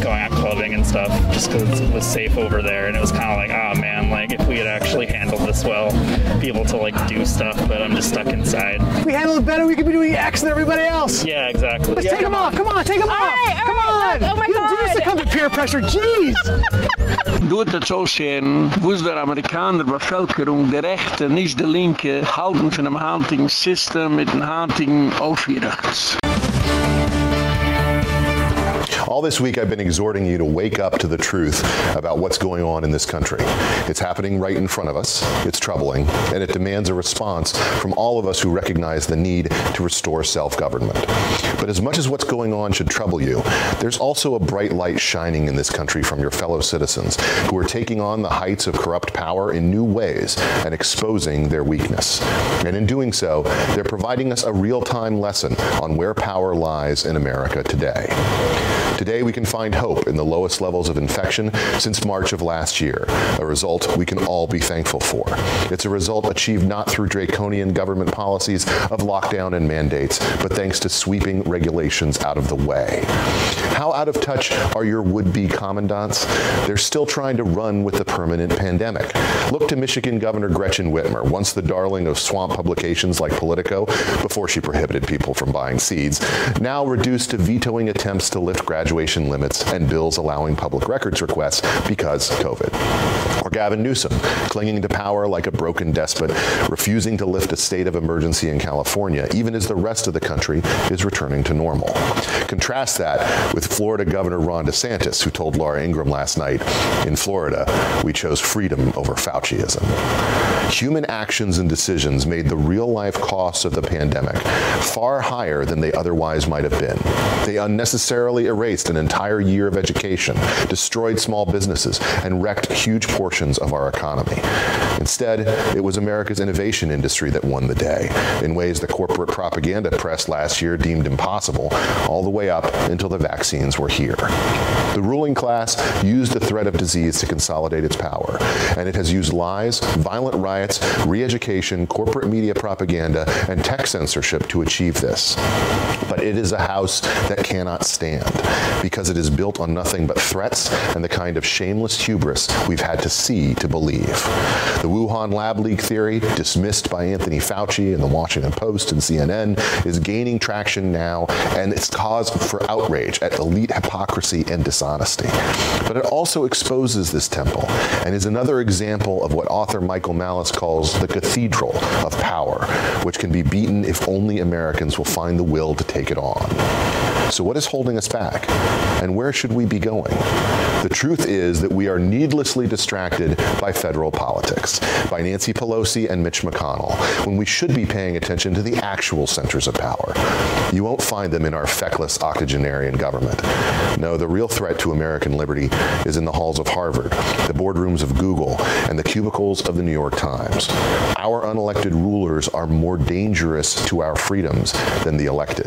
going out clubbing and stuff, just because it was safe over there, and it was kind of like, oh man, like if we had actually handled this well, be able to like do stuff, but I'm just stuck inside. If we handle it better, we could be doing X than everybody else. Yeah, exactly. Let's take them off. Come on, take them off. right, Come right, on. look. Oh my you don't do this to come to peer pressure. Jeez. Du het het zo zien, wo es der Amerikaner Bevölkerung, der Rechte, nicht der Linke, halten von einem hunting System mit einem hunting Aufhörers. All this week I've been exhorting you to wake up to the truth about what's going on in this country. It's happening right in front of us. It's troubling and it demands a response from all of us who recognize the need to restore self-government. But as much as what's going on should trouble you, there's also a bright light shining in this country from your fellow citizens who are taking on the heights of corrupt power in new ways and exposing their weakness. And in doing so, they're providing us a real-time lesson on where power lies in America today. Today we can find hope in the lowest levels of infection since March of last year, a result we can all be thankful for. It's a result achieved not through draconian government policies of lockdown and mandates, but thanks to sweeping regulations out of the way. How out of touch are your would-be commandants? They're still trying to run with the permanent pandemic. Look to Michigan Governor Gretchen Whitmer, once the darling of swamp publications like Politico before she prohibited people from buying seeds, now reduced to vetoing attempts to lift graduation limits and bills allowing public records requests because COVID. Or Gavin Newsom, clinging to power like a broken despot, refusing to lift a state of emergency in California even as the rest of the country is returning to normal. Contrast that with Florida Governor Ron DeSantis who told Laura Ingraham last night, in Florida, we chose freedom over Fauciism. Human actions and decisions made the real-life costs of the pandemic far higher than they otherwise might have been. They unnecessarily erased an entire year of education, destroyed small businesses, and wrecked huge portions of our economy. Instead, it was America's innovation industry that won the day in ways the corporate propaganda press last year deemed impossible, all the way up until the vaccines were here. The ruling class used the threat of disease to consolidate its power, and it has used lies, violent riots, re-education, corporate media propaganda, and tech censorship to achieve this. But it is a house that cannot stand because it is built on nothing but threats and the kind of shameless hubris we've had to see to believe. The Wuhan lab leak theory, dismissed by Anthony Fauci in the Washington Post and CNN, is gaining traction now and it's cause for outrage at elite hypocrisy and dishonesty. But it also exposes this temple and is another example of what author Michael Malice calls the cathedral of power, which can be beaten if only Americans will find the will to take it on. So what is holding us back? And where should we be going? The truth is that we are needlessly distracted by federal politics, by Nancy Pelosi and Mitch McConnell, when we should be paying attention to the actual centers of power. You won't find them in our feckless octogenarian government. No, the real threat to American liberty is in the halls of Harvard, the boardrooms of Google, and the cubicles of the New York Times. Our unelected rulers are more dangerous to our freedoms than the elected.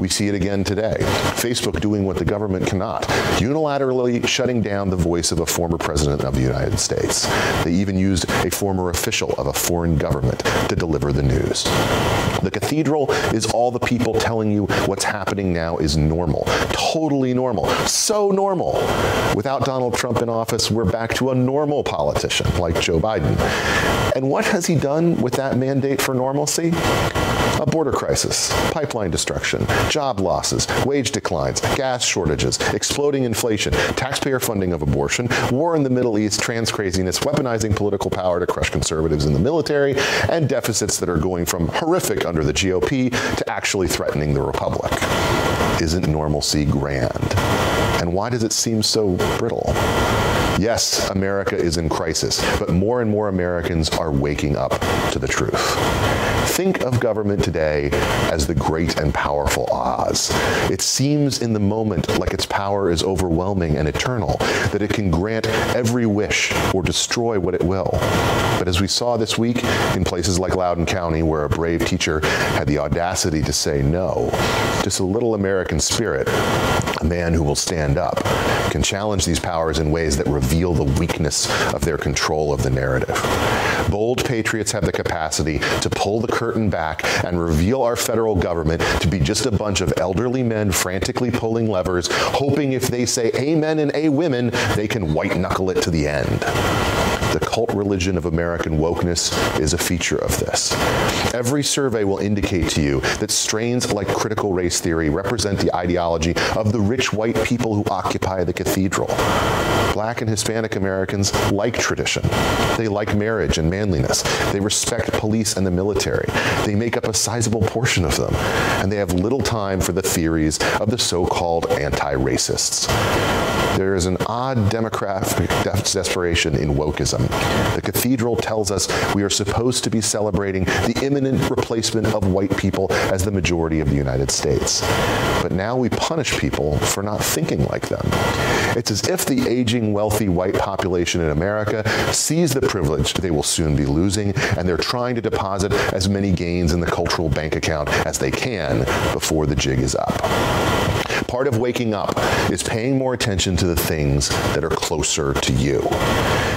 We see it again today. Facebook doing what the government cannot, unilaterally shutting down the voice of a former president of the United States. They even used a former official of a foreign government to deliver the news. The cathedral is all the people telling you what's happening now is normal, totally normal, so normal. Without Donald Trump in office, we're back to a normal politician like Joe Biden. And what has he done with that mandate for normalcy? A border crisis, pipeline destruction, job losses, wage declines, gas shortages, exploding inflation, taxpayer funding of abortion, war in the Middle East, trans craziness, weaponizing political power to crush conservatives in the military, and deficits that are going from horrific under the GOP to actually threatening the republic. Isn't normalcy grand? And why does it seem so brittle? Yes, America is in crisis, but more and more Americans are waking up to the truth. Think of government today as the great and powerful Oz. It seems in the moment like its power is overwhelming and eternal, that it can grant every wish or destroy what it will. But as we saw this week in places like Loudoun County where a brave teacher had the audacity to say no, just a little American spirit, a man who will stand up, can challenge these powers in ways that reveal the weakness of their control of the narrative. Bold patriots have the capacity to pull the curtain back and reveal our federal government to be just a bunch of elderly men frantically pulling levers, hoping if they say amen and a women, they can white knuckle it to the end. The cult religion of American wokeness is a feature of this. Every survey will indicate to you that strains like critical race theory represent the ideology of the rich white people who occupy the cathedral. Black and Hispanic Americans like tradition. They like marriage and manliness. They respect police and the military. They make up a sizable portion of them, and they have little time for the theories of the so-called anti-racists. There is an odd demographic desperation in wokeism. Um, the cathedral tells us we are supposed to be celebrating the imminent replacement of white people as the majority of the United States. But now we punish people for not thinking like them. It's as if the aging wealthy white population in America sees the privilege they will soon be losing and they're trying to deposit as many gains in the cultural bank account as they can before the jig is up. Part of waking up is paying more attention to the things that are closer to you.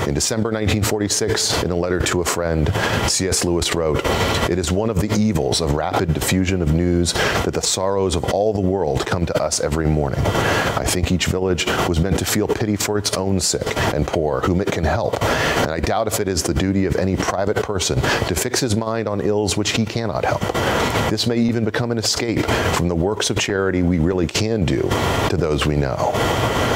In December 1946, in a letter to a friend, C.S. Lewis wrote, "It is one of the evils of rapid diffusion of news that the sorrows of all the world come to us every morning. I think each village was meant to feel pity for its own sick and poor whom it can help, and I doubt if it is the duty of any private person to fix his mind on ills which he cannot help. This may even become an escape from the works of charity we really can do to those we know.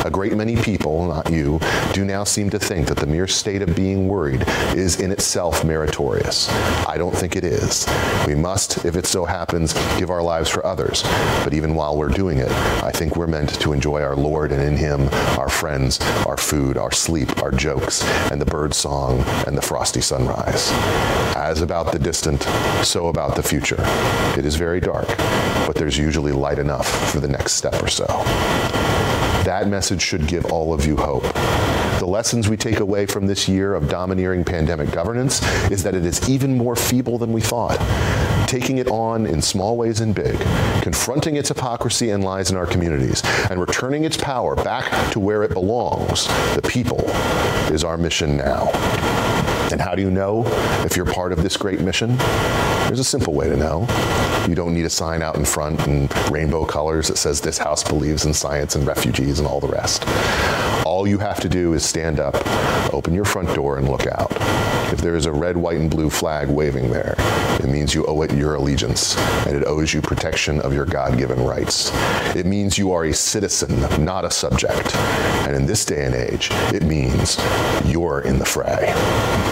A great many people, not you, do now seem to think that the mere state of being worried is in itself meritorious. I don't think it is. We must, if it so happens, give our lives for others. But even while we're doing it, I think we're meant to enjoy our Lord and in him our friends, our food, our sleep, our jokes, and the bird song and the frosty sunrise. As about the distant, so about the future. It is very dark, but there's usually light enough for the next step or so. That message should give all of you hope. The lessons we take away from this year of domineering pandemic governance is that it is even more feeble than we thought. Taking it on in small ways and big, confronting its hypocrisy and lies in our communities, and returning its power back to where it belongs, the people, is our mission now. And how do you know if you're part of this great mission? There's a simple way to know. You don't need a sign out in front in rainbow colors that says this house believes in science and refugees and all the rest. All you have to do is stand up, open your front door and look out. If there is a red, white and blue flag waving there, it means you owe it your allegiance and it owes you protection of your God-given rights. It means you are a citizen, not a subject. And in this day and age, it means you're in the fray.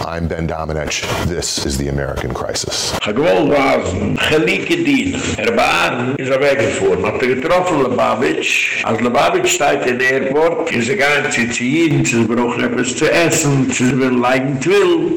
I'm Ben Domenech. This is the American Crisis. Is getroffen Lubavitch. Lubavitch steht in Airport, is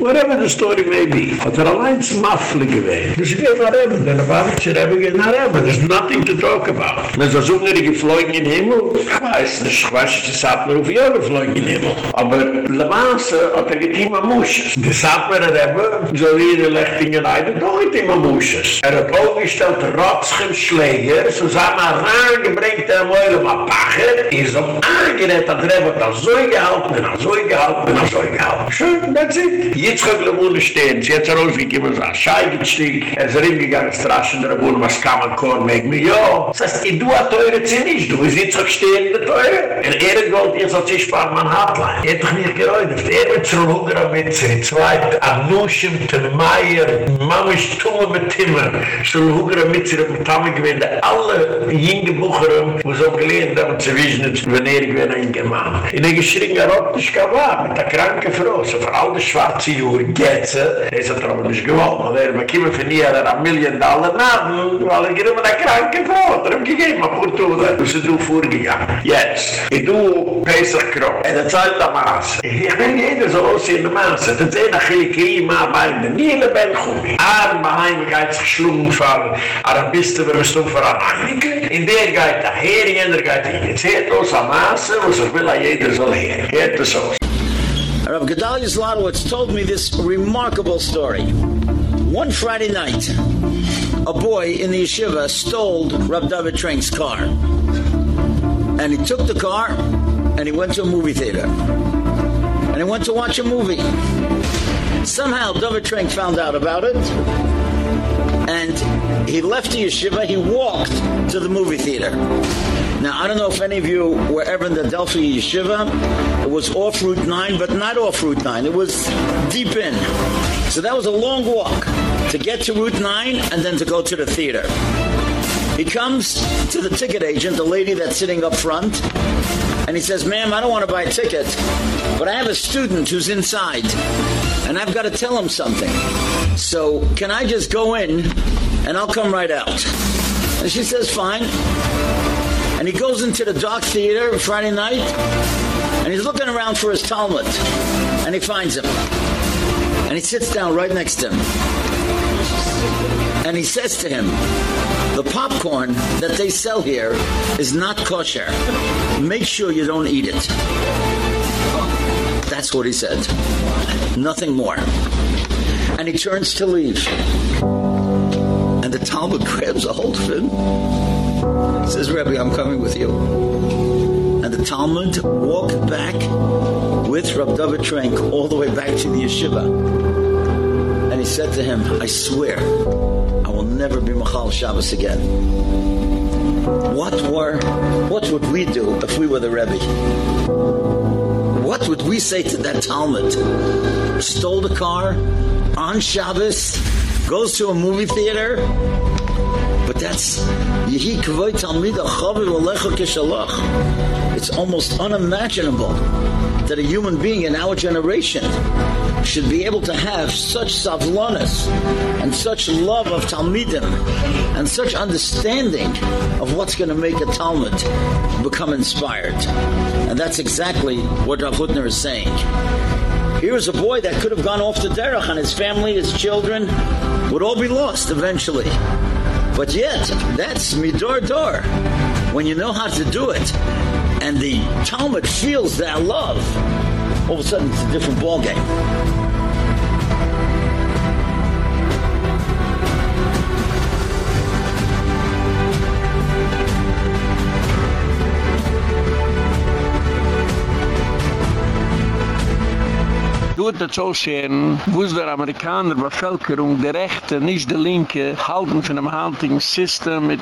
whatever the story may be. Hat er allein zum Affle gewählt. Das geht nach Eben, der Lubavitch er eben geht nach Eben. There's nothing to talk about. Man so zungere geflogen in den Himmel. Ich weiß nicht, ich weiß nicht, das hat mir auf Jahre geflogen in den Himmel. Aber Le Mans hat er getein am Musch. Das hat er eben, so wie er in den Eide, doch nicht immer Musches. Er hat aufgestellt Rotschen Schläger, so sagt man, reingebringt er Meule mal Pache, ist um angerät, hat er eben so gehalten, und so gehalten, und so gehalten. Schön, that's it. Der Munde stehen, sie hat er rausgekommen, so ein Scheigestieg, er ist reingegangen, straschen der Munde, was kann man korn, meg mir, jo. Das heißt, ich du hat teure Zinnig, du ist auch stehen, der teure. Er ehre Gold, jetzt hat sich spart man Hotline. Er hat doch nicht geräutet, er wird zur Hunger mit sich, zweit, Anushim, Tenmeier, Mamisch, Tumme mit Timmer, zur Hunger mit sich, mit Tamme gewinnt, alle jinge Bucherem, wo so gelehrt, damit sie wissen, wenn er gewinnt, ein German. In der geschrien, er hat nicht gewahr, mit der kranke Frau, so für all die schwarze Jury, Getze, er ist aber nicht gewollt, aber er bekommen für nie, er ein Million Dollar Naden, weil er mir eine kranke Frau, hat er ihm gegeben, aber gut, du bist du vorgegangen. Jetzt, ich du, Pesach Kroh, er hat Zeit am Maas. Ich bin jeder so aus in der Maas, das ist ein Achille ma bei der Niele Benchumi. Ahren beheim geht sich schlungen von Arabisten, wir müssen von Ananike. In der geht der Heri, in der geht der Jetzt hört aus am Maas, was ich will, jeder soll her. Hört es aus. Rav Gedalia Zlotowitz told me this remarkable story. One Friday night, a boy in the yeshiva stole Rav David Trenk's car. And he took the car and he went to a movie theater. and he went to watch a movie. Somehow David Trenk found out about it and he left the yeshiva, he walked to the movie theater. Now, I don't know if any of you were ever in the Delphi Yeshiva. It was off Route 9, but not off Route 9. It was deep in. So that was a long walk to get to Route 9 and then to go to the theater. He comes to the ticket agent, the lady that's sitting up front, and he says, "Ma'am, I don't want to buy a ticket, but I have a student who's inside, and I've got to tell him something. So, can I just go in and I'll come right out?" And she says, "Fine." And he goes into the dark theater Friday night, and he's looking around for his talmid, and he finds him. And he sits down right next to him. And he says to him, the popcorn that they sell here is not kosher. Make sure you don't eat it. That's what he said. Nothing more. And he turns to leave. And the talmid grabs a hold of him. He says, Rebbe, I'm coming with you. And the talmid walked back with Rab David Trenk all the way back to the yeshiva. And he said to him, I swear, I will never be Machal Shabbos again. What were, what would we do if we were the Rebbe? What would we say to that talmid? Stole the car on Shabbos, goes to a movie theater, but that's Yehi Kvoy Talmida Chaviv Alecha Kishalach. It's almost unimaginable that a human being in our generation should be able to have such savlonis and such love of Talmidim and such understanding of what's going to make a talmid become inspired. And that's exactly what Rav Hutner is saying. Here's a boy that could have gone off to derech and his family, his children would all be lost eventually. But yet, that's midor dor. When you know how to do it, and the talmid feels that love, all of a sudden it's a different ballgame. Es der Amerikaner Bevölkerung, der Rechte, nicht der Linke, halten von System mit.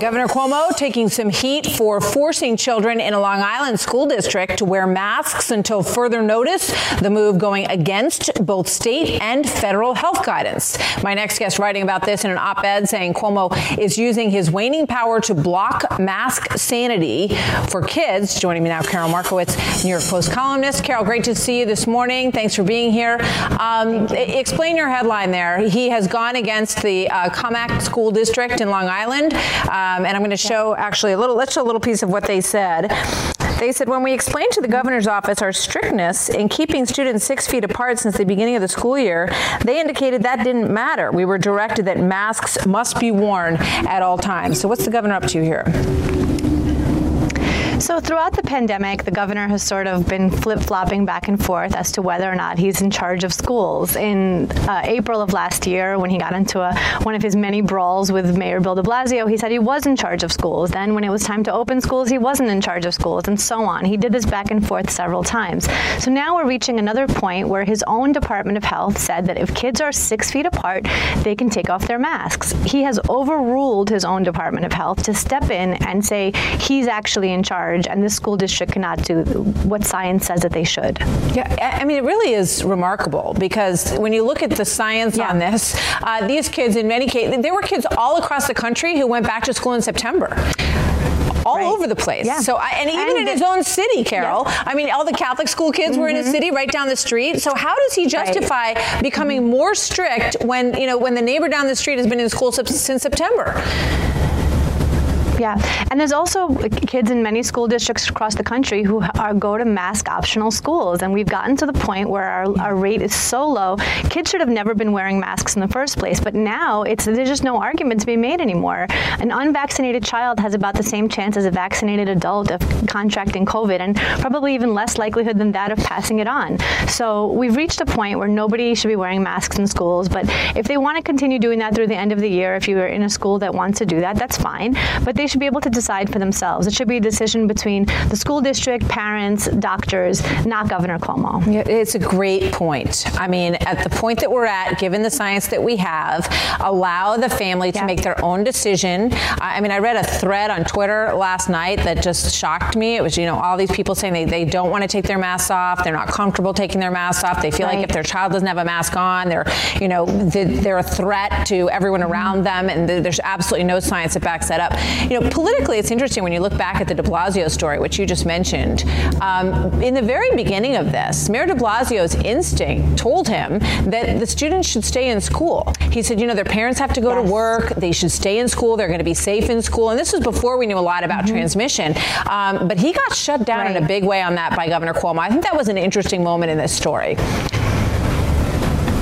Governor Cuomo taking some heat for forcing children in a Long Island school district to wear masks until further notice, the move going against both state and federal health guidance. My next guest writing about this in an op-ed saying Cuomo is using his waning power to block mask sanity for kids. Joining me now Carol Markowitz, New York Post columnist. Carol, great to see you this morning. Thanks for being here. Um, explain your headline there. He has gone against the uh, Commack School District in Long Island, um, and I'm going to show actually a little. Let's show a little piece of what they said. They said when we explained to the governor's office our strictness in keeping students 6 feet apart since the beginning of the school year, they indicated that didn't matter. We were directed that masks must be worn at all times. So what's the governor up to here? So throughout the pandemic, the governor has sort of been flip-flopping back and forth as to whether or not he's in charge of schools. In uh, April of last year, when he got into a, one of his many brawls with Mayor Bill de Blasio, he said he was in charge of schools. Then when it was time to open schools, he wasn't in charge of schools and so on. He did this back and forth several times. So now we're reaching another point where his own Department of Health said that if kids are 6 feet apart, they can take off their masks. He has overruled his own Department of Health to step in and say he's actually in charge and the school district cannot do what science says that they should. Yeah, I mean it really is remarkable because when you look at the science yeah. on this, uh, these kids in many cases there were kids all across the country who went back to school in September all right. over the place. Yeah. So and even and in his own city, Carol. Yeah. I mean, all the Catholic school kids mm -hmm. were in his mm-hmm. city right down the street. So how does he justify right. becoming more strict when, you know, when the neighbor down the street has been in school since September? Yeah. And there's also kids in many school districts across the country who are go to mask optional schools and we've gotten to the point where our, our rate is so low. Kids should have never been wearing masks in the first place, but now it's there's just no argument to be made anymore. An unvaccinated child has about the same chance as a vaccinated adult of contracting COVID and probably even less likelihood than that of passing it on. So we've reached a point where nobody should be wearing masks in schools, but if they want to continue doing that through the end of the year if you're in a school that wants to do that, that's fine. But they they should be able to decide for themselves. It should be a decision between the school district, parents, doctors, not Governor Cuomo. Yeah, it's a great point. I mean, at the point that we're at, given the science that we have, allow the family to make their own decision. I mean, I read a thread on Twitter last night that just shocked me. It was, you know, all these people saying they, they don't want to take their masks off. They're not comfortable taking their masks off. They feel like if their child doesn't have a mask on, they're, you know, they're a threat to everyone around them and there's absolutely no science that backs that up. You know, politically it's interesting when you look back at the de Blasio story which you just mentioned. Um, in the very beginning of this, Mayor de Blasio's instinct told him that the students should stay in school. He said, you know, their parents have to go yes. to work, they should stay in school, they're going to be safe in school. And this was before we knew a lot about mm -hmm. transmission. Um, but he got shut down right. in a big way on that by Governor Cuomo. I think that was an interesting moment in this story.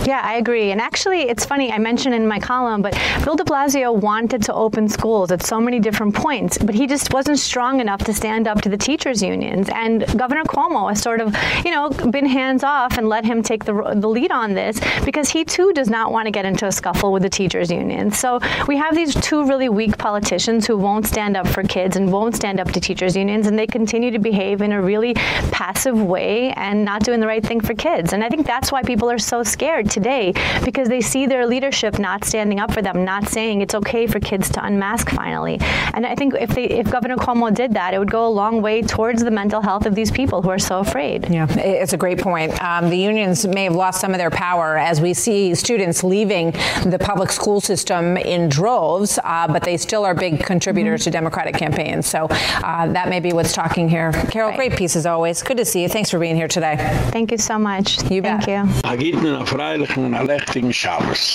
Yeah, I agree. And actually, it's funny, I mentioned in my column, but Bill de Blasio wanted to open schools at so many different points, but he just wasn't strong enough to stand up to the teachers unions. And Governor Cuomo has sort of, you know, been hands off and let him take the the lead on this because he too does not want to get into a scuffle with the teachers union. So, we have these two really weak politicians who won't stand up for kids and won't stand up to teachers unions and they continue to behave in a really passive way and not doing the right thing for kids. And I think that's why people are so scared today because they see their leadership not standing up for them, not saying it's okay for kids to unmask finally. And I think if they if Governor Cuomo did that, it would go a long way towards the mental health of these people who are so afraid. Yeah, it's a great point. Um, the unions may have lost some of their power as we see students leaving the public school system in droves, uh, but they still are big contributors mm -hmm. to Democratic campaigns. So uh, that may be what's talking here. Carol, right. great piece as always. Good to see you. Thanks for being here today. Thank you so much. You Thank bet. you. gelegen in a Schabes.